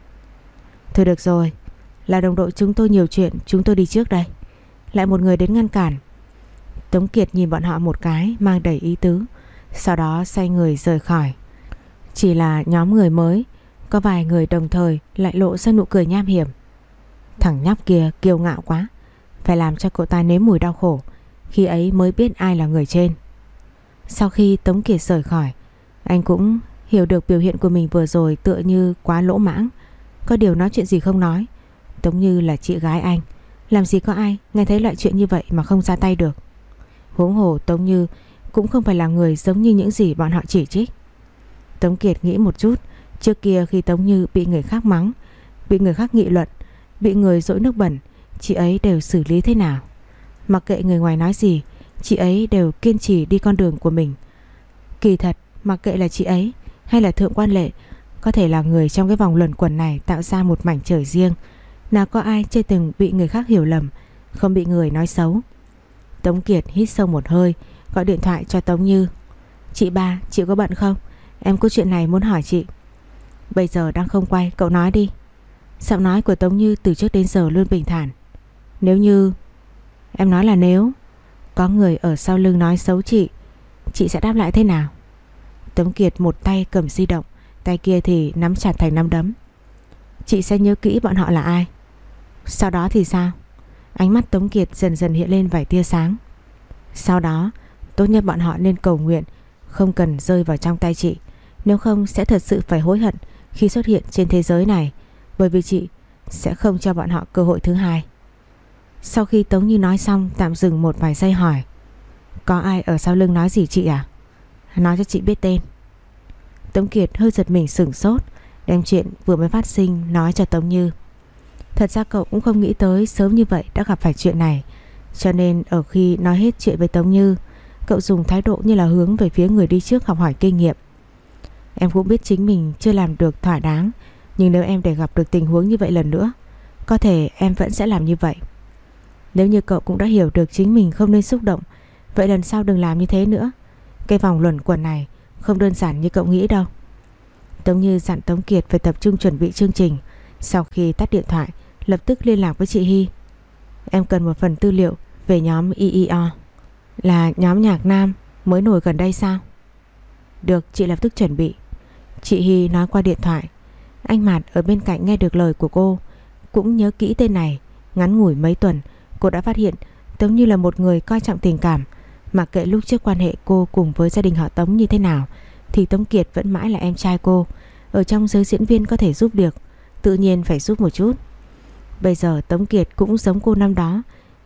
Thôi được rồi, Là đồng đội chúng tôi nhiều chuyện, Chúng tôi đi trước đây. Lại một người đến ngăn cản. Tống Kiệt nhìn bọn họ một cái, Mang đầy ý tứ. Sau đó xoay người rời khỏi. Chỉ là nhóm người mới, Có vài người đồng thời lại lộ ra nụ cười nham hiểm. Thằng nhóc kia kiêu ngạo quá. Phải làm cho cậu ta nếm mùi đau khổ, Khi ấy mới biết ai là người trên. Sau khi Tống Kiệt rời khỏi, Anh cũng hiểu được biểu hiện của mình vừa rồi tựa như quá lỗ mãng. Có điều nói chuyện gì không nói, Tống Như là chị gái anh. Làm gì có ai nghe thấy loại chuyện như vậy mà không ra tay được. Huống hồ Tống Như Cũng không phải là người giống như những gì bọn họ chỉ trích. Tống Kiệt nghĩ một chút, Trước kia khi Tống Như bị người khác mắng, Bị người khác nghị luận, Bị người dỗi nước bẩn Chị ấy đều xử lý thế nào? Mặc kệ người ngoài nói gì Chị ấy đều kiên trì đi con đường của mình. Kỳ thật mặc kệ là chị ấy Hay là Thượng Quan Lệ có thể là người trong cái vòng luẩn quẩn này tạo ra một mảnh trời riêng. Nào có ai chưa từng bị người khác hiểu lầm Không bị người nói xấu. Tống Kiệt hít sâu một hơi Gọi điện thoại cho Tống Như. Chị ba, chị có bận không? Em có chuyện này muốn hỏi chị. Bây giờ đang không quay, cậu nói đi. Giọng nói của Tống Như từ trước đến giờ luôn bình thản. Nếu như Em nói là nếu, Có người ở sau lưng nói xấu chị Chị sẽ đáp lại thế nào? Tống Kiệt một tay cầm di động, Tay kia thì nắm chặt thành nắm đấm. Chị sẽ nhớ kỹ bọn họ là ai. Sau đó thì sao? Ánh mắt Tống Kiệt dần dần hiện lên vài tia sáng. Sau đó, Tốt nhất bọn họ nên cầu nguyện, Không cần rơi vào trong tay chị. Nếu không, sẽ thật sự phải hối hận Khi xuất hiện trên thế giới này, Bởi vì chị sẽ không cho bọn họ cơ hội thứ hai. Sau khi Tống Như nói xong, Tạm dừng một vài giây hỏi, Có ai ở sau lưng nói gì chị à Nói cho chị biết tên. Tống Kiệt hơi giật mình sửng sốt, Đem chuyện vừa mới phát sinh nói cho Tống Như. Thật ra cậu cũng không nghĩ tới Sớm như vậy đã gặp phải chuyện này, Cho nên ở khi nói hết chuyện với Tống Như, Cậu dùng thái độ như là hướng về phía người đi trước học hỏi kinh nghiệm. Em cũng biết chính mình chưa làm được thỏa đáng, Nhưng nếu em để gặp được tình huống như vậy lần nữa, Có thể em vẫn sẽ làm như vậy. Nếu như cậu cũng đã hiểu được chính mình không nên xúc động, Vậy lần sau đừng làm như thế nữa. Cái vòng luẩn quẩn này không đơn giản như cậu nghĩ đâu. Tống Như dặn Tống Kiệt phải tập trung chuẩn bị chương trình, Sau khi tắt điện thoại, Lập tức liên lạc với chị Hy Em cần một phần tư liệu về nhóm EEO Là nhóm nhạc nam mới nổi gần đây sao? Được, chị lập tức chuẩn bị. Chị Hy nói qua điện thoại. Anh Mạt ở bên cạnh nghe được lời của cô, Cũng nhớ kỹ tên này, Ngắn ngủi mấy tuần Cô đã phát hiện Tống Như là một người coi trọng tình cảm. Mặc kệ lúc trước quan hệ cô cùng với gia đình họ Tống như thế nào, Thì Tống Kiệt vẫn mãi là em trai cô. Ở trong giới diễn viên có thể giúp được, Tự nhiên phải giúp một chút. Bây giờ Tống Kiệt cũng giống cô năm đó,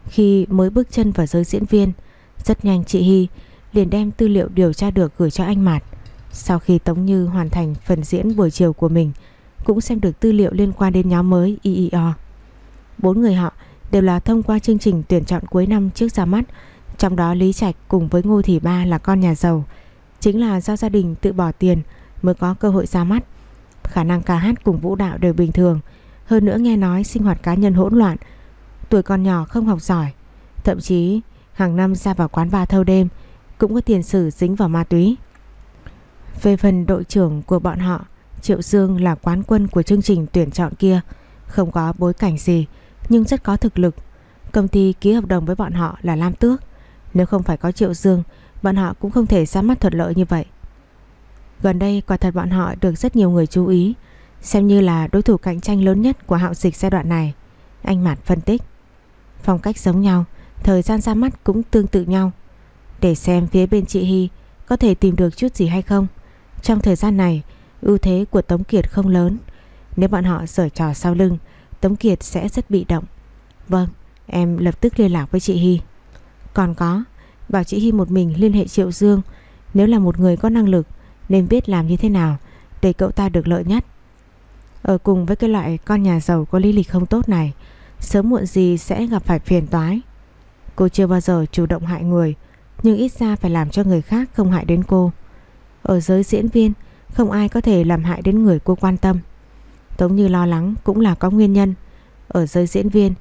Khi mới bước chân vào giới diễn viên, Rất nhanh chị Hy liền đem tư liệu điều tra được gửi cho anh Mạt. Sau khi Tống Như hoàn thành phần diễn buổi chiều của mình, Cũng xem được tư liệu liên quan đến nhóm mới IEO Bốn người họ đều là thông qua chương trình tuyển chọn cuối năm trước ra mắt. Trong đó Lý Trạch cùng với Ngô Thị Ba là con nhà giàu. Chính là do gia đình tự bỏ tiền mới có cơ hội ra mắt. Khả năng ca hát cùng vũ đạo đều bình thường. Hơn nữa nghe nói sinh hoạt cá nhân hỗn loạn, Tuổi còn nhỏ không học giỏi. Thậm chí, hàng năm ra vào quán bar thâu đêm Cũng có tiền sử dính vào ma túy. Về phần đội trưởng của bọn họ, Triệu Dương là quán quân của chương trình tuyển chọn kia. Không có bối cảnh gì nhưng rất có thực lực. Công ty ký hợp đồng với bọn họ là Lam Tước. Nếu không phải có Triệu Dương, Bọn họ cũng không thể ra mắt thuận lợi như vậy. Gần đây, quả thật bọn họ được rất nhiều người chú ý. Xem như là đối thủ cạnh tranh lớn nhất của hạo dịch giai đoạn này. Anh Mạt phân tích. Phong cách giống nhau, Thời gian ra mắt cũng tương tự nhau. Để xem phía bên chị Hy Có thể tìm được chút gì hay không. Trong thời gian này, ưu thế của Tống Kiệt không lớn. Nếu bọn họ sở trò sau lưng Tống Kiệt sẽ rất bị động. Vâng em lập tức liên lạc với chị Hy. Còn có, Bảo chị Hy một mình liên hệ Triệu Dương. Nếu là một người có năng lực, Nên biết làm như thế nào Để cậu ta được lợi nhất. Ở cùng với cái loại con nhà giàu có lý lịch không tốt này, Sớm muộn gì sẽ gặp phải phiền toái. Cô chưa bao giờ chủ động hại người, Nhưng ít ra phải làm cho người khác không hại đến cô. Ở giới diễn viên, Không ai có thể làm hại đến người cô quan tâm. Tống như lo lắng cũng là có nguyên nhân. Ở giới diễn viên,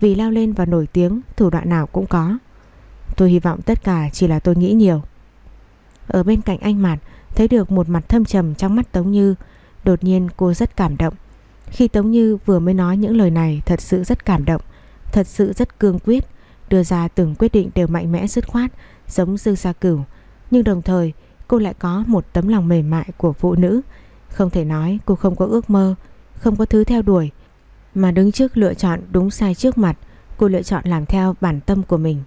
Vì lao lên và nổi tiếng, Thủ đoạn nào cũng có. Tôi hy vọng tất cả chỉ là tôi nghĩ nhiều. Ở bên cạnh anh Mạt, Thấy được một mặt thâm trầm trong mắt Tống Như, Đột nhiên cô rất cảm động. Khi Tống Như vừa mới nói những lời này, Thật sự rất cảm động, Thật sự rất cương quyết, Đưa ra từng quyết định đều mạnh mẽ dứt khoát, Giống Dương Gia Cửu. Nhưng đồng thời, cô lại có một tấm lòng mềm mại của phụ nữ. Không thể nói cô không có ước mơ không có thứ theo đuổi, Mà đứng trước lựa chọn đúng sai trước mặt, Cô lựa chọn làm theo bản tâm của mình.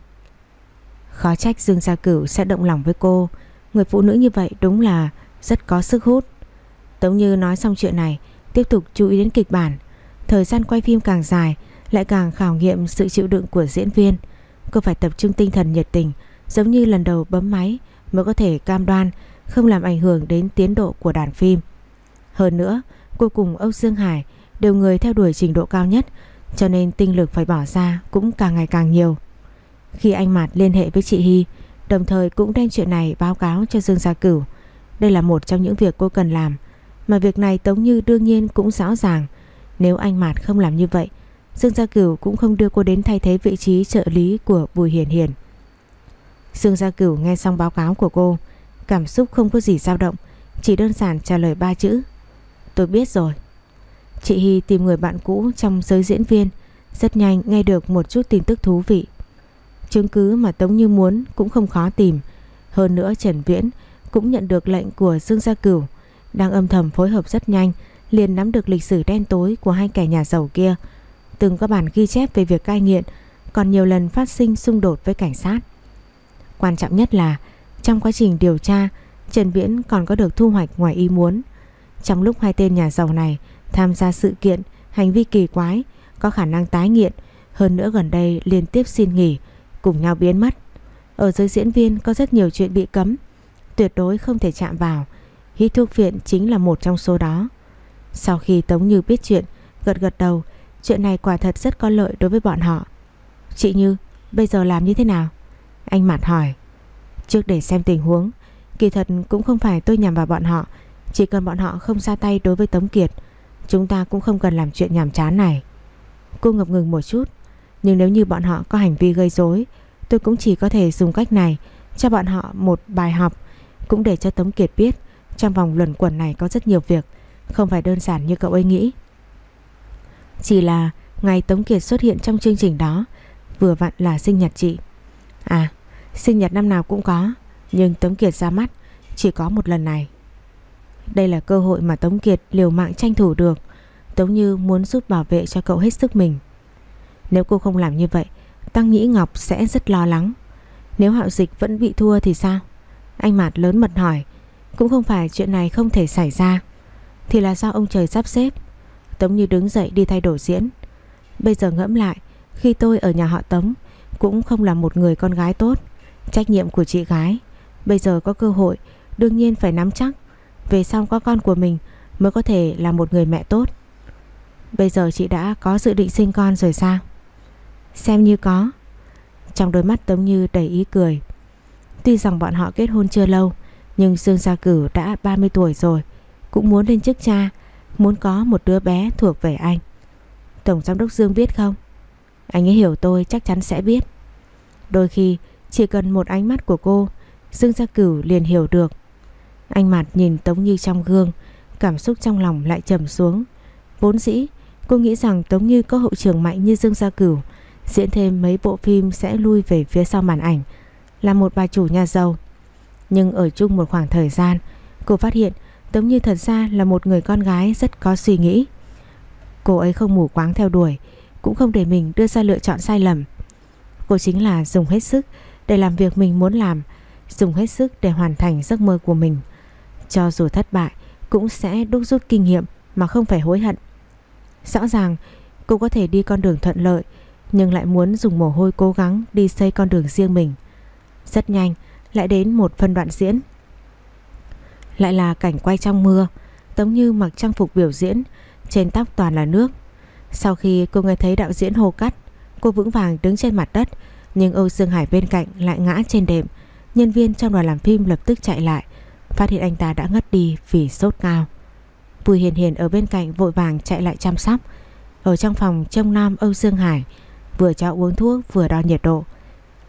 Khó trách Dương Gia Cửu sẽ động lòng với cô. Người phụ nữ như vậy đúng là rất có sức hút. Tống Như nói xong chuyện này, Tiếp tục chú ý đến kịch bản. Thời gian quay phim càng dài, Lại càng khảo nghiệm sự chịu đựng của diễn viên. Cô phải tập trung tinh thần nhiệt tình, Giống như lần đầu bấm máy Mới có thể cam đoan Không làm ảnh hưởng đến tiến độ của đàn phim. Hơn nữa Cô cùng Âu Dương Hải Đều người theo đuổi trình độ cao nhất, Cho nên tinh lực phải bỏ ra Cũng càng ngày càng nhiều. Khi anh Mạt liên hệ với chị Hy, Đồng thời cũng đem chuyện này báo cáo cho Dương Gia Cửu. Đây là một trong những việc cô cần làm, Mà việc này Tống Như đương nhiên cũng rõ ràng. Nếu anh Mạt không làm như vậy, Dương Gia Cửu cũng không đưa cô đến thay thế vị trí trợ lý của Bùi Hiền Hiền. Dương Gia Cửu nghe xong báo cáo của cô, Cảm xúc không có gì dao động, Chỉ đơn giản trả lời ba chữ Tôi biết rồi Chị Hy tìm người bạn cũ trong giới diễn viên Rất nhanh nghe được một chút tin tức thú vị Chứng cứ mà Tống Như muốn cũng không khó tìm. Hơn nữa Trần Viễn cũng nhận được lệnh của Dương Gia Cửu, đang âm thầm phối hợp rất nhanh, liền nắm được lịch sử đen tối của hai kẻ nhà giàu kia. Từng có bản ghi chép về việc cai nghiện, còn nhiều lần phát sinh xung đột với cảnh sát. Quan trọng nhất là trong quá trình điều tra, Trần Viễn còn có được thu hoạch ngoài ý muốn. Trong lúc hai tên nhà giàu này tham gia sự kiện, hành vi kỳ quái, có khả năng tái nghiện, hơn nữa gần đây liên tiếp xin nghỉ, cùng nhau biến mất. Ở giới diễn viên có rất nhiều chuyện bị cấm, tuyệt đối không thể chạm vào. Hít thuốc viện chính là một trong số đó. Sau khi Tống Như biết chuyện, gật gật đầu, chuyện này quả thật rất có lợi đối với bọn họ. Chị Như, bây giờ làm như thế nào? Anh Mạt hỏi. Trước để xem tình huống, kỳ thật cũng không phải tôi nhằm vào bọn họ, chỉ cần bọn họ không ra tay đối với Tống Kiệt, chúng ta cũng không cần làm chuyện nhảm chán này. Cô ngập ngừng một chút, nhưng nếu như bọn họ có hành vi gây rối Tôi cũng chỉ có thể dùng cách này Cho bọn họ một bài học Cũng để cho Tống Kiệt biết Trong vòng luẩn quẩn này có rất nhiều việc Không phải đơn giản như cậu ấy nghĩ. Chỉ là Ngày Tống Kiệt xuất hiện trong chương trình đó Vừa vặn là sinh nhật chị. À sinh nhật năm nào cũng có Nhưng Tống Kiệt ra mắt Chỉ có một lần này. Đây là cơ hội mà Tống Kiệt liều mạng tranh thủ được Tống Như muốn giúp bảo vệ cho cậu hết sức mình nếu cô không làm như vậy Tăng Nhĩ Ngọc sẽ rất lo lắng Nếu Hạo Dịch vẫn bị thua thì sao? Anh Mạt lớn mật hỏi. Cũng không phải chuyện này không thể xảy ra. Thì là do ông trời sắp xếp. Tống Như đứng dậy đi thay đổi diễn. Bây giờ ngẫm lại, khi tôi ở nhà họ Tống cũng không là một người con gái tốt. Trách nhiệm của chị gái Bây giờ có cơ hội Đương nhiên phải nắm chắc về sau có con của mình Mới có thể là một người mẹ tốt. Bây giờ chị đã có dự định sinh con rồi sao? Xem như có. Trong đôi mắt Tống Như đầy ý cười. Tuy rằng bọn họ kết hôn chưa lâu, Nhưng Dương Gia Cử đã 30 tuổi rồi, Cũng muốn lên chức cha, Muốn có một đứa bé thuộc về anh. Tổng giám đốc Dương biết không? Anh ấy hiểu tôi chắc chắn sẽ biết. Đôi khi, chỉ cần một ánh mắt của cô, Dương Gia Cửu liền hiểu được. Anh mặt nhìn Tống Như trong gương Cảm xúc trong lòng lại trầm xuống. Vốn dĩ cô nghĩ rằng Tống Như có hậu trường mạnh như Dương Gia Cửu Diễn thêm mấy bộ phim sẽ lui về phía sau màn ảnh Là một bà chủ nhà giàu. Nhưng ở chung một khoảng thời gian Cô phát hiện Tống Như thật ra là một người con gái rất có suy nghĩ. Cô ấy không mù quáng theo đuổi Cũng không để mình đưa ra lựa chọn sai lầm. Cô chính là dùng hết sức để làm việc mình muốn làm, dùng hết sức để hoàn thành giấc mơ của mình. Cho dù thất bại cũng sẽ đúc rút kinh nghiệm mà không phải hối hận. Rõ ràng cô có thể đi con đường thuận lợi nhưng lại muốn dùng mồ hôi cố gắng đi xây con đường riêng mình. Rất nhanh lại đến một phân đoạn diễn. Lại là cảnh quay trong mưa, Tống Như mặc trang phục biểu diễn, trên tóc toàn là nước. Sau khi cô nghe thấy đạo diễn hô cắt, cô vững vàng đứng trên mặt đất nhưng Âu Dương Hải bên cạnh lại ngã trên đệm Nhân viên trong đoàn làm phim lập tức chạy lại Phát hiện anh ta đã ngất đi vì sốt cao. Bùi Hiền Hiền ở bên cạnh vội vàng chạy lại chăm sóc. Ở trong phòng trông nam Âu Dương Hải, Vừa cho uống thuốc vừa đo nhiệt độ.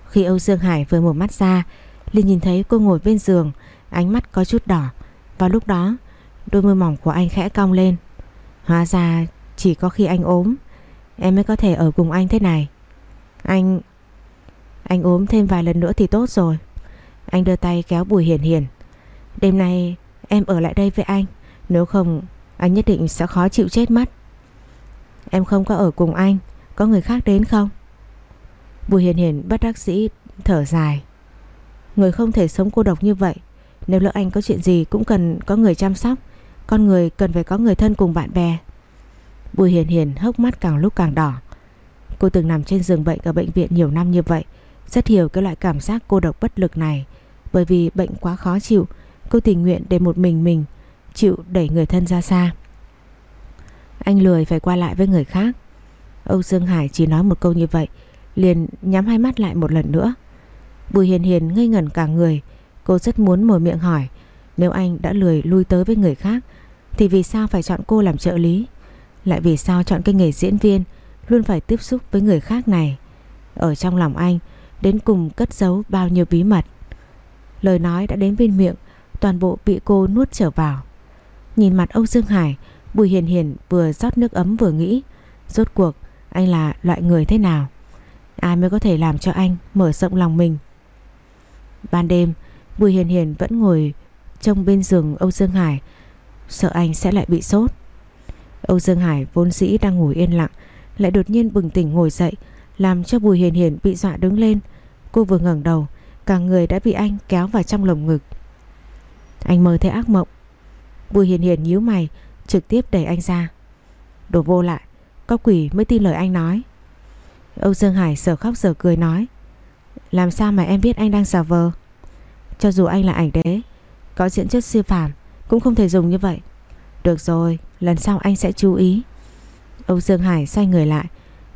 Khi Âu Dương Hải vừa mở mắt ra liền nhìn thấy cô ngồi bên giường, Ánh mắt có chút đỏ. Và lúc đó, đôi môi mỏng của anh khẽ cong lên. Hóa ra chỉ có khi anh ốm, Em mới có thể ở cùng anh thế này. Anh anh ốm thêm vài lần nữa thì tốt rồi. Anh đưa tay kéo Bùi Hiền Hiền. Đêm nay em ở lại đây với anh. Nếu không, anh nhất định sẽ khó chịu chết mất. Em không có ở cùng anh, Có người khác đến không? Bùi Hiền Hiền bất đắc sĩ thở dài. Người không thể sống cô độc như vậy. Nếu lỡ anh có chuyện gì cũng cần có người chăm sóc. Con người cần phải có người thân cùng bạn bè. Bùi Hiền Hiền hốc mắt càng lúc càng đỏ. Cô từng nằm trên giường bệnh ở bệnh viện nhiều năm như vậy, rất hiểu cái loại cảm giác cô độc bất lực này. Bởi vì bệnh quá khó chịu Cô tình nguyện để một mình mình Chịu đẩy người thân ra xa. Anh lười phải qua lại với người khác. Âu Dương Hải chỉ nói một câu như vậy, Liền nhắm hai mắt lại một lần nữa. Bùi Hiền Hiền ngây ngẩn cả người. Cô rất muốn mở miệng hỏi, Nếu anh đã lười lui tới với người khác, Thì vì sao phải chọn cô làm trợ lý? Lại vì sao chọn cái nghề diễn viên, Luôn phải tiếp xúc với người khác này? Ở trong lòng anh, Đến cùng cất giấu bao nhiêu bí mật? Lời nói đã đến bên miệng Toàn bộ bị cô nuốt trở vào Nhìn mặt Âu Dương Hải Bùi Hiền Hiền vừa rót nước ấm vừa nghĩ Rốt cuộc anh là loại người thế nào Ai mới có thể làm cho anh Mở rộng lòng mình Ban đêm Bùi Hiền Hiền vẫn ngồi Trông bên giường Âu Dương Hải Sợ anh sẽ lại bị sốt Âu Dương Hải vốn dĩ đang ngủ yên lặng Lại đột nhiên bừng tỉnh ngồi dậy làm cho Bùi Hiền Hiền bị dọa đứng lên. Cô vừa ngẩng đầu, cả người đã bị anh kéo vào trong lồng ngực. Anh mơ thấy ác mộng. Bùi Hiền Hiền nhíu mày, trực tiếp đẩy anh ra. Đổ vô lại, có quỷ mới tin lời anh nói. Âu Dương Hải sở khóc sở cười nói. Làm sao mà em biết anh đang giả vờ? Cho dù anh là ảnh đế, có diễn chất siêu phàm cũng không thể dùng như vậy. Được rồi, lần sau anh sẽ chú ý. Âu Dương Hải xoay người lại,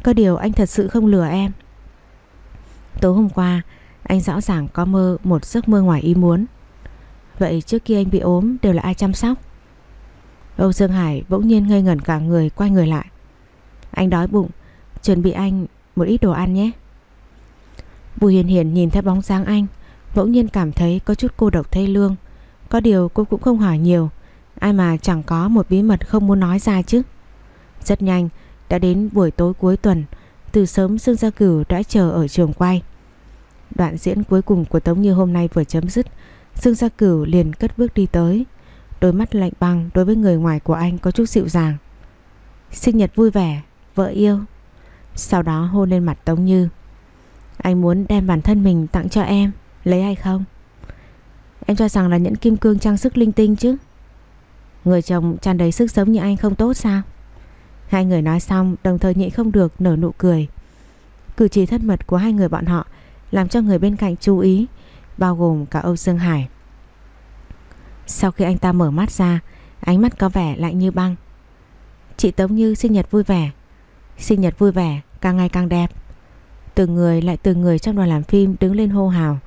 có điều anh thật sự không lừa em Tối hôm qua Anh rõ ràng có mơ một giấc mơ ngoài ý muốn Vậy trước kia anh bị ốm Đều là ai chăm sóc? Âu Dương Hải bỗng nhiên ngây ngẩn cả người, Quay người lại. Anh đói bụng, Chuẩn bị anh một ít đồ ăn nhé. Bùi Hiền Hiền nhìn theo bóng dáng anh, Bỗng nhiên cảm thấy có chút cô độc thê lương. Có điều cô cũng không hỏi nhiều, Ai mà chẳng có một bí mật không muốn nói ra chứ. Rất nhanh, đã đến buổi tối cuối tuần, Từ sớm Dương Gia Cửu đã chờ ở trường quay. Đoạn diễn cuối cùng của Tống Như hôm nay vừa chấm dứt Dương Gia Cửu liền cất bước đi tới. Đôi mắt lạnh băng đối với người ngoài của anh có chút dịu dàng. Sinh nhật vui vẻ, Vợ yêu. Sau đó hôn lên mặt Tống Như. Anh muốn đem bản thân mình tặng cho em, Lấy hay không? Em cho rằng là nhẫn kim cương trang sức linh tinh chứ. Người chồng tràn đầy sức sống như anh không tốt sao? Hai người nói xong, đồng thời nhịn không được nở nụ cười. Cử chỉ thân mật của hai người bọn họ Làm cho người bên cạnh chú ý. Bao gồm cả Âu Dương Hải. Sau khi anh ta mở mắt ra, Ánh mắt có vẻ lạnh như băng. Chị Tống Như sinh nhật vui vẻ. Sinh nhật vui vẻ, càng ngày càng đẹp. Từng người lại từng người trong đoàn làm phim đứng lên hô hào.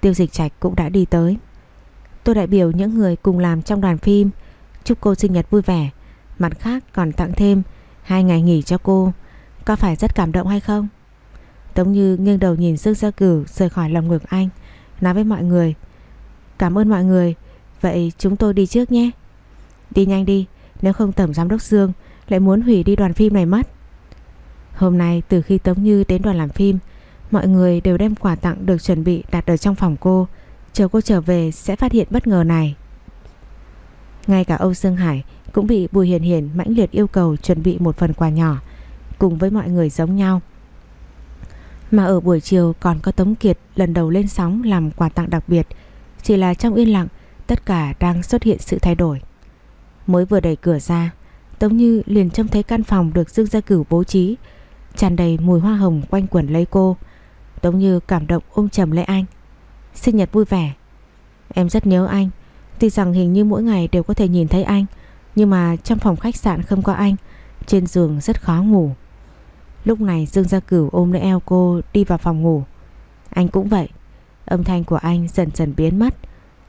Tiêu dịch trạch cũng đã đi tới. Tôi đại biểu những người cùng làm trong đoàn phim, Chúc cô sinh nhật vui vẻ. Mặt khác còn tặng thêm Hai ngày nghỉ cho cô. Có phải rất cảm động hay không? Tống Như nghiêng đầu nhìn Dương Gia Cửu Rời khỏi lòng ngực anh. Nói với mọi người. Cảm ơn mọi người, Vậy chúng tôi đi trước nhé. Đi nhanh đi, Nếu không tổng giám đốc Dương Lại muốn hủy đi đoàn phim này mất. Hôm nay từ khi Tống Như đến đoàn làm phim, Mọi người đều đem quà tặng được chuẩn bị đặt ở trong phòng cô. Chờ cô trở về sẽ phát hiện bất ngờ này. Ngay cả Âu Dương Hải cũng bị Bùi Hiền Hiền mãnh liệt yêu cầu chuẩn bị một phần quà nhỏ, Cùng với mọi người giống nhau. Mà ở buổi chiều còn có Tống Kiệt lần đầu lên sóng làm quà tặng đặc biệt Chỉ là trong yên lặng tất cả đang xuất hiện sự thay đổi Mới vừa đẩy cửa ra Tống Như liền trông thấy căn phòng được Dương Gia Cửu bố trí tràn đầy mùi hoa hồng quanh quẩn lấy cô. Tống Như cảm động ôm chầm lấy anh. Sinh nhật vui vẻ. Em rất nhớ anh. Tuy rằng hình như mỗi ngày đều có thể nhìn thấy anh, nhưng mà trong phòng khách sạn không có anh, trên giường rất khó ngủ. Lúc này Dương Gia Cửu ôm lấy eo cô đi vào phòng ngủ. Anh cũng vậy. Âm thanh của anh dần dần biến mất.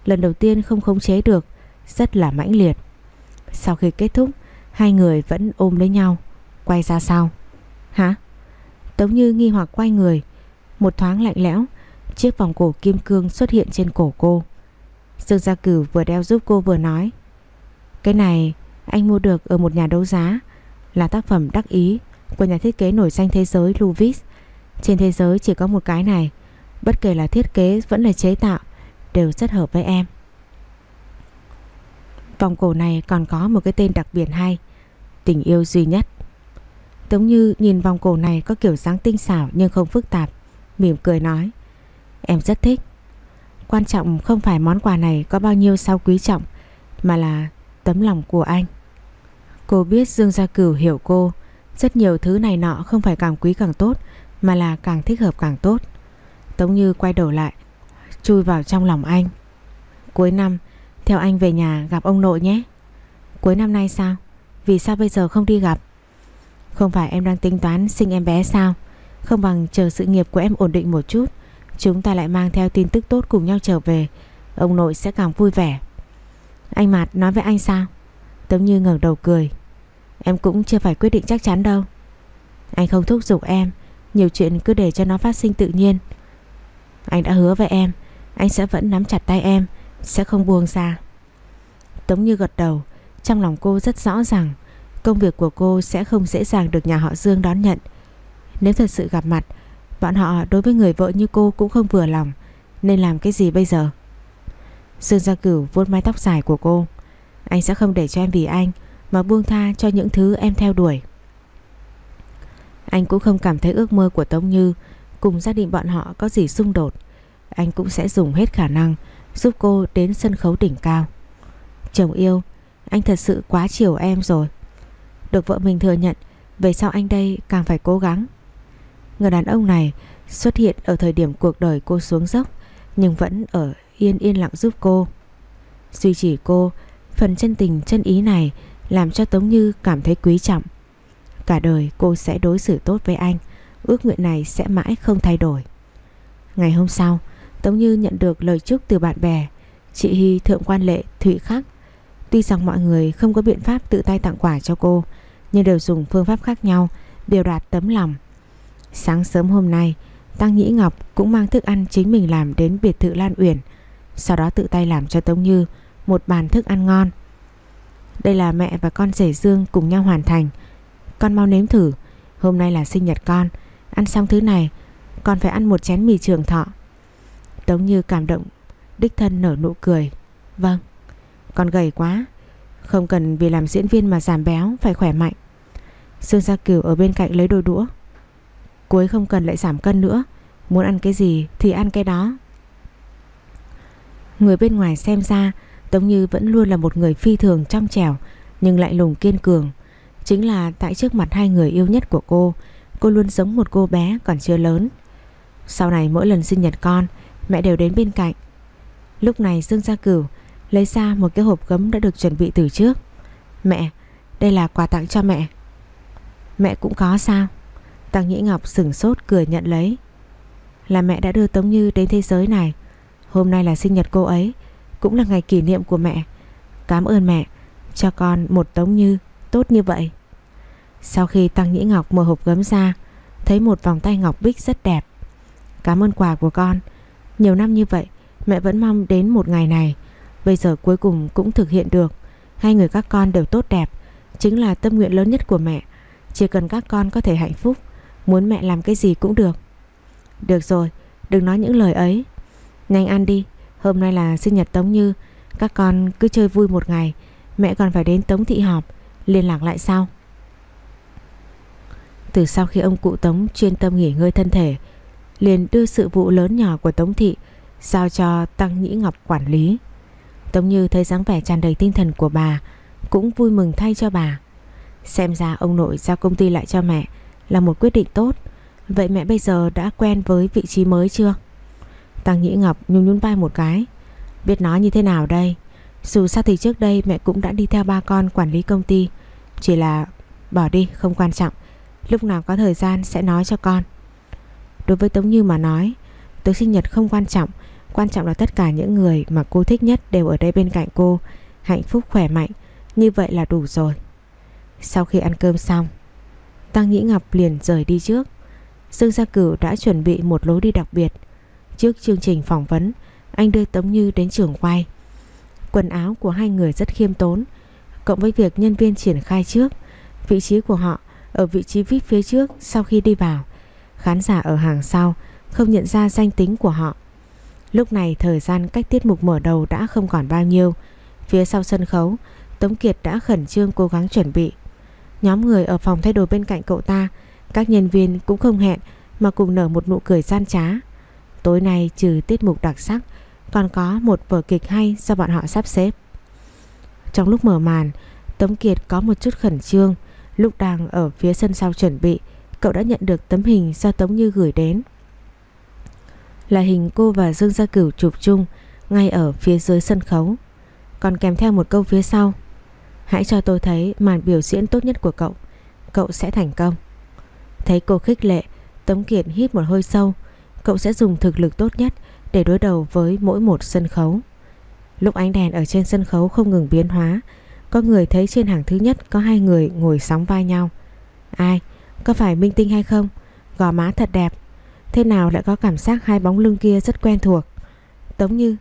Lần đầu tiên không khống chế được, rất là mãnh liệt. Sau khi kết thúc, hai người vẫn ôm lấy nhau, quay ra sau. Hả? Tống Như nghi hoặc quay người Một thoáng lạnh lẽo Chiếc vòng cổ kim cương xuất hiện trên cổ cô Dương Gia Cửu vừa đeo giúp cô vừa nói Cái này anh mua được ở một nhà đấu giá Là tác phẩm đắc ý của nhà thiết kế nổi danh thế giới Louis Trên thế giới chỉ có một cái này Bất kể là thiết kế vẫn là chế tạo Đều rất hợp với em Vòng cổ này còn có một cái tên đặc biệt hay Tình yêu duy nhất Tống Như nhìn vòng cổ này có kiểu dáng tinh xảo nhưng không phức tạp, mỉm cười nói. Em rất thích. Quan trọng không phải món quà này có bao nhiêu sao quý trọng, mà là tấm lòng của anh. Cô biết Dương Gia Cửu hiểu cô, rất nhiều thứ này nọ không phải càng quý càng tốt, mà là càng thích hợp càng tốt. Tống Như quay đầu lại, chui vào trong lòng anh. Cuối năm, theo anh về nhà gặp ông nội nhé. Cuối năm nay sao? Vì sao bây giờ không đi gặp? Không phải em đang tính toán sinh em bé sao Không bằng chờ sự nghiệp của em ổn định một chút Chúng ta lại mang theo tin tức tốt cùng nhau trở về Ông nội sẽ càng vui vẻ Anh Mạt nói với anh sao Tống Như ngẩng đầu cười Em cũng chưa phải quyết định chắc chắn đâu. Anh không thúc giục em, Nhiều chuyện cứ để cho nó phát sinh tự nhiên. Anh đã hứa với em, Anh sẽ vẫn nắm chặt tay em, Sẽ không buông ra. Tống Như gật đầu, Trong lòng cô rất rõ ràng, Công việc của cô sẽ không dễ dàng được nhà họ Dương đón nhận. Nếu thật sự gặp mặt, Bọn họ đối với người vợ như cô cũng không vừa lòng, Nên làm cái gì bây giờ? Dương Gia Cửu vuốt mái tóc dài của cô, Anh sẽ không để cho em vì anh mà buông tha cho những thứ em theo đuổi. Anh cũng không cảm thấy ước mơ của Tống Như Cùng gia đình bọn họ có gì xung đột. Anh cũng sẽ dùng hết khả năng Giúp cô đến sân khấu đỉnh cao. Chồng yêu, Anh thật sự quá chiều em rồi. Được vợ mình thừa nhận, Về sau anh đây càng phải cố gắng. Người đàn ông này xuất hiện ở thời điểm cuộc đời cô xuống dốc, Nhưng vẫn ở yên yên lặng giúp cô. Duy trì cô, Phần chân tình chân ý này làm cho Tống Như cảm thấy quý trọng Cả đời cô sẽ đối xử tốt với anh Ước nguyện này sẽ mãi không thay đổi Ngày hôm sau Tống Như nhận được lời chúc từ bạn bè Chị Hy Thượng Quan Lệ Thụy Khắc Tuy rằng mọi người không có biện pháp tự tay tặng quà cho cô nhưng đều dùng phương pháp khác nhau biểu đạt tấm lòng. Sáng sớm hôm nay, Tăng Nhĩ Ngọc cũng mang thức ăn chính mình làm đến biệt thự Lan Uyển, sau đó tự tay làm cho Tống Như một bàn thức ăn ngon. Đây là mẹ và con rể Dương cùng nhau hoàn thành. Con mau nếm thử, hôm nay là sinh nhật con, ăn xong thứ này, con phải ăn một chén mì trường thọ. Tống Như cảm động, đích thân nở nụ cười. Vâng, con gầy quá, không cần vì làm diễn viên mà giảm béo, phải khỏe mạnh. Dương Gia Kiều ở bên cạnh lấy đôi đũa Cuối không cần lại giảm cân nữa Muốn ăn cái gì thì ăn cái đó Người bên ngoài xem ra Tống Như vẫn luôn là một người phi thường trong trẻo, Nhưng lại lùng kiên cường. Chính là tại trước mặt hai người yêu nhất của cô Cô luôn giống một cô bé còn chưa lớn. Sau này mỗi lần sinh nhật con, Mẹ đều đến bên cạnh. Lúc này Dương Gia Cửu Lấy ra một cái hộp gấm đã được chuẩn bị từ trước. Mẹ, Đây là quà tặng cho mẹ. Mẹ cũng có sao. Tăng Nhĩ Ngọc sửng sốt cười nhận lấy. Là mẹ đã đưa Tống Như đến thế giới này. Hôm nay là sinh nhật cô ấy cũng là ngày kỷ niệm của mẹ. Cảm ơn mẹ, Cho con một Tống Như, tốt như vậy. Sau khi Tăng Nhĩ Ngọc mở hộp gấm ra, Thấy một vòng tay ngọc bích rất đẹp. Cảm ơn quà của con. Nhiều năm như vậy, Mẹ vẫn mong đến một ngày này. Bây giờ cuối cùng cũng thực hiện được. Hai người các con đều tốt đẹp, Chính là tâm nguyện lớn nhất của mẹ. Chỉ cần các con có thể hạnh phúc, Muốn mẹ làm cái gì cũng được. Được rồi, đừng nói những lời ấy. Nhanh ăn đi. Hôm nay là sinh nhật Tống Như. Các con cứ chơi vui một ngày. Mẹ còn phải đến Tống Thị họp. Liên lạc lại sau. Từ sau khi ông cụ Tống chuyên tâm nghỉ ngơi thân thể, Liền đưa sự vụ lớn nhỏ của Tống Thị Giao cho Tăng Nhĩ Ngọc quản lý. Tống Như thấy dáng vẻ tràn đầy tinh thần của bà, Cũng vui mừng thay cho bà. Xem ra ông nội giao công ty lại cho mẹ Là một quyết định tốt. Vậy mẹ bây giờ đã quen với vị trí mới chưa? Tăng Nhĩ Ngọc nhún nhún vai một cái. Biết nói như thế nào đây? Dù sao thì trước đây mẹ cũng đã đi theo ba con quản lý công ty. Chỉ là bỏ đi, không quan trọng. Lúc nào có thời gian sẽ nói cho con. Đối với Tống Như mà nói, Tới sinh nhật không quan trọng. Quan trọng là tất cả những người mà cô thích nhất đều ở đây bên cạnh cô. Hạnh phúc, khỏe mạnh. Như vậy là đủ rồi. Sau khi ăn cơm xong Tăng Nhĩ Ngọc liền rời đi trước. Dương Gia Cửu đã chuẩn bị một lối đi đặc biệt. Trước chương trình phỏng vấn, Anh đưa Tống Như đến trường quay. Quần áo của hai người rất khiêm tốn, Cộng với việc nhân viên triển khai trước, Vị trí của họ Ở vị trí VIP phía trước sau khi đi vào. Khán giả ở hàng sau Không nhận ra danh tính của họ. Lúc này thời gian cách tiết mục mở đầu đã không còn bao nhiêu. Phía sau sân khấu, Tống Kiệt đã khẩn trương cố gắng chuẩn bị. Nhóm người ở phòng thay đồ bên cạnh cậu ta, Các nhân viên cũng không hẹn Mà cùng nở một nụ cười gian trá. Tối nay trừ tiết mục đặc sắc, Còn có một vở kịch hay do bọn họ sắp xếp. Trong lúc mở màn, Tống Kiệt có một chút khẩn trương. Lúc đang ở phía sân sau chuẩn bị, Cậu đã nhận được tấm hình do Tống Như gửi đến. Là hình cô và Dương Gia Cửu chụp chung, Ngay ở phía dưới sân khấu. Còn kèm theo một câu phía sau. Hãy cho tôi thấy màn biểu diễn tốt nhất của cậu Cậu sẽ thành công. Thấy cô khích lệ, Tống Kiệt hít một hơi sâu Cậu sẽ dùng thực lực tốt nhất Để đối đầu với mỗi một sân khấu. Lúc ánh đèn ở trên sân khấu không ngừng biến hóa, Có người thấy trên hàng thứ nhất Có hai người ngồi sóng vai nhau. Ai? Có phải minh tinh hay không? Gò má thật đẹp. Thế nào lại có cảm giác hai bóng lưng kia rất quen thuộc? Tống như.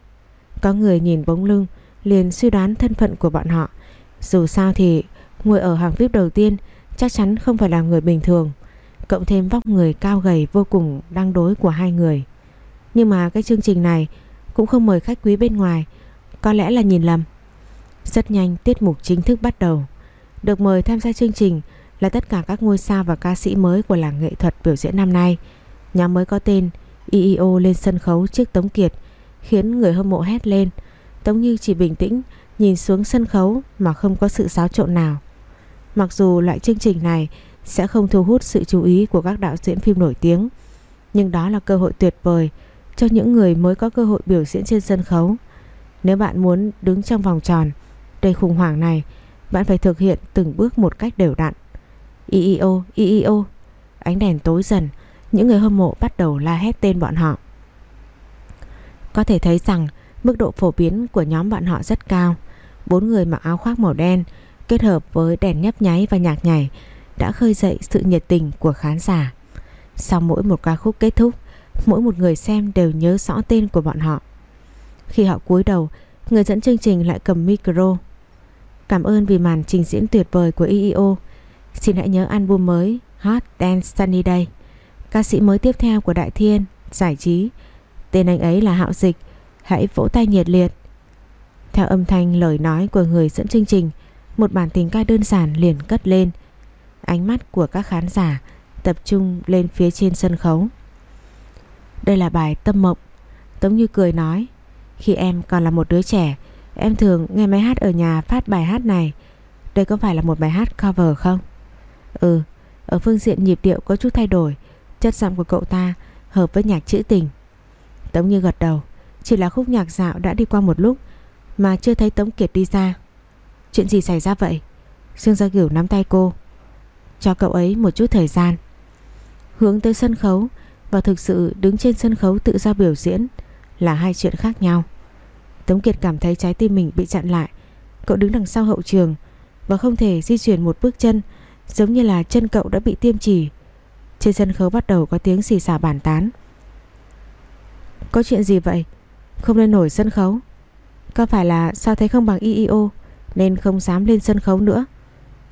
Có người nhìn bóng lưng, Liền suy đoán thân phận của bọn họ. Dù sao thì, Ngồi ở hàng VIP đầu tiên Chắc chắn không phải là người bình thường. Cộng thêm vóc người cao gầy vô cùng đang đối của hai người. Nhưng mà cái chương trình này Cũng không mời khách quý bên ngoài, Có lẽ là nhìn lầm. Rất nhanh tiết mục chính thức bắt đầu. Được mời tham gia chương trình Là tất cả các ngôi sao và ca sĩ mới Của làng nghệ thuật biểu diễn năm nay. Nhóm mới có tên EEO lên sân khấu trước Tống Kiệt, Khiến người hâm mộ hét lên. Tống Như chỉ bình tĩnh, Nhìn xuống sân khấu mà không có sự xáo trộn nào. Mặc dù loại chương trình này sẽ không thu hút sự chú ý của các đạo diễn phim nổi tiếng. Nhưng đó là cơ hội tuyệt vời cho những người mới có cơ hội biểu diễn trên sân khấu. Nếu bạn muốn đứng trong vòng tròn đầy khủng hoảng này, bạn phải thực hiện từng bước một cách đều đặn. IEO, IEO. Ánh đèn tối dần, những người hâm mộ bắt đầu la hét tên bọn họ. Có thể thấy rằng mức độ phổ biến của nhóm bọn họ rất cao. Bốn người mặc áo khoác màu đen kết hợp với đèn nhấp nháy và nhạc nhảy đã khơi dậy sự nhiệt tình của khán giả. Sau mỗi một ca khúc kết thúc, mỗi một người xem đều nhớ rõ tên của bọn họ. Khi họ cúi đầu, người dẫn chương trình lại cầm micro. Cảm ơn vì màn trình diễn tuyệt vời của EEO. Xin hãy nhớ album mới Hot Dance Sunny Day. Ca sĩ mới tiếp theo của Đại Thiên, giải trí. Tên anh ấy là Hạo Dịch. Hãy vỗ tay nhiệt liệt. Theo âm thanh lời nói của người dẫn chương trình, một bản tình ca đơn giản liền cất lên. Ánh mắt của các khán giả tập trung lên phía trên sân khấu. Đây là bài tâm mộng Tống Như cười nói, Khi em còn là một đứa trẻ, Em thường nghe máy hát ở nhà phát bài hát này Đây có phải là một bài hát cover không? Ừ Ở phương diện nhịp điệu có chút thay đổi, Chất giọng của cậu ta hợp với nhạc trữ tình Tống Như gật đầu, Chỉ là khúc nhạc dạo đã đi qua một lúc Mà chưa thấy Tống Kiệt đi ra Chuyện gì xảy ra vậy? Dương Gia Cửu nắm tay cô cho cậu ấy một chút thời gian. Hướng tới sân khấu Và thực sự đứng trên sân khấu tự do biểu diễn Là hai chuyện khác nhau. Tống Kiệt cảm thấy trái tim mình bị chặn lại. Cậu đứng đằng sau hậu trường Và không thể di chuyển một bước chân, Giống như là chân cậu đã bị tiêm chỉ. Trên sân khấu bắt đầu có tiếng xì xả bàn tán. Có chuyện gì vậy? Không lên nổi sân khấu. Có phải là sao thấy không bằng IEO Nên không dám lên sân khấu nữa?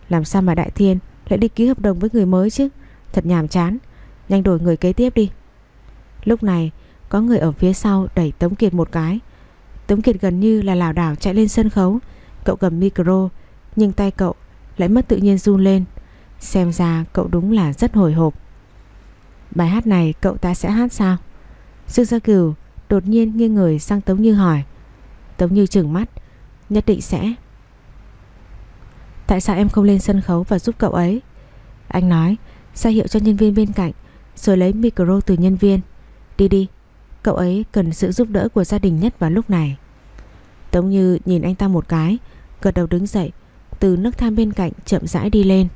Làm sao mà Đại Thiên? Lại đi ký hợp đồng với người mới chứ. Thật nhàm chán. Nhanh đổi người kế tiếp đi. Lúc này, có người ở phía sau đẩy Tống Kiệt một cái. Tống Kiệt gần như là lảo đảo chạy lên sân khấu. Cậu cầm micro, Nhưng tay cậu lại mất tự nhiên run lên. Xem ra cậu đúng là rất hồi hộp. Bài hát này cậu ta sẽ hát sao? Dương Gia Cửu đột nhiên nghiêng người sang Tống Như hỏi. Tống Như chừng mắt. Nhất định sẽ. Tại sao em không lên sân khấu và giúp cậu ấy? Anh nói, ra hiệu cho nhân viên bên cạnh, Rồi lấy micro từ nhân viên. Đi đi, Cậu ấy cần sự giúp đỡ của gia đình nhất vào lúc này. Tống Như nhìn anh ta một cái, Gật đầu đứng dậy, Từ nước tham bên cạnh chậm rãi đi lên.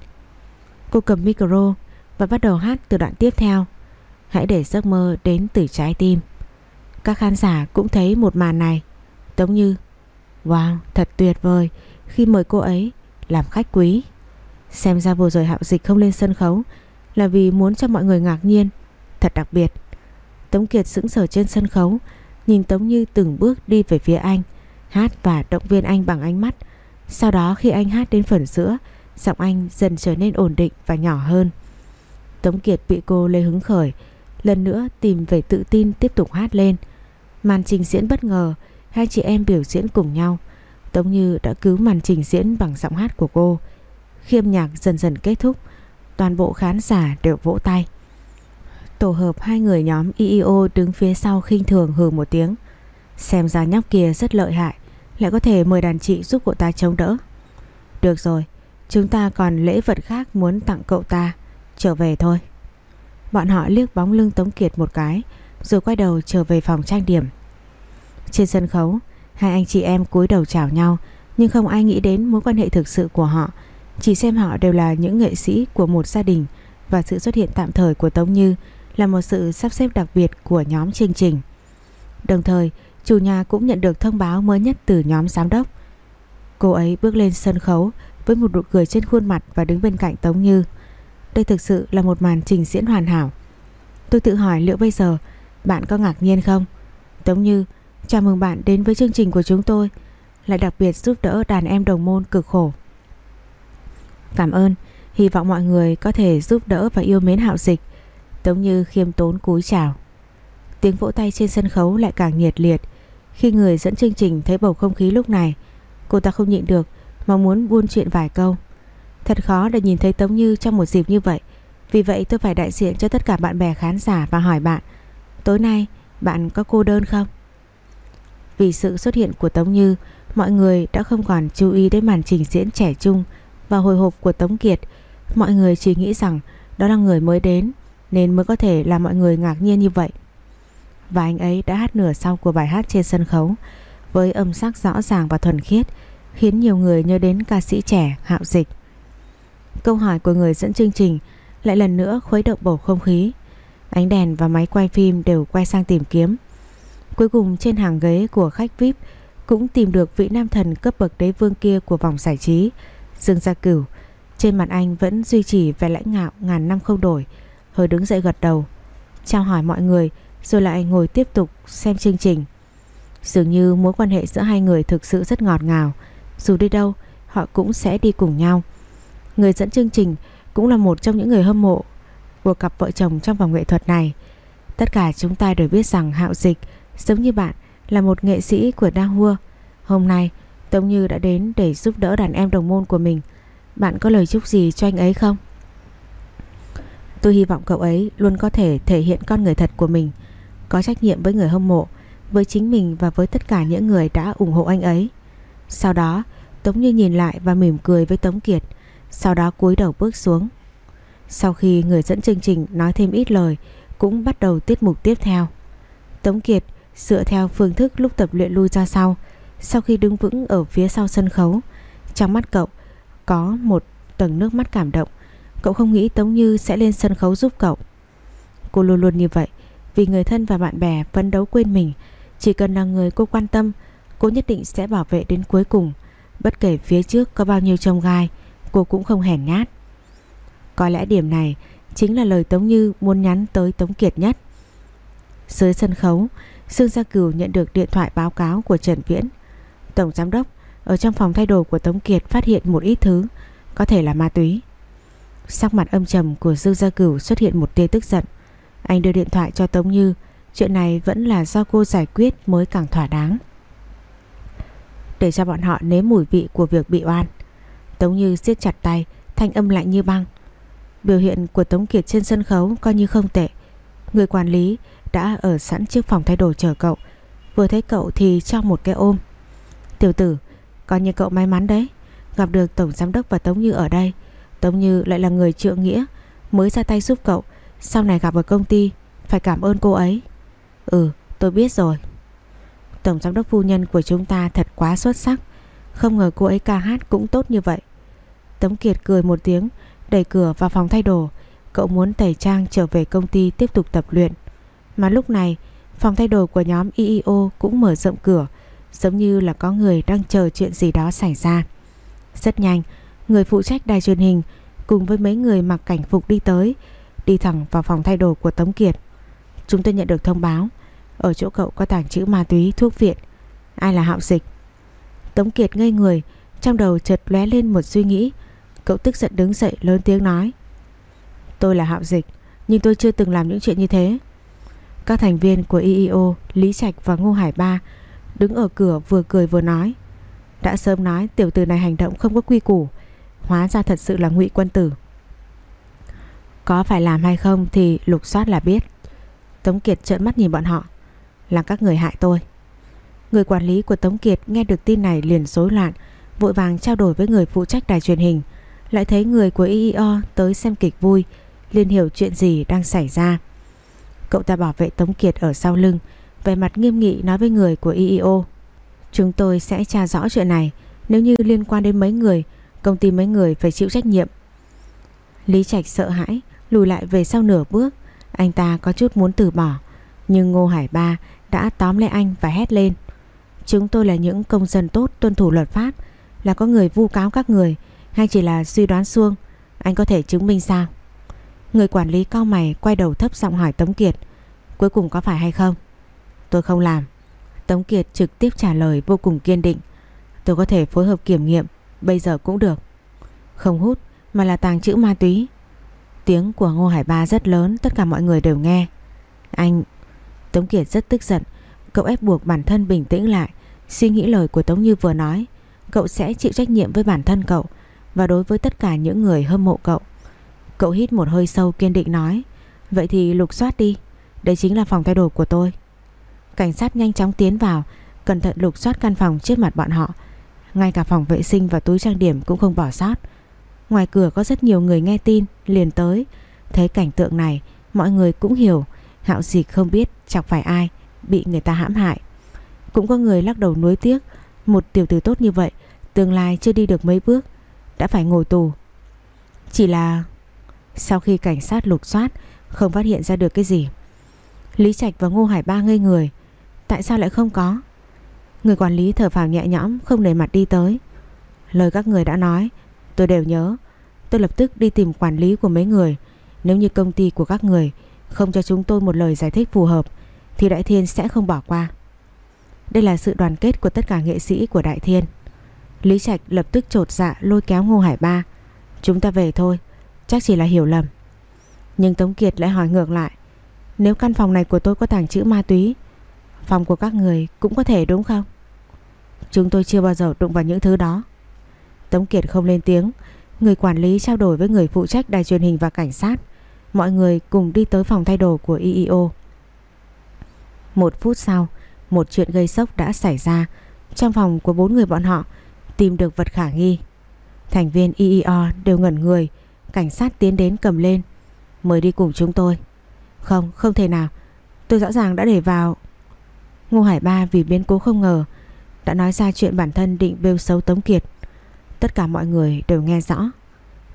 Cô cầm micro Và bắt đầu hát từ đoạn tiếp theo. Hãy để giấc mơ đến từ trái tim. Các khán giả cũng thấy một màn này. Tống Như, Wow, thật tuyệt vời. Khi mời cô ấy làm khách quý. Xem ra vừa rồi Hạo Dịch không lên sân khấu Là vì muốn cho mọi người ngạc nhiên. Thật đặc biệt, Tống Kiệt sững sờ trên sân khấu, Nhìn Tống Như từng bước đi về phía anh, Hát và động viên anh bằng ánh mắt. Sau đó khi anh hát đến phần giữa, Giọng anh dần trở nên ổn định và nhỏ hơn. Tống Kiệt bị cô lê hứng khởi, Lần nữa tìm về tự tin tiếp tục hát lên. Màn trình diễn bất ngờ, Hai chị em biểu diễn cùng nhau. Tống Như đã cứu màn trình diễn bằng giọng hát của cô. Khiêm nhạc dần dần kết thúc, Toàn bộ khán giả đều vỗ tay. Tổ hợp hai người nhóm EEO đứng phía sau khinh thường hừ một tiếng. Xem ra nhóc kia rất lợi hại, Lại có thể mời đàn chị giúp cậu ta chống đỡ. Được rồi, Chúng ta còn lễ vật khác muốn tặng cậu ta. Trở về thôi. Bọn họ liếc bóng lưng Tống Kiệt một cái, Rồi quay đầu trở về phòng trang điểm. Trên sân khấu Hai anh chị em cúi đầu chào nhau, Nhưng không ai nghĩ đến mối quan hệ thực sự của họ. Chỉ xem họ đều là những nghệ sĩ của một gia đình Và sự xuất hiện tạm thời của Tống Như Là một sự sắp xếp đặc biệt của nhóm chương trình. Đồng thời, chủ nhà cũng nhận được thông báo mới nhất từ nhóm giám đốc. Cô ấy bước lên sân khấu với một nụ cười trên khuôn mặt và đứng bên cạnh Tống Như. Đây thực sự là một màn trình diễn hoàn hảo. Tôi tự hỏi liệu bây giờ bạn có ngạc nhiên không? Tống Như Chào mừng bạn đến với chương trình của chúng tôi, Lại đặc biệt giúp đỡ đàn em đồng môn cực khổ. Cảm ơn, Hy vọng mọi người có thể giúp đỡ và yêu mến hạo dịch Tống như khiêm tốn, cúi chào. Tiếng vỗ tay trên sân khấu lại càng nhiệt liệt. Khi người dẫn chương trình thấy bầu không khí lúc này, Cô ta không nhịn được Mà muốn buôn chuyện vài câu. Thật khó để nhìn thấy Tống Như trong một dịp như vậy, Vì vậy tôi phải đại diện cho tất cả bạn bè khán giả và hỏi bạn, Tối nay bạn có cô đơn không? Vì sự xuất hiện của Tống Như, mọi người đã không còn chú ý đến màn trình diễn trẻ trung và hồi hộp của Tống Kiệt. Mọi người chỉ nghĩ rằng đó là người mới đến nên mới có thể làm mọi người ngạc nhiên như vậy. Và anh ấy đã hát nửa sau của bài hát trên sân khấu với âm sắc rõ ràng và thuần khiết khiến nhiều người nhớ đến ca sĩ trẻ Hạo Dịch. Câu hỏi của người dẫn chương trình lại lần nữa khuấy động bầu không khí. Ánh đèn và máy quay phim đều quay sang tìm kiếm Cuối cùng trên hàng ghế của khách VIP cũng tìm được vị nam thần cấp bậc đế vương kia của vòng giải trí, Dương Gia Cửu. Trên mặt anh vẫn duy trì vẻ lãnh ngạo ngàn năm không đổi, hơi đứng dậy gật đầu, chào hỏi mọi người rồi lại ngồi tiếp tục xem chương trình. Dường như mối quan hệ giữa hai người thực sự rất ngọt ngào, dù đi đâu họ cũng sẽ đi cùng nhau. Người dẫn chương trình cũng là một trong những người hâm mộ của cặp vợ chồng trong vòng nghệ thuật này. Tất cả chúng ta đều biết rằng Hạo Dịch Giống như bạn là một nghệ sĩ của Đa Hua Hôm nay Tống Như đã đến để giúp đỡ đàn em đồng môn của mình Bạn có lời chúc gì cho anh ấy không? Tôi hy vọng cậu ấy luôn có thể thể hiện con người thật của mình có trách nhiệm với người hâm mộ, với chính mình và với tất cả những người đã ủng hộ anh ấy. Sau đó, Tống Như nhìn lại và mỉm cười với Tống Kiệt, sau đó cúi đầu bước xuống. Sau khi người dẫn chương trình nói thêm ít lời, cũng bắt đầu tiết mục tiếp theo. Tống Kiệt dựa theo phương thức lúc tập luyện lui ra sau, sau khi đứng vững ở phía sau sân khấu, trong mắt cậu có một tầng nước mắt cảm động. Cậu không nghĩ Tống Như sẽ lên sân khấu giúp cậu. Cô luôn luôn như vậy, vì người thân và bạn bè phấn đấu quên mình, chỉ cần là người cô quan tâm, cô nhất định sẽ bảo vệ đến cuối cùng. Bất kể phía trước có bao nhiêu trông gai, cô cũng không hèn nhát. Có lẽ điểm này chính là lời Tống Như muốn nhắn tới Tống Kiệt nhất. Dưới sân khấu, Dương Gia Cửu nhận được điện thoại báo cáo của Trần Viễn. Tổng giám đốc ở trong phòng thay đồ của Tống Kiệt phát hiện một ít thứ, có thể là ma túy. Sắc mặt âm trầm của Dương Gia Cửu xuất hiện một tia tức giận. Anh đưa điện thoại cho Tống Như, chuyện này vẫn là do cô giải quyết mới càng thỏa đáng. Để cho bọn họ nếm mùi vị của việc bị oan. Tống Như siết chặt tay, thanh âm lạnh như băng. Biểu hiện của Tống Kiệt trên sân khấu coi như không tệ. Người quản lý đã ở sẵn trước phòng thay đồ chờ cậu. Vừa thấy cậu thì cho một cái ôm. Tiểu tử, coi như cậu may mắn đấy. Gặp được Tổng Giám đốc và Tống Như ở đây. Tống Như lại là người trượng nghĩa mới ra tay giúp cậu. Sau này gặp ở công ty phải cảm ơn cô ấy. Ừ, tôi biết rồi. Tổng giám đốc phu nhân của chúng ta thật quá xuất sắc. Không ngờ cô ấy ca hát cũng tốt như vậy. Tống Kiệt cười một tiếng Đẩy cửa vào phòng thay đồ Cậu muốn tẩy trang trở về công ty tiếp tục tập luyện. Mà lúc này, Phòng thay đồ của nhóm EEO cũng mở rộng cửa, Giống như là có người đang chờ chuyện gì đó xảy ra. Rất nhanh, Người phụ trách đài truyền hình Cùng với mấy người mặc cảnh phục đi tới, Đi thẳng vào phòng thay đồ của Tống Kiệt. Chúng tôi nhận được thông báo, Ở chỗ cậu có tàng trữ ma túy, thuốc viện. Ai là hạo dịch? Tống Kiệt ngây người, Trong đầu chợt lóe lên một suy nghĩ. Cậu tức giận đứng dậy, lớn tiếng nói. Tôi là Hạo Dịch, Nhưng tôi chưa từng làm những chuyện như thế. Các thành viên của EEO Lý Trạch và Ngô Hải Ba Đứng ở cửa vừa cười vừa nói, Đã sớm nói tiểu tử này hành động không có quy củ, Hóa ra thật sự là ngụy quân tử. Có phải làm hay không Thì lục soát là biết. Tống Kiệt trợn mắt nhìn bọn họ, Là các người hại tôi. Người quản lý của Tống Kiệt nghe được tin này liền rối loạn, Vội vàng trao đổi với người phụ trách đài truyền hình, lại thấy người của IEO tới xem kịch vui liền hiểu chuyện gì đang xảy ra. Cậu ta bảo vệ Tống Kiệt ở sau lưng, vẻ mặt nghiêm nghị nói với người của IEO Chúng tôi sẽ tra rõ chuyện này, Nếu như liên quan đến mấy người, Công ty mấy người phải chịu trách nhiệm. Lý Trạch sợ hãi, Lùi lại về sau nửa bước. Anh ta có chút muốn từ bỏ, Nhưng Ngô Hải Ba đã tóm lấy anh và hét lên. Chúng tôi là những công dân tốt tuân thủ luật pháp, Là có người vu cáo các người, hay chỉ là suy đoán xuông Anh có thể chứng minh sao? Người quản lý cao mày quay đầu thấp giọng hỏi Tống Kiệt, Cuối cùng có phải hay không? Tôi không làm. Tống Kiệt trực tiếp trả lời vô cùng kiên định, Tôi có thể phối hợp kiểm nghiệm, Bây giờ cũng được. Không hút, mà là tàng trữ ma túy. Tiếng của Ngô Hải Ba rất lớn, Tất cả mọi người đều nghe. Anh, Tống Kiệt rất tức giận, Cậu ép buộc bản thân bình tĩnh lại, Suy nghĩ lời của Tống Như vừa nói, Cậu sẽ chịu trách nhiệm với bản thân cậu và đối với tất cả những người hâm mộ cậu. Cậu hít một hơi sâu kiên định nói, Vậy thì lục soát đi, Đây chính là phòng thay đồ của tôi. Cảnh sát nhanh chóng tiến vào, Cẩn thận lục soát căn phòng trước mặt bọn họ. Ngay cả phòng vệ sinh và túi trang điểm cũng không bỏ sót. Ngoài cửa có rất nhiều người nghe tin, Liền tới. Thấy cảnh tượng này, Mọi người cũng hiểu. Hạo dịch không biết chọc phải ai, Bị người ta hãm hại. Cũng có người lắc đầu nuối tiếc, Một tiểu tử tốt như vậy, Tương lai chưa đi được mấy bước, đã phải ngồi tù. Chỉ là sau khi cảnh sát lục soát, không phát hiện ra được cái gì. Lý Trạch và Ngô Hải Ba ngây người. Tại sao lại không có? Người quản lý thở phào nhẹ nhõm, không để mặt đi tới. Lời các người đã nói, tôi đều nhớ. Tôi lập tức đi tìm quản lý của mấy người. Nếu như công ty của các người không cho chúng tôi một lời giải thích phù hợp, thì Đại Thiên sẽ không bỏ qua. Đây là sự đoàn kết của tất cả nghệ sĩ của Đại Thiên. Lý Trạch lập tức trột dạ lôi kéo Ngô Hải Ba Chúng ta về thôi Chắc chỉ là hiểu lầm. Nhưng Tống Kiệt lại hỏi ngược lại Nếu căn phòng này của tôi có tàng trữ ma túy Phòng của các người cũng có thể đúng không? Chúng tôi chưa bao giờ đụng vào những thứ đó. Tống Kiệt không lên tiếng. Người quản lý trao đổi với người phụ trách đài truyền hình và cảnh sát. Mọi người cùng đi tới phòng thay đồ của EEO Một phút sau, một chuyện gây sốc đã xảy ra. Trong phòng của bốn người bọn họ tìm được vật khả nghi. Thành viên IEO đều ngẩn người, cảnh sát tiến đến cầm lên. Mời đi cùng chúng tôi. Không, không thể nào. Tôi rõ ràng đã để vào. Ngô Hải Ba vì biến cố không ngờ đã nói ra chuyện bản thân định bêu xấu Tống Kiệt. Tất cả mọi người đều nghe rõ.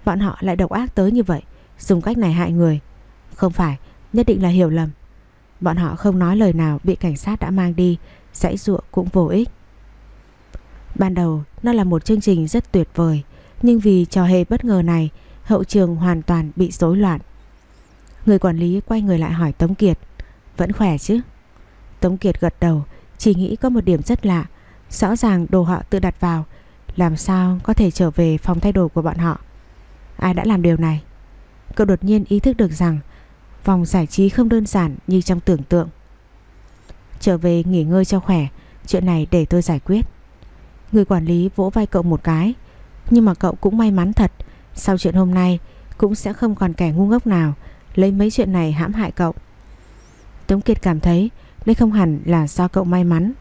Bọn họ lại độc ác tới như vậy, dùng cách này hại người. Không phải, nhất định là hiểu lầm. Bọn họ không nói lời nào bị cảnh sát đã mang đi, dãy ruộng cũng vô ích. Ban đầu nó là một chương trình rất tuyệt vời, nhưng vì trò hề bất ngờ này, hậu trường hoàn toàn bị rối loạn. Người quản lý quay người lại hỏi Tống Kiệt, vẫn khỏe chứ? Tống Kiệt gật đầu, chỉ nghĩ có một điểm rất lạ, rõ ràng đồ họ tự đặt vào, làm sao có thể trở về phòng thay đồ của bọn họ. Ai đã làm điều này? Cậu đột nhiên ý thức được rằng vòng giải trí không đơn giản như trong tưởng tượng. Trở về nghỉ ngơi cho khỏe, chuyện này để tôi giải quyết. Người quản lý vỗ vai cậu một cái, nhưng mà cậu cũng may mắn thật, sau chuyện hôm nay cũng sẽ không còn kẻ ngu ngốc nào lấy mấy chuyện này hãm hại cậu. Tống Kiệt cảm thấy đây không hẳn là do cậu may mắn.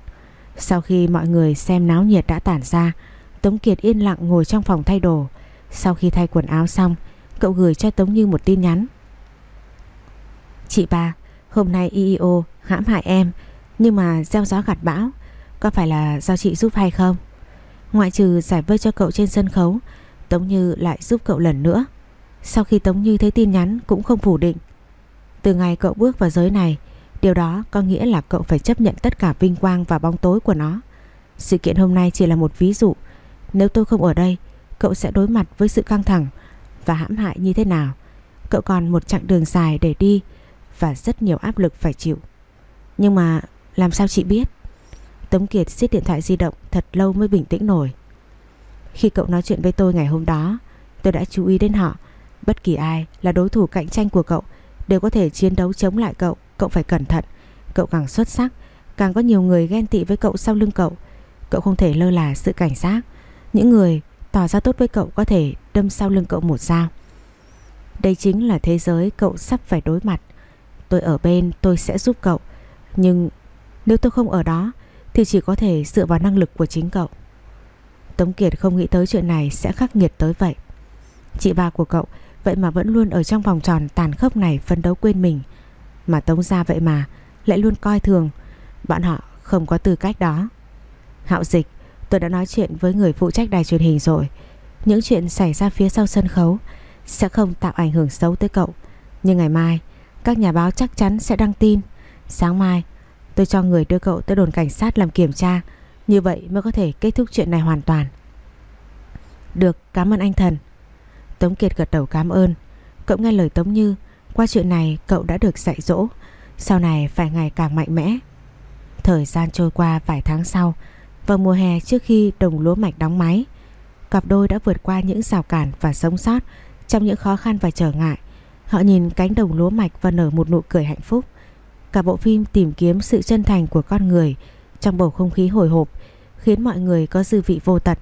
Sau khi mọi người xem náo nhiệt đã tản ra, Tống Kiệt yên lặng ngồi trong phòng thay đồ. Sau khi thay quần áo xong, cậu gửi cho Tống Như một tin nhắn. Chị ba, hôm nay IEO hãm hại em, nhưng mà gieo gió gặt bão, có phải là do chị giúp hay không? Ngoại trừ giải vây cho cậu trên sân khấu, Tống Như lại giúp cậu lần nữa. Sau khi Tống Như thấy tin nhắn cũng không phủ định. Từ ngày cậu bước vào giới này, điều đó có nghĩa là cậu phải chấp nhận tất cả vinh quang và bóng tối của nó. Sự kiện hôm nay chỉ là một ví dụ. Nếu tôi không ở đây, cậu sẽ đối mặt với sự căng thẳng và hãm hại như thế nào. Cậu còn một chặng đường dài để đi và rất nhiều áp lực phải chịu. Nhưng mà làm sao chị biết? Tống Kiệt xiết điện thoại di động thật lâu mới bình tĩnh nổi. Khi cậu nói chuyện với tôi ngày hôm đó, tôi đã chú ý đến họ. Bất kỳ ai là đối thủ cạnh tranh của cậu đều có thể chiến đấu chống lại cậu. Cậu phải cẩn thận. Cậu càng xuất sắc, càng có nhiều người ghen tị với cậu sau lưng cậu. Cậu không thể lơ là sự cảnh giác. Những người tỏ ra tốt với cậu có thể đâm sau lưng cậu một dao. Đây chính là thế giới cậu sắp phải đối mặt. Tôi ở bên tôi sẽ giúp cậu. Nhưng nếu tôi không ở đó thì chỉ có thể dựa vào năng lực của chính cậu. Tống Kiệt không nghĩ tới chuyện này sẽ khắc nghiệt tới vậy. Chị ba của cậu vậy mà vẫn luôn ở trong vòng tròn tàn khốc này phấn đấu quên mình. Mà Tống gia vậy mà lại luôn coi thường. Bọn họ không có tư cách đó. Hạo dịch, tôi đã nói chuyện với người phụ trách đài truyền hình rồi. Những chuyện xảy ra phía sau sân khấu sẽ không tạo ảnh hưởng xấu tới cậu. Nhưng ngày mai, các nhà báo chắc chắn sẽ đăng tin. Sáng mai, tôi cho người đưa cậu tới đồn cảnh sát làm kiểm tra. Như vậy mới có thể kết thúc chuyện này hoàn toàn. Được, cảm ơn anh thần. Tống Kiệt gật đầu cảm ơn. Cậu nghe lời Tống Như, qua chuyện này cậu đã được dạy dỗ. Sau này phải ngày càng mạnh mẽ. Thời gian trôi qua vài tháng sau, vào mùa hè trước khi đồng lúa mạch đóng máy, cặp đôi đã vượt qua những rào cản và sống sót trong những khó khăn và trở ngại. Họ nhìn cánh đồng lúa mạch và nở một nụ cười hạnh phúc. Cả bộ phim tìm kiếm sự chân thành của con người trong bầu không khí hồi hộp khiến mọi người có dư vị vô tật.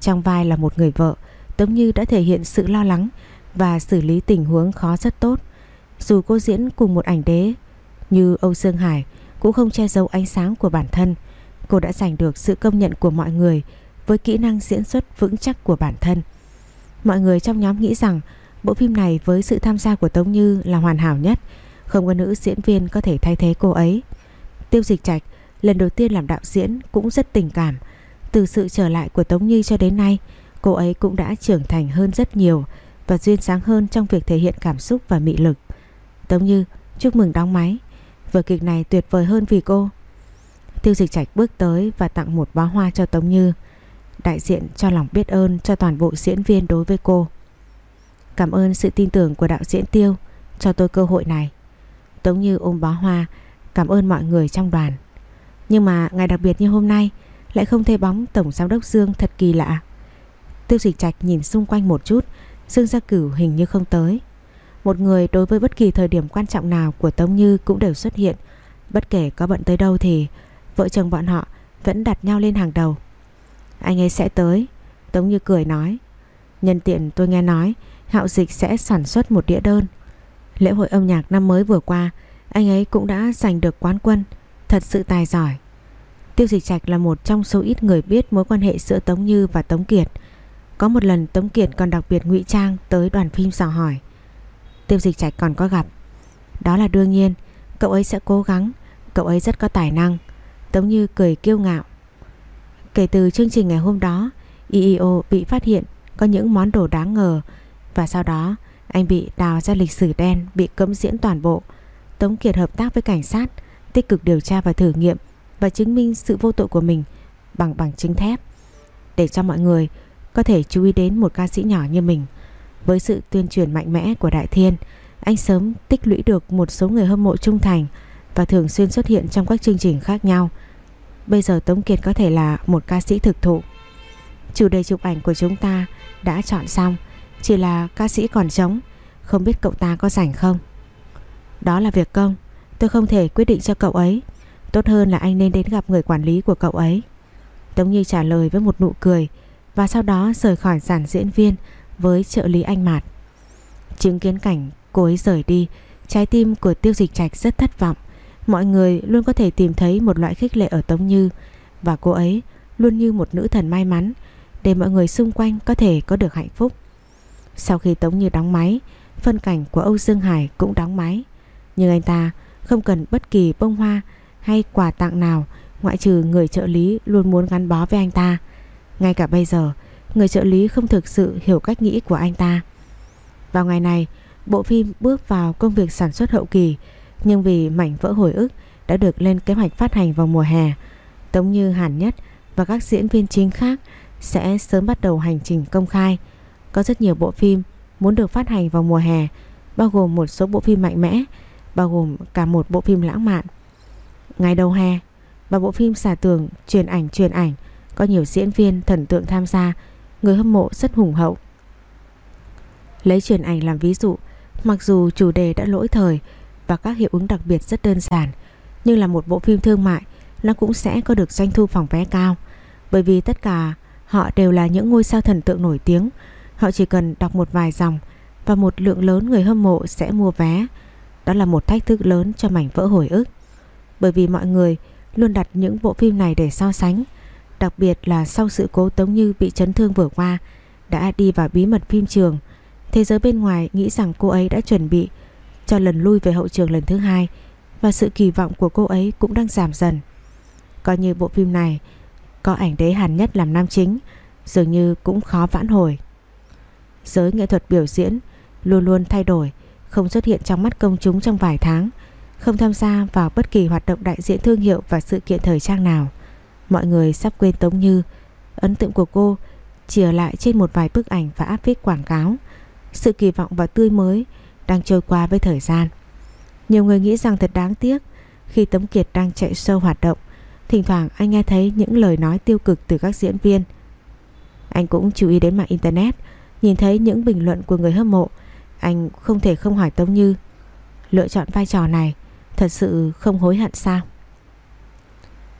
Trong vai là một người vợ, Tống Như đã thể hiện sự lo lắng và xử lý tình huống khó rất tốt. Dù cô diễn cùng một ảnh đế như Âu Dương Hải cũng không che giấu ánh sáng của bản thân. Cô đã giành được sự công nhận của mọi người với kỹ năng diễn xuất vững chắc của bản thân. Mọi người trong nhóm nghĩ rằng bộ phim này với sự tham gia của Tống Như là hoàn hảo nhất, không có nữ diễn viên có thể thay thế cô ấy. Tiêu Dịch Trạch lần đầu tiên làm đạo diễn cũng rất tình cảm. Từ sự trở lại của Tống Như cho đến nay, cô ấy cũng đã trưởng thành hơn rất nhiều và duyên sáng hơn trong việc thể hiện cảm xúc và mị lực. Tống Như, chúc mừng đóng máy. Vở kịch này tuyệt vời hơn vì cô. Tiêu Dịch Trạch bước tới và tặng một bó hoa cho Tống Như, đại diện cho lòng biết ơn cho toàn bộ diễn viên đối với cô. Cảm ơn sự tin tưởng của đạo diễn Tiêu cho tôi cơ hội này. Tống Như ôm bó hoa, cảm ơn mọi người trong đoàn. Nhưng mà ngày đặc biệt như hôm nay lại không thấy bóng Tổng Giám đốc Dương thật kỳ lạ. Tiêu dịch trạch nhìn xung quanh một chút, Dương Gia Cửu hình như không tới. Một người đối với bất kỳ thời điểm quan trọng nào của Tống Như cũng đều xuất hiện. Bất kể có bận tới đâu thì vợ chồng bọn họ vẫn đặt nhau lên hàng đầu. Anh ấy sẽ tới. Tống Như cười nói. Nhân tiện tôi nghe nói Hạo Dịch sẽ sản xuất một đĩa đơn. Lễ hội âm nhạc năm mới vừa qua, anh ấy cũng đã giành được quán quân thật sự tài giỏi. Tiêu Dịch Trạch là một trong số ít người biết mối quan hệ giữa Tống Như và Tống Kiệt. Có một lần Tống Kiệt còn đặc biệt ngụy trang tới đoàn phim dò hỏi. Tiêu Dịch Trạch còn có gặp. Đó là đương nhiên, cậu ấy sẽ cố gắng, cậu ấy rất có tài năng. Tống Như cười kiêu ngạo. Kể từ chương trình ngày hôm đó, EEO bị phát hiện có những món đồ đáng ngờ và sau đó anh bị đào ra lịch sử đen bị cấm diễn toàn bộ. Tống Kiệt hợp tác với cảnh sát, tích cực điều tra và thử nghiệm và chứng minh sự vô tội của mình bằng bằng chứng thép để cho mọi người có thể chú ý đến một ca sĩ nhỏ như mình. Với sự tuyên truyền mạnh mẽ của Đại Thiên, anh sớm tích lũy được một số người hâm mộ trung thành và thường xuyên xuất hiện trong các chương trình khác nhau. Bây giờ Tống Kiệt có thể là một ca sĩ thực thụ. Chủ đề chụp ảnh của chúng ta đã chọn xong, chỉ là ca sĩ còn trống, không biết cậu ta có rảnh không. Đó là việc công, tôi không thể quyết định cho cậu ấy. Tốt hơn là anh nên đến gặp người quản lý của cậu ấy. Tống Nhi trả lời với một nụ cười và sau đó rời khỏi giản diễn viên với trợ lý anh Mạt. Chứng kiến cảnh cô ấy rời đi, trái tim của tiêu dịch trạch rất thất vọng. Mọi người luôn có thể tìm thấy một loại khích lệ ở Tống Như và cô ấy luôn như một nữ thần may mắn để mọi người xung quanh có thể có được hạnh phúc. Sau khi Tống Như đóng máy, phân cảnh của Âu Dương Hải cũng đóng máy. Nhưng anh ta không cần bất kỳ bông hoa hay quà tặng nào ngoại trừ người trợ lý luôn muốn gắn bó với anh ta. Ngay cả bây giờ, người trợ lý không thực sự hiểu cách nghĩ của anh ta. Vào ngày này, bộ phim bước vào công việc sản xuất hậu kỳ, nhưng vì mảnh vỡ hồi ức đã được lên kế hoạch phát hành vào mùa hè. Tống Như Hàn Nhất và các diễn viên chính khác sẽ sớm bắt đầu hành trình công khai. Có rất nhiều bộ phim muốn được phát hành vào mùa hè, bao gồm một số bộ phim mạnh mẽ, bao gồm cả một bộ phim lãng mạn. Ngày đầu hè, và bộ phim xả tường truyền ảnh truyền ảnh có nhiều diễn viên thần tượng tham gia, người hâm mộ rất hùng hậu. Lấy truyền ảnh làm ví dụ, mặc dù chủ đề đã lỗi thời và các hiệu ứng đặc biệt rất đơn giản, nhưng là một bộ phim thương mại, nó cũng sẽ có được doanh thu phòng vé cao, bởi vì tất cả họ đều là những ngôi sao thần tượng nổi tiếng, họ chỉ cần đọc một vài dòng và một lượng lớn người hâm mộ sẽ mua vé. Đó là một thách thức lớn cho mảnh vỡ hồi ức. Bởi vì mọi người luôn đặt những bộ phim này để so sánh, đặc biệt là sau sự cố Tống Như bị chấn thương vừa qua, đã đi vào bí mật phim trường. Thế giới bên ngoài nghĩ rằng cô ấy đã chuẩn bị cho lần lui về hậu trường lần thứ hai và sự kỳ vọng của cô ấy cũng đang giảm dần. Coi như bộ phim này có ảnh đế Hàn Nhất làm nam chính, dường như cũng khó vãn hồi. Giới nghệ thuật biểu diễn luôn luôn thay đổi, không xuất hiện trong mắt công chúng trong vài tháng, không tham gia vào bất kỳ hoạt động đại diện thương hiệu và sự kiện thời trang nào. Mọi người sắp quên Tống Như, ấn tượng của cô chỉ ở lại trên một vài bức ảnh và áp phích quảng cáo. Sự kỳ vọng và tươi mới đang trôi qua với thời gian. Nhiều người nghĩ rằng thật đáng tiếc khi Tống Kiệt đang chạy sâu hoạt động, thỉnh thoảng anh nghe thấy những lời nói tiêu cực từ các diễn viên. Anh cũng chú ý đến mạng internet, nhìn thấy những bình luận của người hâm mộ, anh không thể không hỏi Tống Như. Lựa chọn vai trò này Thật sự không hối hận sao?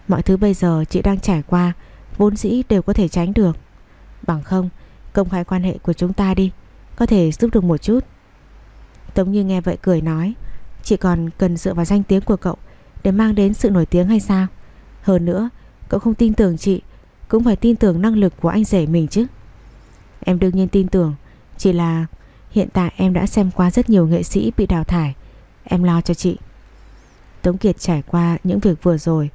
Mọi thứ bây giờ chị đang trải qua, Vốn dĩ đều có thể tránh được. Bằng không, Công khai quan hệ của chúng ta đi, Có thể giúp được một chút. Tống Như nghe vậy cười nói, Chị còn cần dựa vào danh tiếng của cậu Để mang đến sự nổi tiếng hay sao? Hơn nữa, Cậu không tin tưởng chị, Cũng phải tin tưởng năng lực của anh rể mình chứ. Em đương nhiên tin tưởng, Chỉ là hiện tại em đã xem qua rất nhiều nghệ sĩ bị đào thải Em lo cho chị Tống Kiệt trải qua những việc vừa rồi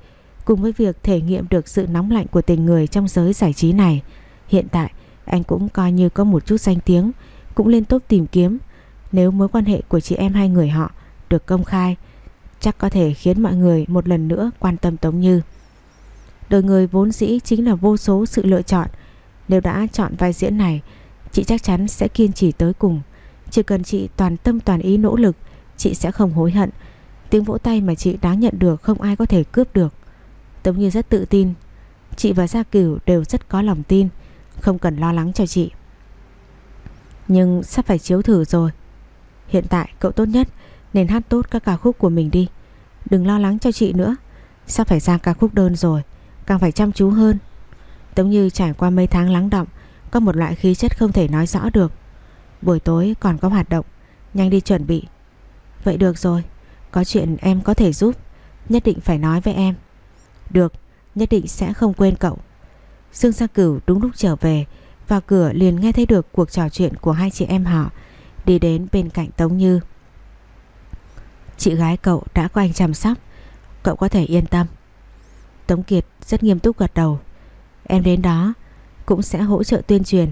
cùng với việc thể nghiệm được sự nóng lạnh của tình người trong giới giải trí này. Hiện tại anh cũng coi như có một chút danh tiếng, cũng lên tốt tìm kiếm. Nếu mối quan hệ của chị em hai người họ được công khai, chắc có thể khiến mọi người một lần nữa quan tâm Tống Như. Đời người vốn dĩ chính là vô số sự lựa chọn. Nếu đã chọn vai diễn này, chị chắc chắn sẽ kiên trì tới cùng. Chỉ cần chị toàn tâm toàn ý nỗ lực, chị sẽ không hối hận. Tiếng vỗ tay mà chị đáng nhận được không ai có thể cướp được. Tống Như rất tự tin. Chị và Gia Cửu đều rất có lòng tin Không cần lo lắng cho chị. Nhưng sắp phải chiếu thử rồi. Hiện tại cậu tốt nhất Nên hát tốt các ca khúc của mình đi. Đừng lo lắng cho chị nữa. Sắp phải ra ca khúc đơn rồi Càng phải chăm chú hơn. Tống Như trải qua mấy tháng lắng động Có một loại khí chất không thể nói rõ được. Buổi tối còn có hoạt động. Nhanh đi chuẩn bị. Vậy được rồi. Có chuyện em có thể giúp. Nhất định phải nói với em. Được. Nhất định sẽ không quên cậu. Dương Gia Cửu đúng lúc trở về, Vào cửa liền nghe thấy được cuộc trò chuyện của hai chị em họ, Đi đến bên cạnh Tống Như. Chị gái cậu đã có anh chăm sóc. Cậu có thể yên tâm. Tống Kiệt rất nghiêm túc gật đầu. Em đến đó Cũng sẽ hỗ trợ tuyên truyền.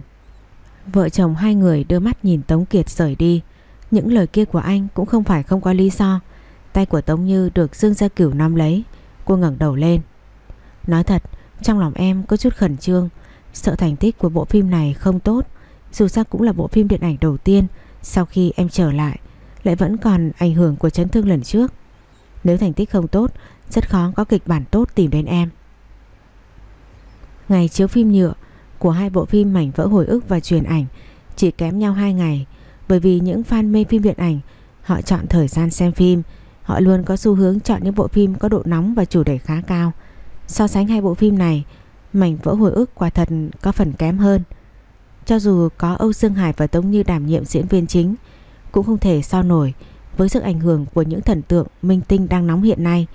Vợ chồng hai người đưa mắt nhìn Tống Kiệt rời đi. Những lời kia của anh cũng không phải không có lý do. Tay của Tống Như được Dương Gia Cửu nắm lấy, Cô ngẩng đầu lên. Nói thật, trong lòng em có chút khẩn trương. Sợ thành tích của bộ phim này không tốt, Dù sao cũng là bộ phim điện ảnh đầu tiên, Sau khi em trở lại Lại vẫn còn ảnh hưởng của chấn thương lần trước. Nếu thành tích không tốt, Rất khó có kịch bản tốt tìm đến em. Ngày chiếu phim nhựa của hai bộ phim mảnh vỡ hồi ức và truyền ảnh Chỉ kém nhau 2 ngày. Bởi vì những fan mê phim điện ảnh, Họ chọn thời gian xem phim. Họ luôn có xu hướng chọn những bộ phim có độ nóng và chủ đề khá cao. So sánh hai bộ phim này, Mảnh vỡ hồi ức quả thật có phần kém hơn. Cho dù có Âu Dương Hải và Tống Như đảm nhiệm diễn viên chính, Cũng không thể so nổi với sức ảnh hưởng của những thần tượng minh tinh đang nóng hiện nay.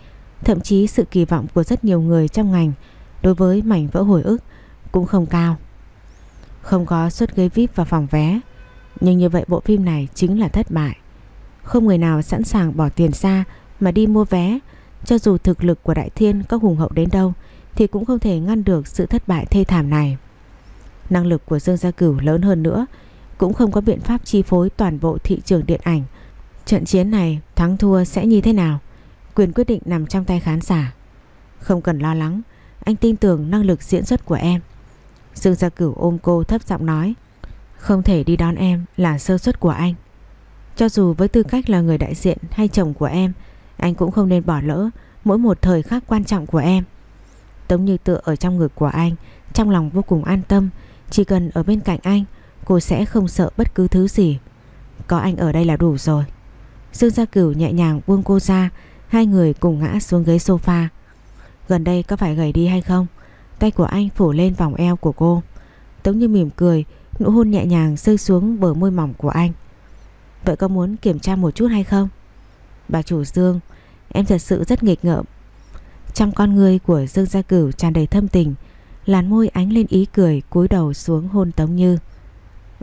Thậm chí sự kỳ vọng của rất nhiều người trong ngành đối với mảnh vỡ hồi ức cũng không cao Không có suất ghế VIP và phòng vé Nhưng như vậy bộ phim này chính là thất bại Không người nào sẵn sàng bỏ tiền ra mà đi mua vé cho dù thực lực của Đại Thiên có hùng hậu đến đâu thì cũng không thể ngăn được sự thất bại thê thảm này. Năng lực của Dương Gia Cửu lớn hơn nữa cũng không có biện pháp chi phối toàn bộ thị trường điện ảnh. Trận chiến này thắng thua sẽ như thế nào? Quyền quyết định nằm trong tay khán giả. Không cần lo lắng, anh tin tưởng năng lực diễn xuất của em. Dương Gia Cửu ôm cô thấp giọng nói Không thể đi đón em là sơ suất của anh Cho dù với tư cách là người đại diện hay chồng của em anh cũng không nên bỏ lỡ mỗi một thời khắc quan trọng của em. Tống như tựa ở trong ngực của anh, trong lòng vô cùng an tâm. Chỉ cần ở bên cạnh anh, cô sẽ không sợ bất cứ thứ gì. Có anh ở đây là đủ rồi. Dương Gia Cửu nhẹ nhàng buông cô ra, hai người cùng ngã xuống ghế sofa. Gần đây có phải gầy đi hay không? Tay của anh phủ lên vòng eo của cô. Tống như mỉm cười, nụ hôn nhẹ nhàng rơi xuống bờ môi mỏng của anh. Vậy có muốn kiểm tra một chút hay không? Bà chủ Dương Em thật sự rất nghịch ngợm Trong con người của Dương Gia Cửu tràn đầy thâm tình Làn môi ánh lên ý cười cúi đầu xuống hôn Tống Như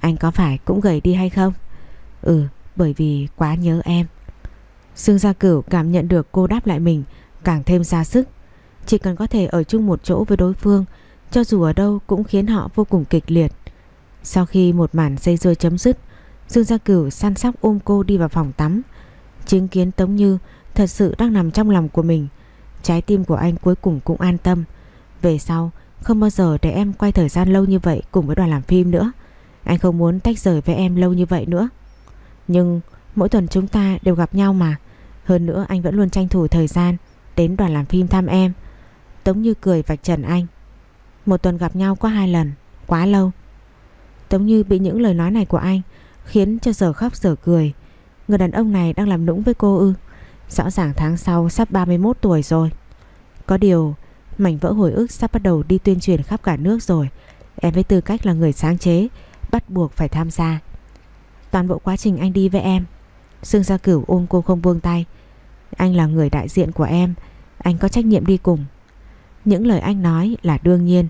Anh có phải cũng gầy đi hay không? Ừ bởi vì quá nhớ em Dương Gia Cửu cảm nhận được cô đáp lại mình Càng thêm ra sức chỉ cần có thể ở chung một chỗ với đối phương, Cho dù ở đâu cũng khiến họ vô cùng kịch liệt. Sau khi một màn dây dưa chấm dứt, Dương Gia Cửu săn sóc ôm cô đi vào phòng tắm. Chứng kiến Tống Như thật sự đang nằm trong lòng của mình, Trái tim của anh cuối cùng cũng an tâm. Về sau, không bao giờ để em quay thời gian lâu như vậy cùng với đoàn làm phim nữa. Anh không muốn tách rời với em lâu như vậy nữa. Nhưng mỗi tuần chúng ta đều gặp nhau mà. Hơn nữa, anh vẫn luôn tranh thủ thời gian đến đoàn làm phim thăm em. Tống Như cười vạch trần anh. Một tuần gặp nhau có hai lần, Quá lâu. Tống Như bị những lời nói này của anh Khiến cho giờ khóc giờ cười. Người đàn ông này đang làm nũng với cô ư. Rõ ràng tháng sau sắp 31 tuổi rồi. Có điều, Mảnh vỡ hồi ức sắp bắt đầu đi tuyên truyền khắp cả nước rồi. Em với tư cách là người sáng chế, Bắt buộc phải tham gia. Toàn bộ quá trình anh đi với em Dương Gia Cửu ôm cô không buông tay. Anh là người đại diện của em, Anh có trách nhiệm đi cùng. Những lời anh nói là đương nhiên.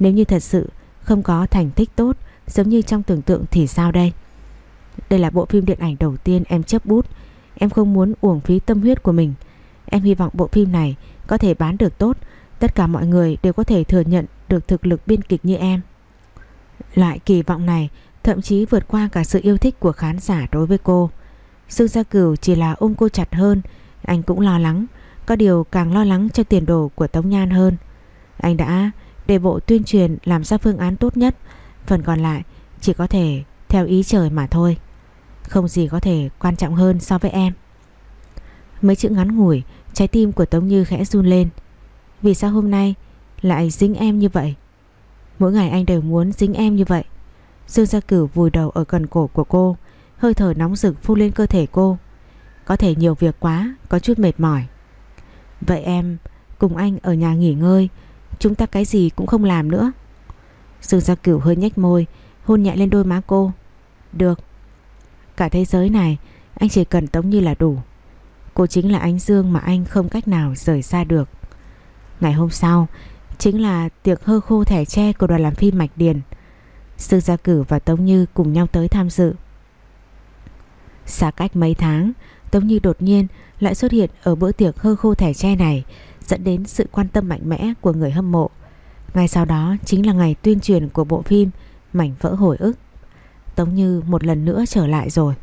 Nếu như thật sự không có thành tích tốt, Giống như trong tưởng tượng thì sao đây? Đây là bộ phim điện ảnh đầu tiên em chấp bút. Em không muốn uổng phí tâm huyết của mình. Em hy vọng bộ phim này có thể bán được tốt. Tất cả mọi người đều có thể thừa nhận được thực lực biên kịch như em. Loại kỳ vọng này thậm chí vượt qua cả sự yêu thích của khán giả đối với cô. Dương Gia Cửu chỉ là ôm cô chặt hơn. Anh cũng lo lắng. Có điều càng lo lắng cho tiền đồ của Tống Nhan hơn. Anh đã để bộ tuyên truyền làm ra phương án tốt nhất, Phần còn lại chỉ có thể theo ý trời mà thôi. Không gì có thể quan trọng hơn so với em. Mấy chữ ngắn ngủi, Trái tim của Tống Như khẽ run lên. Vì sao hôm nay lại dính em như vậy? Mỗi ngày anh đều muốn dính em như vậy. Dương Gia Cửu vùi đầu ở gần cổ của cô, Hơi thở nóng rực phun lên cơ thể cô. Có thể nhiều việc quá, Có chút mệt mỏi. Vậy em, cùng anh ở nhà nghỉ ngơi, Chúng ta cái gì cũng không làm nữa. Dương Gia Cửu hơi nhếch môi, Hôn nhẹ lên đôi má cô. Được. Cả thế giới này, anh chỉ cần Tống Như là đủ. Cô chính là ánh dương mà anh không cách nào rời xa được. Ngày hôm sau, Chính là tiệc hơ khô thẻ tre của đoàn làm phim Mạch Điền. Sư Gia Cử và Tống Như cùng nhau tới tham dự. Xa cách mấy tháng Tống Như đột nhiên lại xuất hiện ở bữa tiệc hơ khô thẻ tre này, Dẫn đến sự quan tâm mạnh mẽ của người hâm mộ. Ngay sau đó chính là ngày tuyên truyền của bộ phim Mảnh vỡ hồi ức. Tống Như một lần nữa trở lại rồi.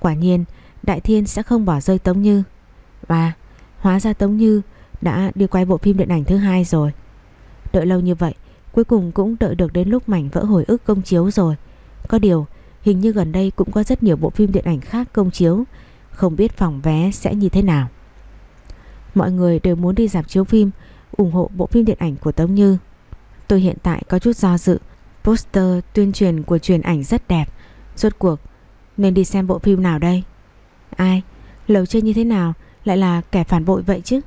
Quả nhiên, Đại Thiên sẽ không bỏ rơi Tống Như. Và hóa ra Tống Như đã đi quay bộ phim điện ảnh thứ hai rồi. Đợi lâu như vậy, Cuối cùng cũng đợi được đến lúc mảnh vỡ hồi ức công chiếu rồi. Có điều, Hình như gần đây cũng có rất nhiều bộ phim điện ảnh khác công chiếu không biết phòng vé sẽ như thế nào Mọi người đều muốn đi dạp chiếu phim ủng hộ bộ phim điện ảnh của Tống Như. Tôi hiện tại có chút do dự, poster tuyên truyền của truyền ảnh rất đẹp, rốt cuộc nên đi xem bộ phim nào đây? Ai? Lầu chơi như thế nào lại là kẻ phản bội vậy chứ?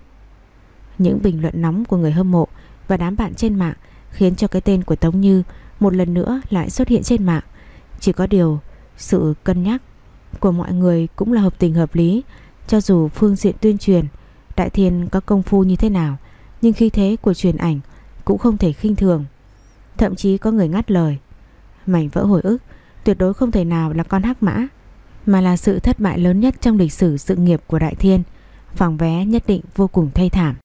Những bình luận nóng của người hâm mộ và đám bạn trên mạng khiến cho cái tên của Tống Như một lần nữa lại xuất hiện trên mạng. Chỉ có điều sự cân nhắc của mọi người cũng là hợp tình hợp lý, cho dù phương diện tuyên truyền, Đại Thiên có công phu như thế nào, Nhưng khi thế của truyền ảnh Cũng không thể khinh thường. Thậm chí có người ngắt lời, Mảnh vỡ hồi ức tuyệt đối không thể nào là con hắc mã, Mà là sự thất bại lớn nhất trong lịch sử sự nghiệp của Đại Thiên Phòng vé nhất định vô cùng thê thảm.